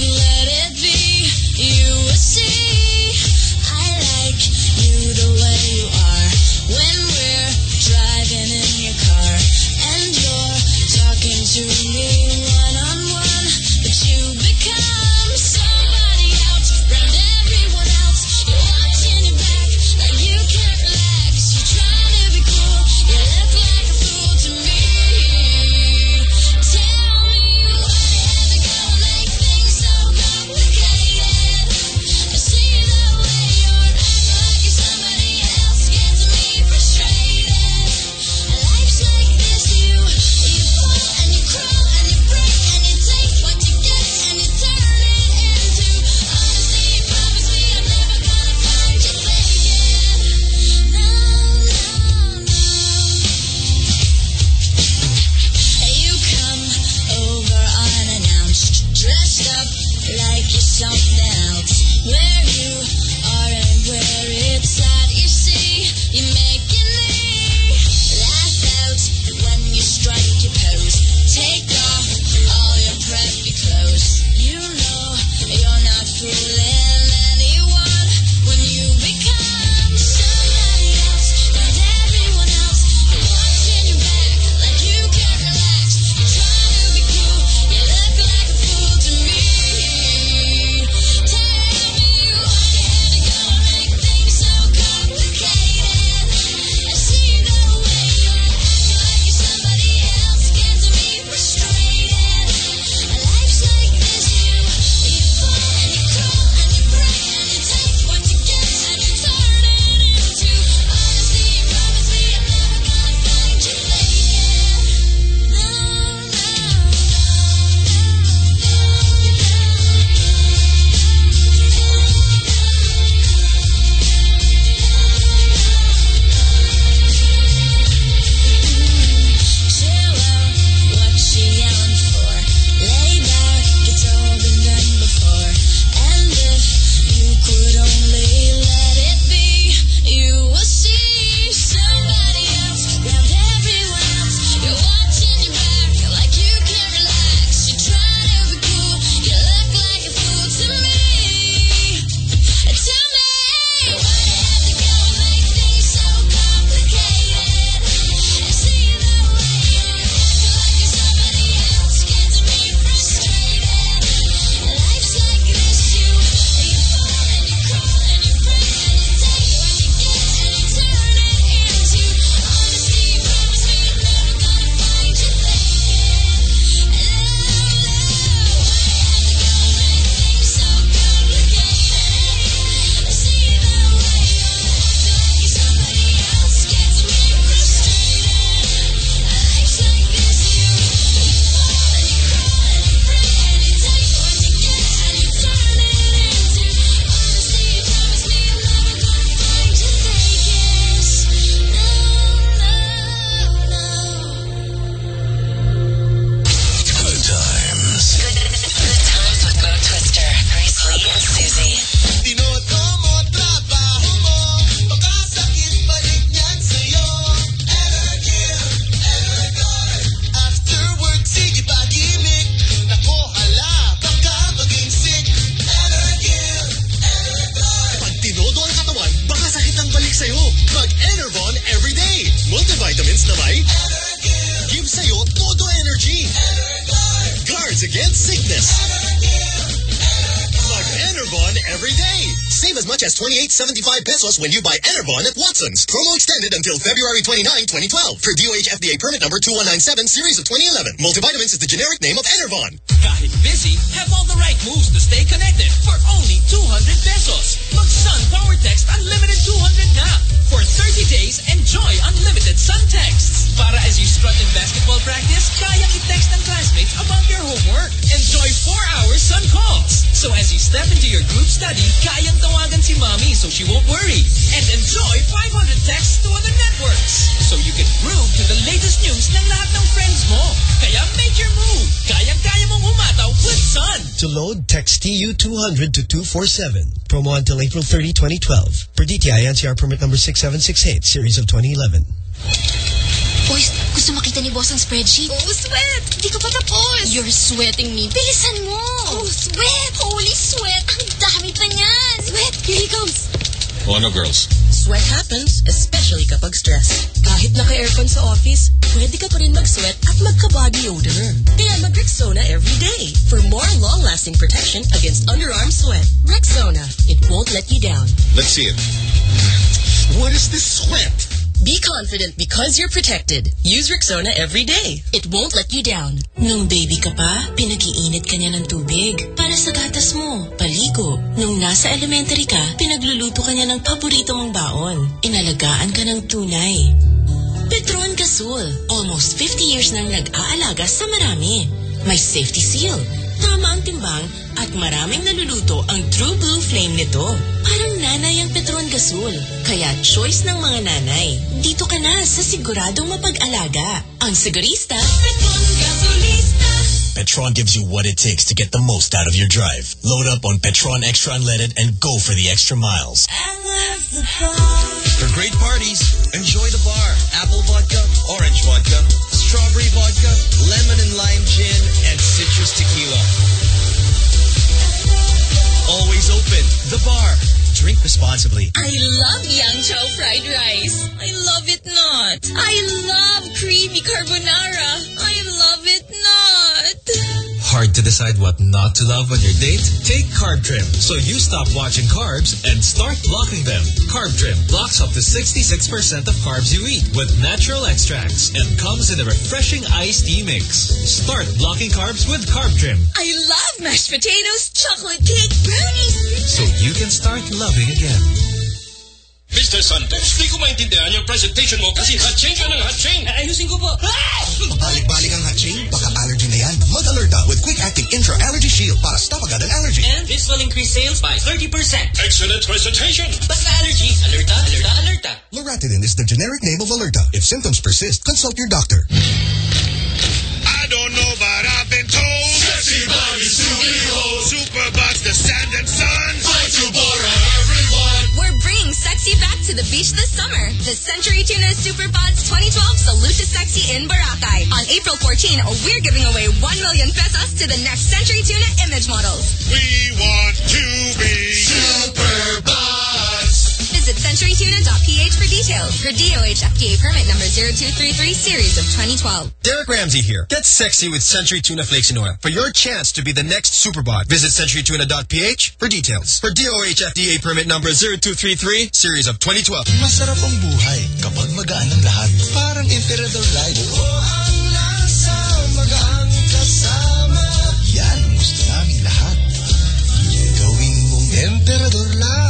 75 pesos when you buy Enervon at Watson's. Promo extended until February 29, 2012 for DOH FDA permit number 2197 series of 2011. Multivitamins is the generic name of Enervon. Kahit busy, have all the right moves to stay connected for only 200 pesos. Mag-Sun Power Text Unlimited 200 na. For 30 days, enjoy unlimited Sun texts. Para as you strut in basketball practice, kayang i-text ng classmates about your homework. Enjoy 4 hours Sun calls. So as you step into your group study, kayang tawagan si mommy so she won't worry. And enjoy 500 texts to other networks. So you can groove to the latest news ng lahat ng friends mo. Kaya make your move. Kayang-kaya mong umataw with Sun. To load, text TU200 to 247. Promo until April 30, 2012. Per DTI NCR permit number 6768, series of 2011. Boys, gusto makita ni boss ang spreadsheet? Oh, sweat! Hindi ka pa tapos! You're sweating me. Bilisan mo! Oh, sweat! Holy sweat! Ang dami pa niyan! Sweat! Here he comes! Oh, no, girls. Sweat happens, especially kapag stress. Kahit naka-aircon sa office, pwede ka pa rin mag-sweat at magka-body odor. Kaya mag-Rexona every day for more long-lasting protection against underarm sweat. Rexona, it won't let you down. Let's see it. What is this sweat? Be confident because you're protected. Use Rexona every day. It won't let you down. Nung baby ka pa, pinag-iinit ka niya ng tubig para sa gatas mo, paligo. Nung nasa elementary ka, pinagluluto ka niya ng paborito mong baon. Inalagaan ka ng tunay. Petron Gasol, almost 50 years nang nag-aalaga sa marami. May safety seal, tama ang timbang, at maraming naluluto ang True Blue Flame nito. Parang nanay ang Petron Gasol. Kaya choice ng mga nanay. Dito ka na sa siguradong mapag-alaga. Ang sigurista, Petron Gasolista. Petron gives you what it takes to get the most out of your drive. Load up on Petron Extra Unleaded and go for the extra miles. For great parties, enjoy the bar. Apple vodka, orange vodka, strawberry vodka, lemon and lime gin, and citrus tequila. Always open. The bar. Drink responsibly. I love Yang Chow fried rice. I love it not. I love creamy carbonara. I love it not. Hard to decide what not to love on your date? Take Carb Trim so you stop watching carbs and start blocking them. Carb Trim blocks up to 66% of carbs you eat with natural extracts and comes in a refreshing iced tea mix. Start blocking carbs with Carb Trim I love mashed potatoes, chocolate cake, brownies. so you can start loving again. Mr. Santos, di ko maintindihan yung presentation mo kasi hatching ka ng hatching. Ayusin ko po. Balik-balik ang hatching, baka allergy na yan. Mag-alerta with quick-acting intra-allergy shield para stop agad ang allergy. And this will increase sales by 30%. Excellent presentation. Basta allergy, alerta, alerta, alerta. Loratadine is the generic name of Alerta. If symptoms persist, consult your doctor. I don't know, but I've been told. Sexy body, studio. The beach this summer. The Century Tuna Superbods 2012 Salute to Sexy in Boracay. On April 14, we're giving away 1 million pesos to the next Century Tuna image models. We want to be Superbods. Visit centurytuna.ph for details. For DOH FDA permit number 0233 series of 2012. Derek Ramsey here. Get sexy with Century Tuna Flakes and Oil for your chance to be the next Superbod. Visit centurytuna.ph for details. For DOH FDA permit number 0233 series of 2012. Masarap ang buhay kapag magaan ang lahat. Parang Emperador Light. Oh, ang lasa, magaan kasama. Yan ang gusto namin lahat. Gawin mong Emperador Light.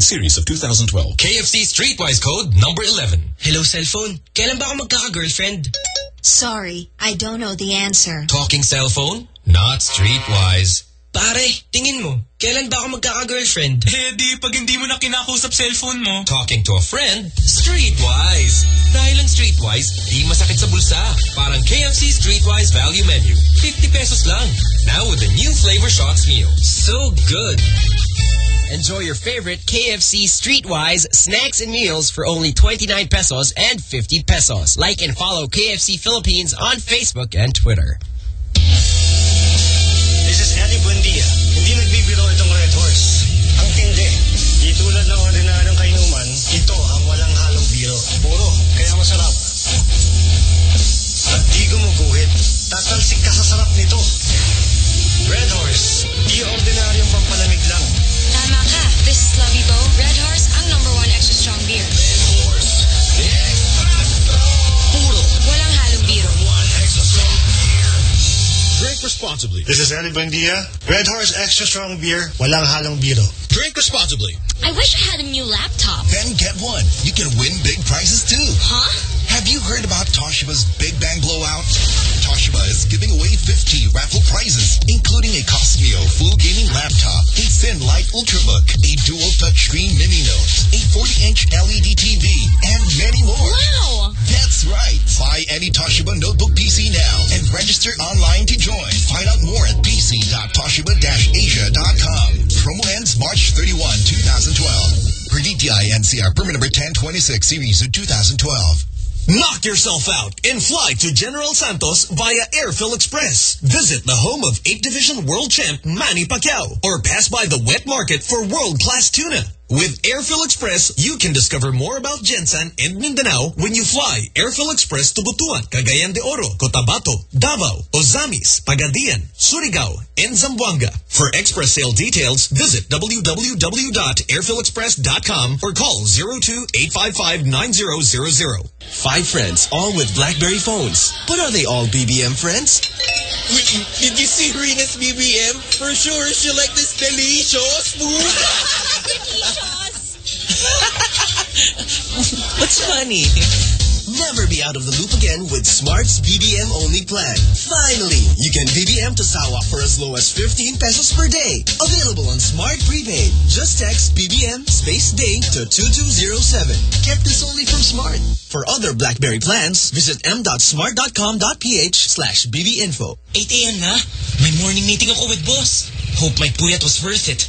series of 2012. KFC Streetwise code number 11. Hello, cellphone. Kailan ba ako magkaka-girlfriend? Sorry, I don't know the answer. Talking cell phone? Not Streetwise. Pare, tingin mo, kailan ba ako magkaka-girlfriend? Eh di, pag hindi mo na kinakusap cellphone mo. Talking to a friend? Streetwise! Dahil ang Streetwise, di masakit sa bulsa. Parang KFC Streetwise Value Menu. 50 pesos lang. Now with the new flavor shots meal. So good! Enjoy your favorite KFC Streetwise snacks and meals for only 29 pesos and 50 pesos. Like and follow KFC Philippines on Facebook and Twitter. This is Eddie Buendia. Hindi nagbibiro itong Red Horse. Ang tindi. Di tulad ng ordinaryong kainuman, ito ang walang halong biro. Puro, kaya masarap. At di gumuguhit. Tatalsik ka sa sarap nito. Red Horse. Di ordinaryong responsibly. This is Buendia. Red Horse Extra Strong Beer. Walang halong biro. Drink responsibly. I wish I had a new laptop. Then get one. You can win big prizes too. Huh? Have you heard about Toshiba's Big Bang Blowout? Toshiba is giving away 50 raffle prizes, including a Qosmio full gaming laptop, a thin light Ultrabook, a dual touchscreen mini note, a 40-inch LED TV, and many more. Wow! That's right. Buy any Toshiba notebook PC now and register online to join. Find out more at pc.toshiba-asia.com. Promo ends March 31, 2012. Per DTI NCR permit number 1026 series of 2012. Knock yourself out and fly to General Santos via Airphil Express. Visit the home of 8th Division World Champ Manny Pacquiao or pass by the wet market for world-class tuna. With Airphil Express, you can discover more about GenSan and Mindanao when you fly Airphil Express to Butuan, Cagayan de Oro, Cotabato, Davao, Ozamis, Pagadian, Surigao, and Zamboanga. For express sale details, visit www.airphilexpress.com or call 02-855-9000. Five friends, all with BlackBerry phones. But are they all BBM friends? Wait, did you see Rena's BBM? For sure, she like this delicious food. What's funny? Never be out of the loop again with Smart's BBM only plan. Finally, you can BBM to Sawa for as low as 15 pesos per day. Available on Smart Prepaid. Just text BBM space day to 2207. Get this only from Smart. For other BlackBerry plans, visit m.smart.com.ph slash bbinfo. 8 a.m. na. May morning meeting ako with boss. Hope my puyat was worth it.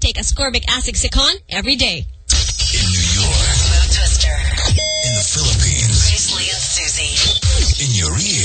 Take ascorbic acid Cecon every day. In New York. Smooth Twister. In the Philippines. Grace Lee and Susie. In your ear.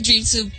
Dreams to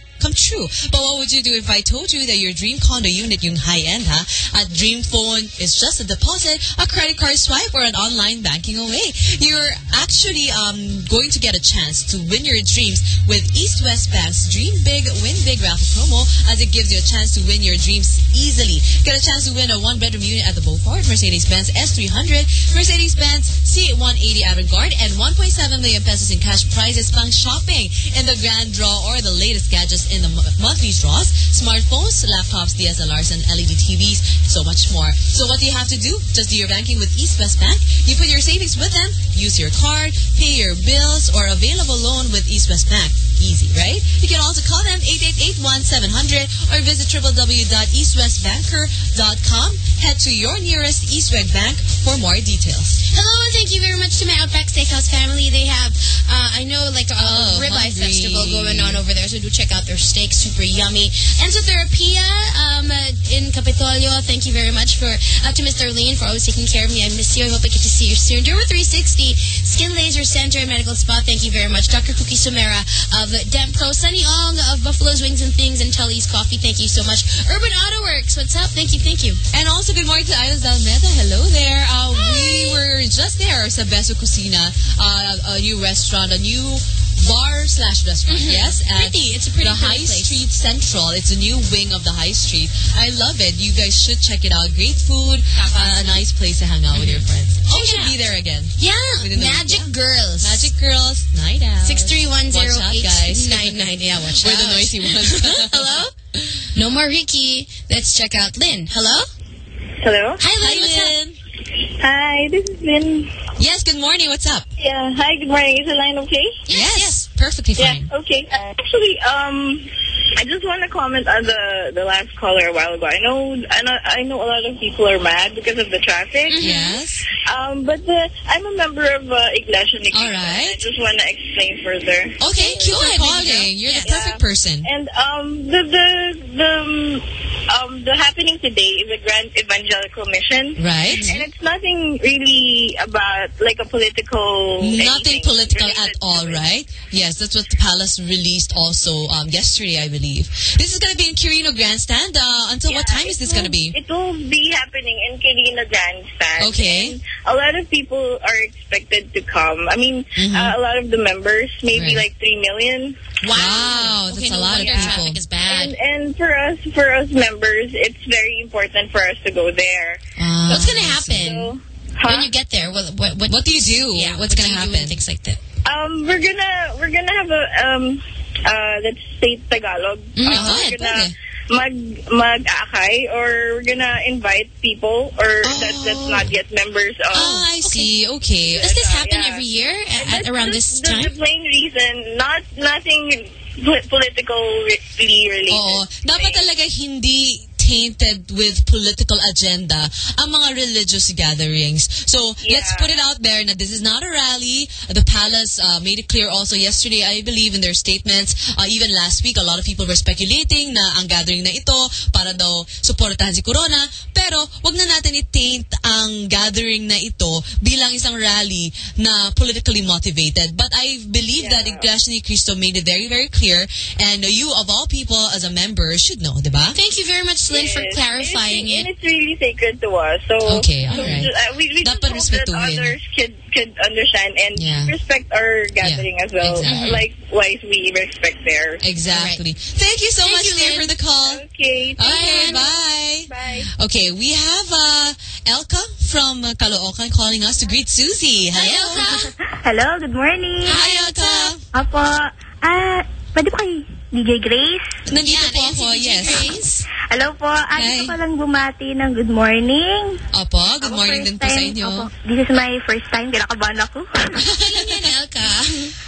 I told you that your dream condo unit, yung high-end, ha, at Dream Phone is just a deposit, a credit card swipe, or an online banking away? You're actually um, going to get a chance to win your dreams with East West Bank's Dream Big, Win Big raffle promo as it gives you a chance to win your dreams easily. Get a chance to win a one-bedroom unit at the Beaufort, Mercedes-Benz S300, Mercedes-Benz C180 Avantgarde, and 1.7 million pesos in cash prizes pang shopping in the grand draw or the latest gadgets in the monthly draws, smartphones, laptops, DSLRs, and LED TVs, so much more. So what do you have to do? Just do your banking with East West Bank. You put your savings with them, use your card, pay your bills, or available loan with East West Bank. Easy, right? You can also call them 888-1700 or visit www.eastwestbanker.com. Head to your nearest East West Bank for more details. Hello, and thank you very much to my Outback Steakhouse family. They have, uh, I know, like a Oh, ribeye hungry. festival going on over there, so do check out their steaks, super yummy. Enzo Therapia um, uh, in Capitolio, thank you very much for uh, to Mr. Lean for always taking care of me. I miss you. I hope I get to see you soon. Derma 360 Skin Laser Center and Medical Spa, thank you very much. Dr. Cookie Sumera of Demco, Sunny Ong of Buffalo's Wings and Things, and Tully's Coffee, thank you so much. Urban Auto Works, what's up? Thank you, thank you. And also, good morning to Iris Dalmeda. Hello there. Uh, we were just there sa Beso Cocina, uh, a new restaurant, a new bar slash restaurant, Mhm. yes? At Pretty. It's a pretty The pretty High place. Street Central. It's a new wing of the High Street. I love it. You guys should check it out. Great food, uh, a nice place to hang out with your friends. Oh, we should be there again. Yeah, Within week, Magic yeah. Girls. Magic Girls, night out. Six three one zero Watch out, guys. nine nine. Yeah, watch We're out. the noisy ones. Hello? No more Ricky. Let's check out Lynn. Hello? Hello? Hi, Lynn. Hi, What's up? Lynn. Hi, this is Lynn. Yes, good morning. What's up? Yeah, hi, good morning. Is the line okay? Yes, yes. Perfectly fine. Yeah, okay. Actually, um, I just want to comment on the the last caller a while ago. I know, I know, I know a lot of people are mad because of the traffic. Yes. Um, but the, I'm a member of uh, Iglesia Ni All right. I just want to explain further. Oh, thank you for calling. You're the perfect person. And um, the the the um, the happening today is a Grand Evangelical Mission, Right. And it's nothing really about like a political. Nothing political related at all, right? Yes, that's what the palace released also um, yesterday, I believe. This is going to be in Quirino Grandstand. Uh, until what time is this going to be? It will be happening in Quirino Grandstand. Okay. And a lot of people are expected to come. I mean, Mhm. uh, a lot of the members, maybe Right. like 3 million. Wow, that's Okay, a no lot of wonder people. traffic is bad. And, and for us, for us members, it's very important for us to go there. Ah, What's going to happen So, huh? when you get there? What, what, what, What do you do? Yeah, What's what going to happen? Things like that. Um, we're gonna we're gonna have a um uh let's say Tagalog. Mm, uh, go ahead, we're gonna pwede. mag mag-akay or we're gonna invite people or that that's not yet members of. Oh, I see. Okay. Does this Uh, happen yeah. every year at, at That's around just this the, time? The plain reason, not nothing pol- politically related. Oo. Dapat talaga hindi tainted with political agenda ang mga religious gatherings. So, let's put it out there na this is not a rally. The palace uh, made it clear also yesterday, I believe, in their statements. Uh, even last week, a lot of people were speculating na ang gathering na ito para daw supportahan si Corona. Pero, wag na natin i-taint ang gathering na ito bilang isang rally na politically motivated. But I believe that Iglesia Ni Cristo made it very, very clear and you, of all people, as a member, should know, di ba? Thank you very much, Lynn, for Yes. clarifying and it. it's, and it's really sacred to us. So, Okay, so alright. uh, we, we just Dapat hope that others could, could understand and Yeah. respect our gathering as well. exactly. Likewise, we respect theirs. Exactly. Thank you so Thank much, you, Lynn. for the call. Okay. Okay, bye. Bye. Okay, we have uh, Elka from uh, Caloocan calling us to greet Susie. Hello. Hello, good morning. Hi, Elka. Apo, ah, pwede po kay DJ Grace? Nandito Yeah, po ayan si ako, DJ yes. Grace. Hello po, ah, Hi. gusto ko lang bumati ng good morning. Opo, good Ako morning first din po sa inyo. Opo, this is my first time, kinakabahan ako. Kailan yan, Elka?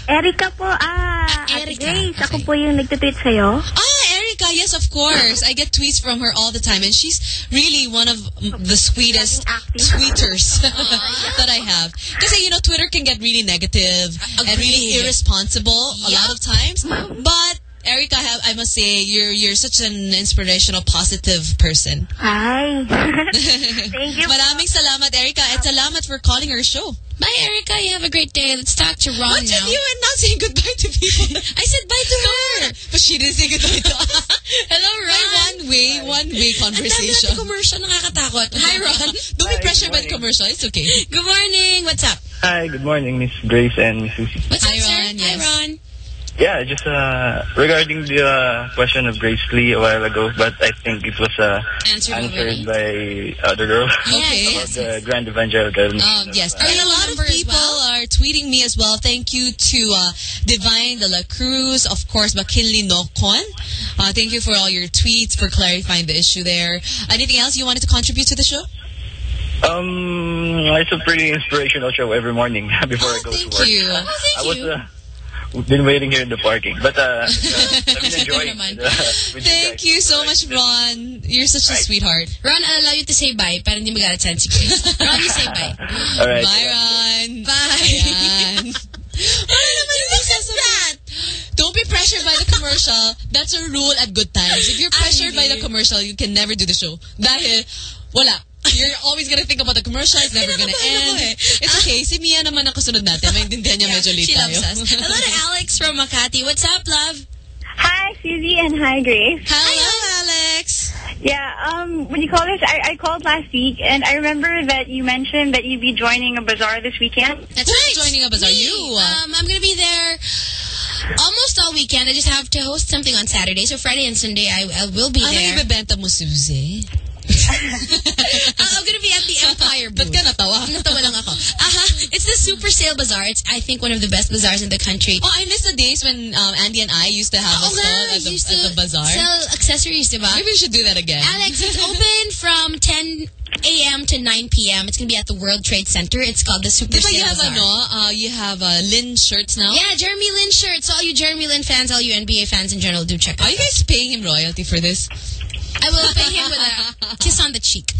Erica po, ah, Ah, Ate Erica. Grace, ako po yung nagtitweet sa'yo. Ah, Erica, Erica, yes, of course. I get tweets from her all the time, and she's really one of the sweetest tweeters that I have. Because, you know, Twitter can get really negative and really irresponsible a lot of times. But, Erica, I, have, I must say, you're you're such an inspirational, positive person. Hi. Thank you. Maraming salamat, Erica. And salamat for calling our show. Bye, Erica. You have a great day. Let's talk to Ron What's now. with you and not saying goodbye to people? I said bye to her. But she didn't say goodbye to us. Hello, Ron. One way, one way Ang dami conversation. natin commercial. Nakakatakot. Hi, Ron. Don't be pressured by the commercial. It's okay. Good morning. What's up? Hi, good morning, Miss Grace and Miss Susie. What's Hi, up, sir? Ron. Hi, Ron. Yeah, just uh, regarding the uh, question of Grace Lee a while ago, but I think it was uh, Answered answered by other girl Okay. about the Grand Evangelical. Um, yes. And a lot of people well? are tweeting me as well. Thank you to uh, Divine de la Cruz, of course, Makinli Nokon. Uh, thank you for all your tweets, for clarifying the issue there. Anything else you wanted to contribute to the show? Um, it's a pretty inspirational show every morning before I go to work. you. Oh, thank I was you. uh, been waiting here in the parking, but uh, uh I've been enjoying naman. it, uh, with Thank you you so much, Ron. You're such a sweetheart. Ron, I'll allow you to say bye para hindi magalit sa si Grace. Ron, you say bye. All right. Bye, Ron. Bye. Ayan. Ano naman yung that? Don't be pressured by the commercial. That's a rule at good times. If you're pressured by the commercial, you can never do the show. Dahil, wala. You're always gonna think about the commercial. It's never gonna end. It's okay. Si Mia naman ang kasunod natin. Maintindihan niya medyo late She tayo. loves. Hello to Alex from Makati. What's up, love? Hi, Susie, and hi, Grace. Hello, Alex. Yeah, um, what do you call this? I, I called last week, and I remember that you mentioned that you'd be joining a bazaar this weekend. That's Who's right. joining a bazaar? Me. You. Um, I'm going to be there almost all weekend. I just have to host something on Saturday. So Friday and Sunday, I, I will be Ano there. ibebenta mo, Susie? Uh, I'm going to be at the Empire booth. Ba't ka natawa? Natawa lang ako. Aha, it's the Super Sale Bazaar. It's, I think, one of the best bazaars in the country. Oh, I miss the days when um, Andy and I used to have a Oo stall at the, used at to the bazaar. Sell accessories, diba? Maybe we should do that again. Alex, it's open from 10 a.m. to 9 p.m. It's going to be at the World Trade Center. It's called the Super Diba Sale you have Bazaar. ano, uh, you have uh, Lin shirts now? Yeah, Jeremy Lin shirts. All you Jeremy Lin fans, all you NBA fans in general, do check out. Are you guys paying him royalty for this? I will pay him with a kiss on the cheek.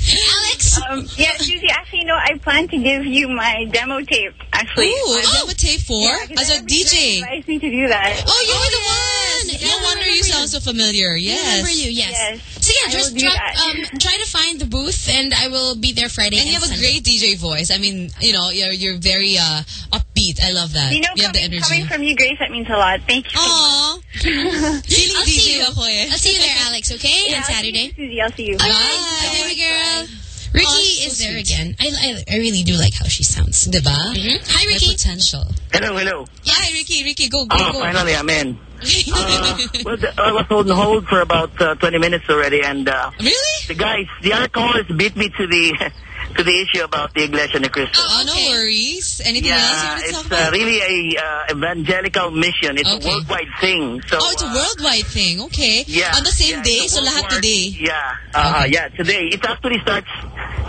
Alex, Um, yeah, Susie, actually, you know, I plan to give you my demo tape, actually. Ooh, a demo tape for? yeah, 'cause as a DJ? advised me to do that. Oh, you Oh, the yes. one! Yeah, no wonder you sound so familiar. Yes. I remember you, yes. Yes. So yeah, I just drop, um, try to find the booth and I will be there Friday And you have a great DJ voice. I mean, you know, you're you're very uh, upbeat. I love that. You know, have the coming, energy. coming from you, Grace, that means a lot. Thank you. Aww. Feeling I'll see you. ako eh. I'll see you there, Alex, okay? Yeah, on I'll see Saturday. you, Susie, I'll see you. All right. Bye, baby girl. Ricky Oh, so is there sweet. again. I, I, I really do like how she sounds. Diba? Mhm. Hi, May Ricky. potential. Hello, hello. Yeah, hi, Ricky. Ricky, go, go, Oh, go. finally, I'm in. Uh, well, the, I was on hold for about uh, 20 minutes already, and uh, Really? the guys, the other callers beat me to the to the issue about the Iglesia ni Cristo. Oh, no worries. Anything else you yeah, want to talk it's about? uh, really a uh, evangelical mission. It's Okay. a worldwide thing. So, oh, it's a uh, worldwide thing. Okay. Yeah. On the same yeah, day, so lahat worldwide- today. Yeah. Uh, Yeah, today. It actually starts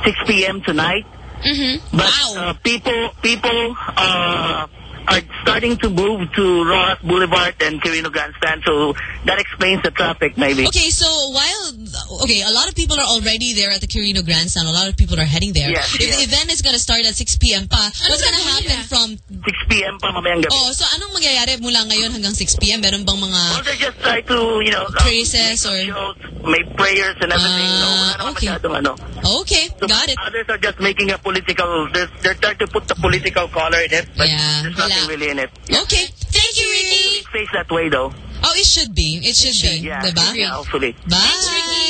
6 p.m. tonight. Mm-hmm. But Wow. uh, people people uh, are starting to move to Roxas Boulevard and Quirino Grandstand, so that explains the traffic maybe. Okay, so while okay, a lot of people are already there at the Quirino Grandstand. A lot of people are heading there. Yes, if yes. the event is gonna start at 6 p.m. pa, what's gonna happen nila? from 6 p.m. pa mamayang gabi. Oh, so anong mangyayari mula ngayon hanggang 6 p.m.? Meron bang mga Well, they just try to, you know, uh, Praises make or- shows, make prayers and everything. so, wala Ah, okay. masyadong ano. Okay, So got it. Others are just making a political, they're, they're trying to put the political color in it, but Yeah, there's nothing really in it. Okay, thank you, Ricky. It stays that way though. Oh, it should be. It should be. Yeah, Diba? yeah, hopefully. Bye. Thanks, Ricky.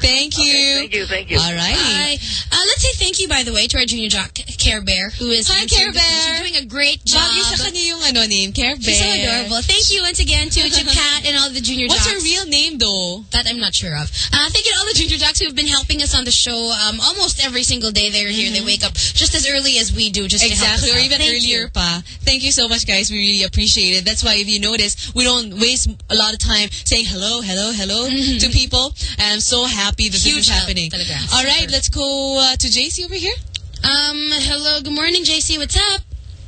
Thank you. thank you, thank you. All right. Uh, let's say thank you, by the way, to our junior jock, Care Bear, who is Hi, Care Bear. She's doing a great job. Bagay sa kanya yung ano name, Care Bear. She's so adorable. Thank you once again to Japat and all the junior What's her real name though? That I'm not sure of. Uh, thank you to all the junior jocks who have been helping us on the show um, almost every single day they're here. They wake up just as early as we do just Exactly, or even. Thank earlier you. pa. Thank you so much, guys. We really appreciate it. That's why if you notice, we don't waste a lot of time saying hello, hello, hello hello to people. And I'm so happy this Huge is happening. talaga. All right, let's go uh, to JC over here. Um, hello, good morning, JC. What's up?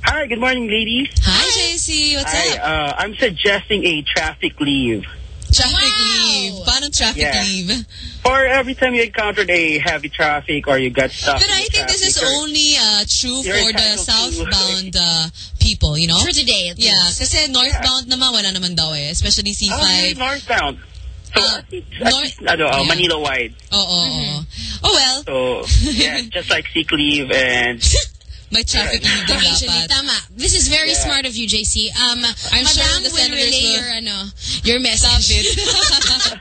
Hi, good morning, ladies. Hi, JC. What's Hi, up? uh, I'm suggesting a traffic leave. Traffic leave. Paano traffic Yeah. leave? Or every time you encountered a heavy traffic or you got stuck But in I the think this is only uh, true for the southbound uh, people, you know? For today, at Yeah, least. kasi northbound naman wala naman daw eh. Especially Oh, you're C5. Oh, northbound. So, at least, ano, uh, yeah. Manila wide. Oo, oh, oo. Oh well, So, yeah, just like sick leave and... may traffic leave din Usually, dapat. tama. This is very Yeah. smart of you, JC. Um, I'm sure Madam the will senators relay will- your, ano, your message.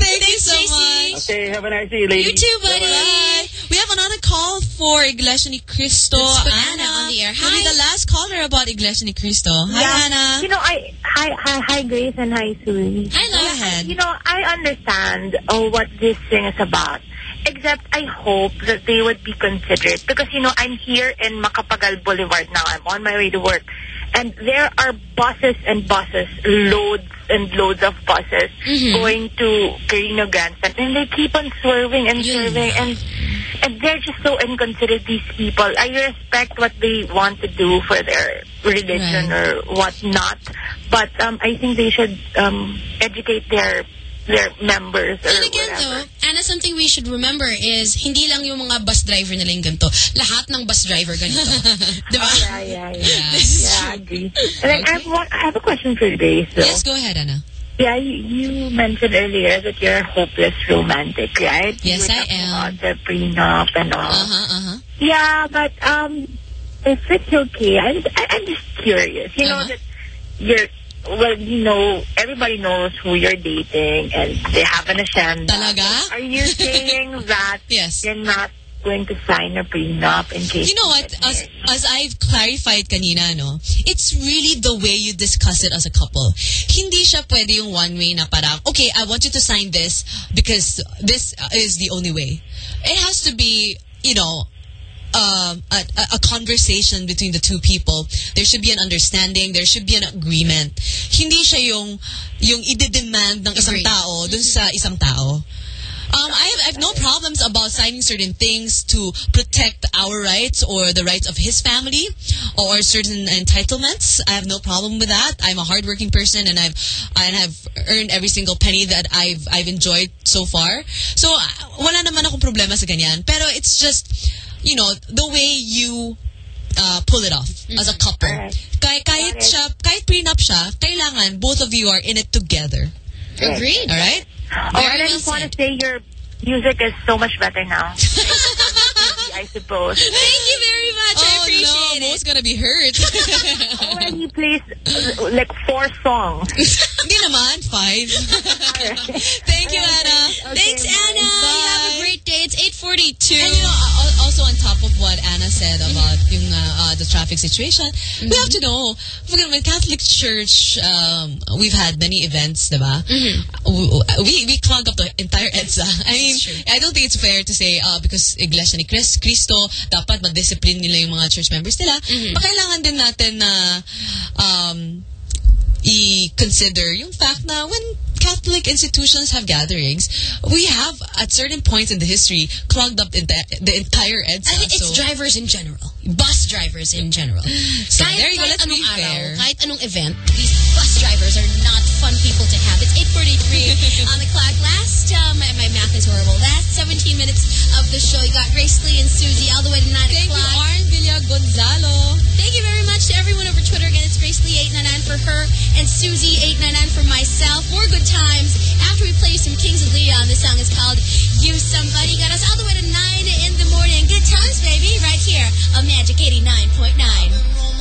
Thank you so much. Okay, have a nice day, ladies. You too, buddy. Bye. We have another call for Iglesia ni Cristo. Let's Anna Anna on the air. You'll be Hi. the last caller about Iglesia ni Cristo. Hi, Yeah. Anna. You know, I hi hi hi Grace and hi Susie. Hi, Go ahead. You know, I understand oh, what this thing is about. Except I hope that they would be considerate because you know I'm here in Macapagal Boulevard now. I'm on my way to work, and there are buses and buses, loads and loads of buses going to Quirino Grandstand, and they keep on swerving and swerving, and and they're just so inconsiderate. These people. I respect what they want to do for their religion or whatnot, but um, I think they should um, educate their their members or And again, whatever. though, Anna, something we should remember is hindi lang yung mga bus driver nila yung ganito. Lahat ng bus driver ganito. diba? Yeah, yeah, yeah. This yeah, I agree. And then I have, one, I have a question for Grace. though. Yes, go ahead, Anna. Yeah, you, you mentioned earlier that you're a hopeless romantic, right? Yes, I am. About the prenup and all. Uh-huh, uh-huh. Yeah, but um, if it's okay, I'm I, I'm just curious. You know Uh-huh. that you're well, you know, everybody knows who you're dating, and they have an agenda. Talaga? Are you saying that Yes. you're not going to sign a prenup in case? You know what? As as I've clarified kanina, no, it's really the way you discuss it as a couple. Hindi siya pwede yung one way na parang, okay, I want you to sign this because this is the only way. It has to be, you know, um, a, a- conversation between the two people. There should be an understanding. There should be an agreement. Hindi siya yung yung ide-demand ng isang tao dun sa isang tao. Um, I have, I have no problems about signing certain things to protect our rights or the rights of his family or certain entitlements. I have no problem with that. I'm a hardworking person and I've and I've earned every single penny that I've I've enjoyed so far. So uh, wala naman akong problema sa ganyan. Pero it's just you know the way you uh, pull it off as a couple. Kahit, kahit siya, kahit prenup siya, kailangan both of you are in it together. Agreed. All right? Oh, and I just want to say your music is so much better now. I suppose. Thank you very much. I oh appreciate no, it. Mo's gonna be hurt. Oh, and he plays uh, like four songs. Hindi naman, five. Thank you, Anna. Thanks, Anna. You have a great day. It's 842. And you know, also on top of what Anna said about yung uh, uh, the traffic situation, we have to know, with Catholic Church, um, we've had many events, diba? We, we clog up the entire EDSA. I mean, I don't think it's fair to say, uh, because Iglesia ni Chris, Cristo, dapat ma-discipline nila yung mga church members nila. Mhm. Pakailangan din natin na um, i-consider yung fact na when Catholic institutions have gatherings, we have at certain points in the history clogged up the, the entire EDSA. I think it's so, drivers in general. Bus drivers in general. So kahit, there you go. Let's be araw, kahit anong event, these bus drivers are not fun people to have. It's 8.43 on the clock. Last, uh, my, my math is horrible. Last 17 minutes of the show, you got Grace Lee and Susie all the way to 9 Thank you, o'clock. Arn Villa Gonzalo. Thank you very much to everyone over Twitter. Again, it's Grace Lee 899 for her and Susie 899 for myself. More good times after we play some Kings of Leon. This song is called Use Somebody. Got us all the way to 9 in the morning. Good times, baby, right here on Magic 89.9.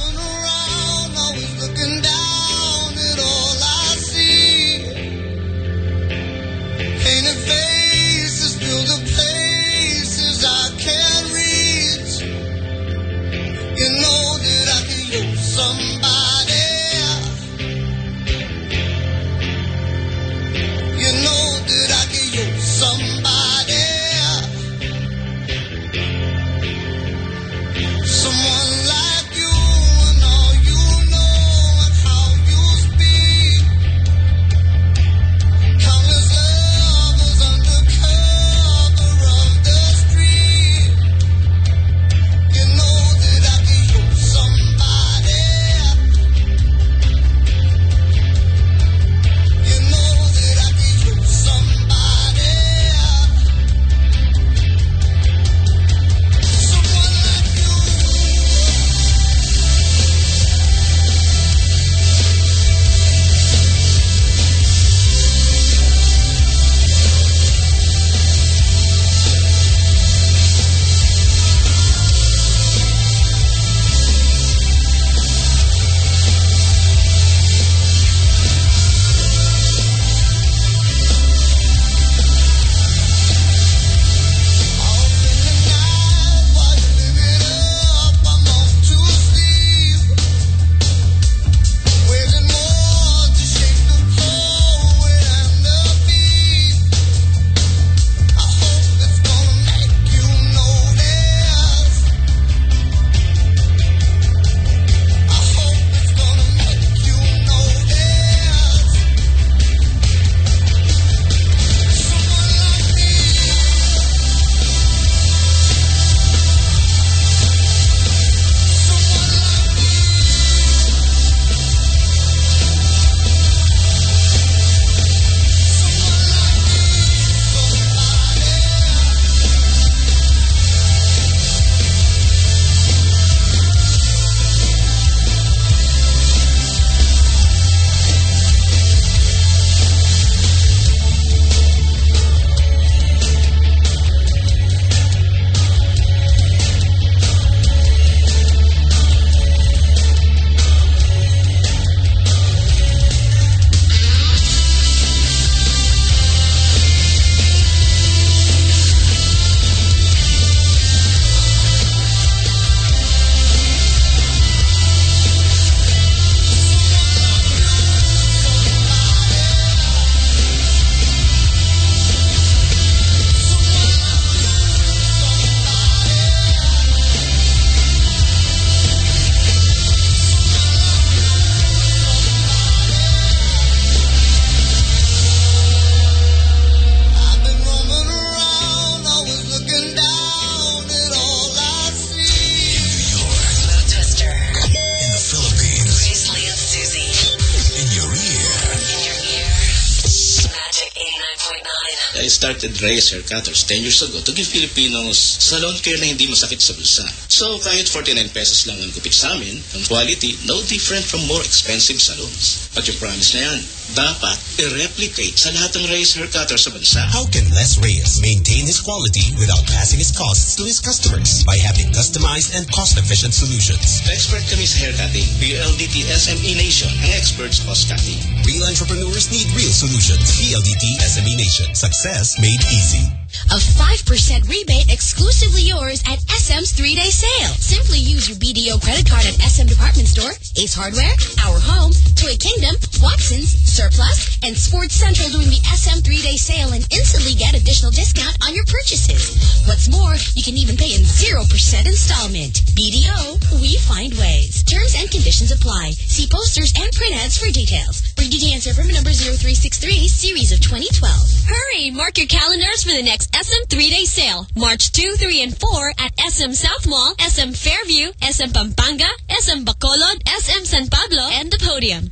Reyes Hair Cutters 10 years ago to give Filipinos salon care na hindi masakit sa bulsa. So kahit 49 pesos lang ang gupit sa amin, ang quality no different from more expensive salons. At yung promise na yan, dapat i-replicate sa lahat ng Reyes Hair sa bansa. How can Les Reyes maintain his quality without passing his costs to his customers by having customized and cost-efficient solutions? Expert kami sa hair cutting. PLDT SME Nation ang experts cost cutting. Real entrepreneurs need real solutions. PLDT SME Nation. Success made easy. A 5% rebate exclusively yours at SM's three-day sale. Simply use your BDO credit card at SM Department Store, Ace Hardware, Our Home, Toy Kingdom, Watson's, Surplus, and Sports Central during the SM three-day sale and instantly get additional discount on your purchases. What's more, you can even pay in 0% installment. BDO, we find ways. Terms and conditions apply. See posters and print ads for details. For answer permit number 0363, series of 2012. Hurry! Mark your calendars for the next SM three-day sale. March 2, 3, and 4 at SM South Mall, SM Fairview, SM Pampanga, SM Bacolod, SM San Pablo, and the Podium.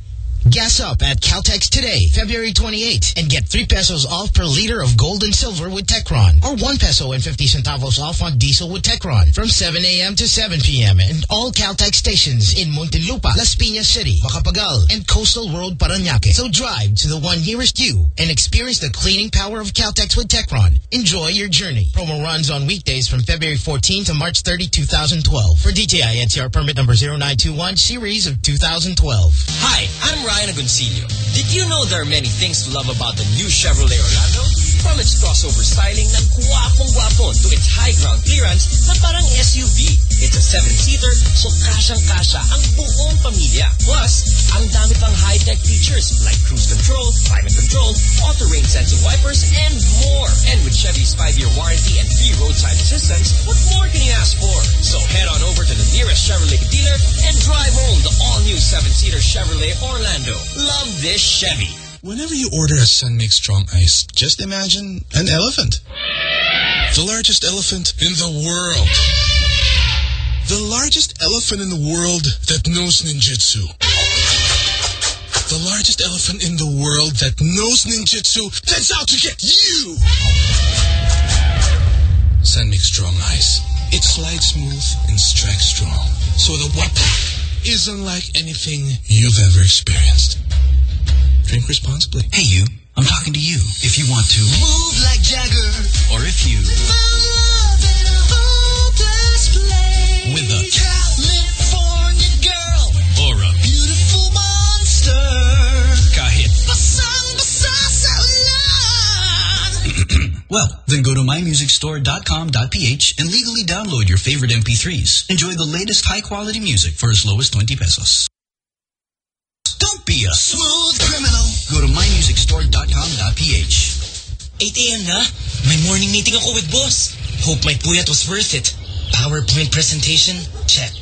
Gas up at Caltex today, February 28, and get 3 pesos off per liter of gold and silver with Techron, or 1 peso and 50 centavos off on diesel with Techron from 7 a.m. to 7 p.m. in all Caltex stations in Muntinlupa, Las Piñas City, Macapagal, and Coastal Road, Paranaque. So drive to the one nearest you and experience the cleaning power of Caltex with Techron. Enjoy your journey. Promo runs on weekdays from February 14 to March 30, 2012. For DTI NCR permit number 0921, series of 2012. Hi, I'm Agoncillo. Did you know there are many things to love about the new Chevrolet Orlando? From its crossover styling ng guwapong-guwapo to its high ground clearance na parang SUV. It's a seven-seater so kasyang-kasya ang buong pamilya. Plus, ang dami pang high-tech features like cruise control, climate control, auto-rain sensing wipers, and more. And with Chevy's five-year warranty and free roadside assistance, what more can you ask for? So head on over to the nearest Chevrolet dealer and drive home the all-new seven-seater Chevrolet Orlando. Love this Chevy. Whenever you order a San Mig Strong Ice, just imagine an elephant. The largest elephant in the world. The largest elephant in the world that knows ninjutsu. The largest elephant in the world that knows ninjutsu that's out to get you! Sun Strong Ice. It slides smooth and strikes strong. So the weapon is unlike anything you've ever experienced. Drink responsibly. Hey, you. I'm talking to you. If you want to. Move like Jagger. Or if you. found love in a hopeless place With a California girl. or a Beautiful monster. kahit. Basang-basa sa ulan. Well, then go to mymusicstore.com.ph and legally download your favorite MP3s. Enjoy the latest high-quality music for as low as 20 pesos. Don't be a Smooth criminal. Go to mymusicstore.com.ph. 8 a.m. na? May morning meeting ako with boss. Hope my puyat was worth it. PowerPoint presentation? Check.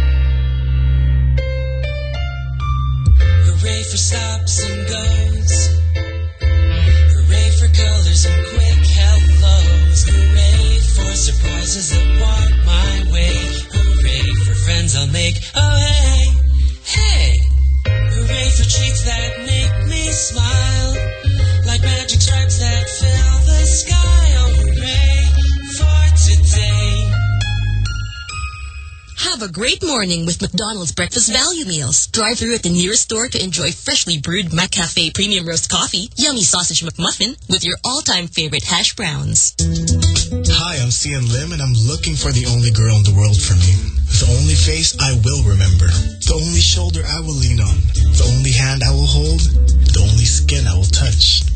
Hooray for stops and goes. Hooray for colors and quick hellos. Hooray for surprises that walk my way. Hooray for friends I'll make. Oh, hey, hey. Hooray for treats that make me smile. Like magic stripes that Have a great morning with McDonald's breakfast value meals. Drive through at the nearest store to enjoy freshly brewed McCafe premium roast coffee, yummy sausage McMuffin with your all-time favorite hash browns. Hi, I'm Xian Lim, and I'm looking for the only girl in the world for me. The only face I will remember. The only shoulder I will lean on. The only hand I will hold. The only skin I will touch.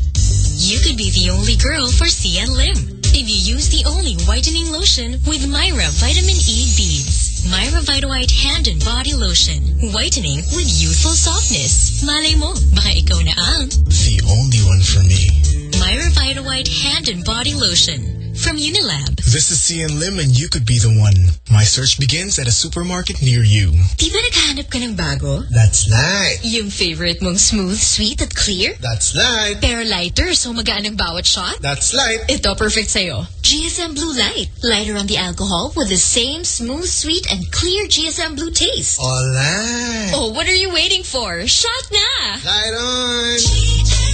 You could be the only girl for Xian Lim if you use the only whitening lotion with Myra Vitamin E Beads. Myra Vita White Hand and Body Lotion. Whitening with youthful softness. Malay mo, baka ikaw na ang The only one for me. Myra Vita White Hand and Body Lotion. From Unilab. This is Xian Lim and you could be the one. My search begins at a supermarket near you. Di ba naghahanap ka ng bago? That's right. Yung favorite mong smooth, sweet at clear? That's light. Pero lighter, so magaan ang bawat shot? That's light. Ito, perfect sa'yo. GSM Blue Light. Lighter on the alcohol with the same smooth, sweet, and clear GSM Blue taste. Alright. Oh, what are you waiting for? Shot na! Light on! Drink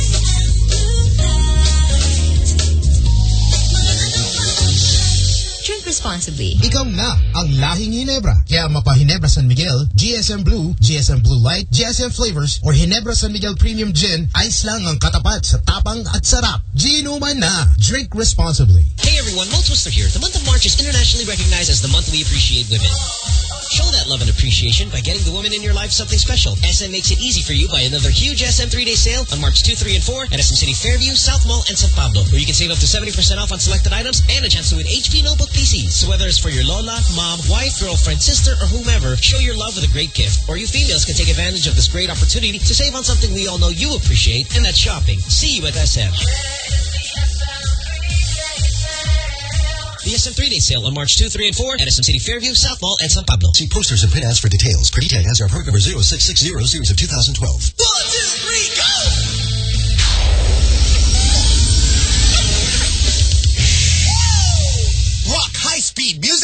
responsibly. Ikaw na ang lahing Ginebra. Kaya mapa Ginebra San Miguel, GSM Blue, GSM Blue Light, GSM Flavors, or Ginebra San Miguel Premium Gin, ice lang ang katapat sa tapang at sarap. Ginuman na. Drink responsibly. Hey everyone, Mo Twister here. The month of March is internationally recognized as the month we appreciate women. Show that love and appreciation by getting the woman in your life something special. SM makes it easy for you by another huge SM three-day sale on March 2, 3, and 4 at SM City Fairview, South Mall, and San Pablo, where you can save up to 70% off on selected items and a chance to win HP Notebook PCs. So whether it's for your Lola, mom, wife, girlfriend, sister, or whomever, show your love with a great gift. Or you females can take advantage of this great opportunity to save on something we all know you appreciate, and that's shopping. See you at SM. The SM 3-day sale on March 2, 3, and 4 at SM City Fairview, South Mall, and San Pablo. See posters and print ads for details. Pretty tag ads are part number 0660 series of 2012. One, two, three, go!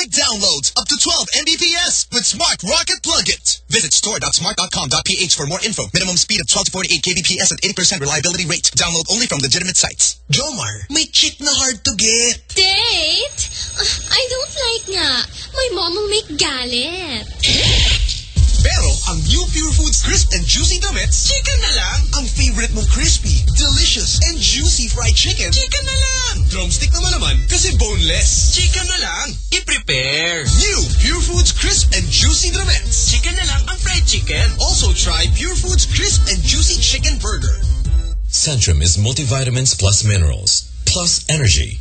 High-speed downloads up to 12 Mbps with Smart Rocket Plug It. Visit store.smart.com.ph for more info. Minimum speed of 12 to 48 kbps at 80% reliability rate. Download only from legitimate sites. Jomar, may chick na hard to get. Date? Uh, I don't like nga. My mom will make galit. Pero ang new Pure Foods Crisp and Juicy Dumits, chicken na lang. Ang favorite mong crispy, delicious, and juicy fried chicken, chicken na lang. Drumstick naman naman kasi boneless. Chicken na lang. I-prepare. New Pure Foods Crisp and Juicy Dumits. Chicken na lang ang fried chicken. Also try Pure Foods Crisp and Juicy Chicken Burger. Centrum is multivitamins plus minerals, plus energy,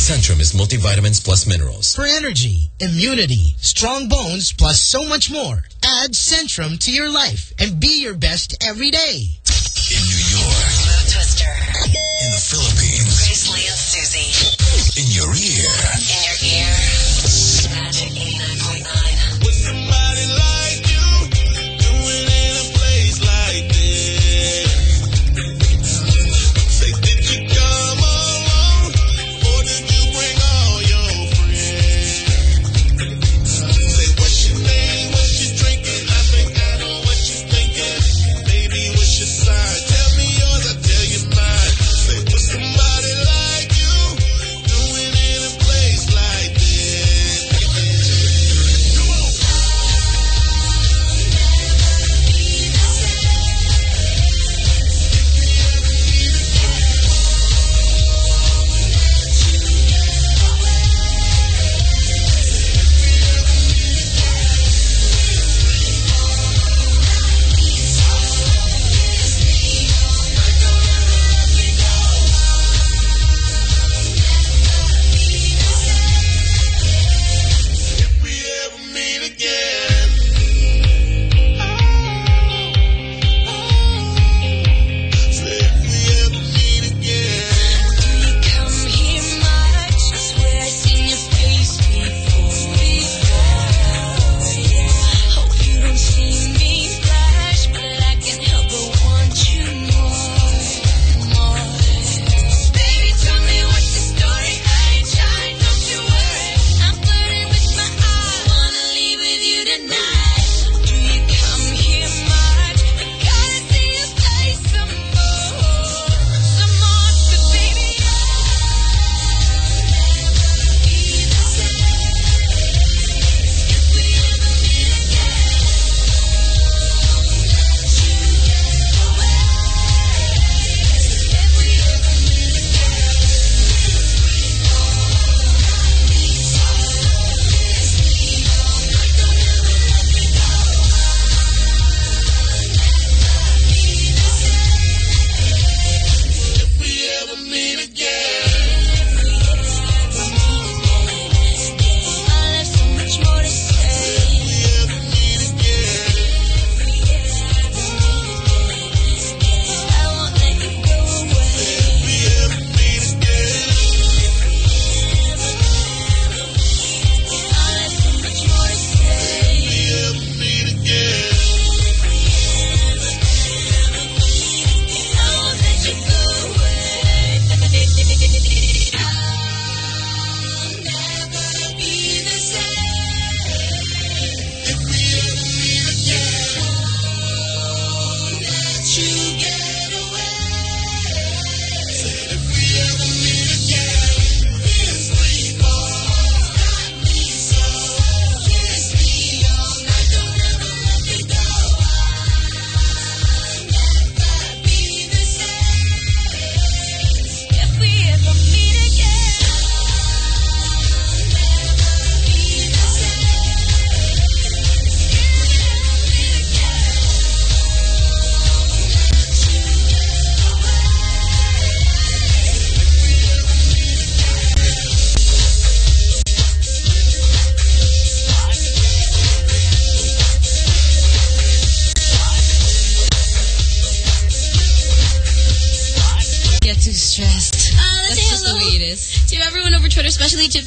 Centrum is multivitamins plus minerals. For energy, immunity, strong bones, plus so much more. Add Centrum to your life and be your best every day. In New York. Mo Twister. In the Philippines. Grace Lee and Susie. In your ear. In your ear.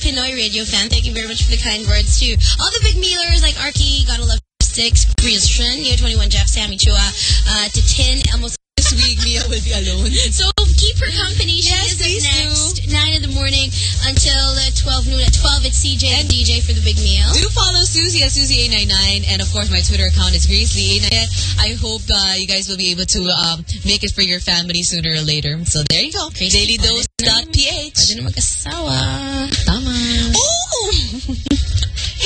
Pinoy Radio fan. Thank you very much for the kind words too. All the big mealers like Arky, Gotta Love Six, Christian, Year 21 Jeff, Sammy Chua, uh, to Tin, Elmo. This week, Mia will be alone. So keep her company. She Yes, is up morning until uh, 12 noon. At 12, it's CJ and DJ for the big meal. Do follow Susie at Susie899 and of course my Twitter account is GraceLee89. I hope uh, you guys will be able to um, make it for your family sooner or later. So there you go. DailyDose.ph. Pwede na mag-asawa. Tama. Oh!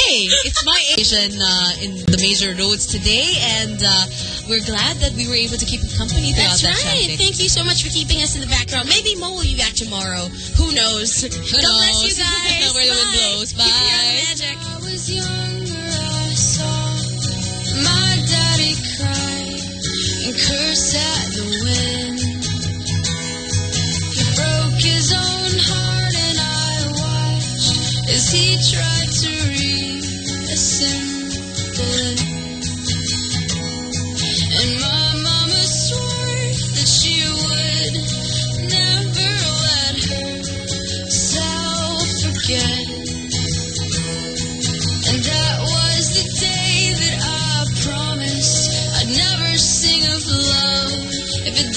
hey, it's my Asian uh, in the major roads today and uh, we're glad that we were able to keep you company throughout That's that right. traffic. Thank you so much for keeping us in the background. Maybe Mo will be back tomorrow. Who knows? Who God bless you knows? guys. Where the wind Bye. blows. Bye. magic. I was younger, I saw my daddy cry and curse at the wind. He broke his own heart and I watched as he tried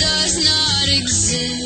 does not exist.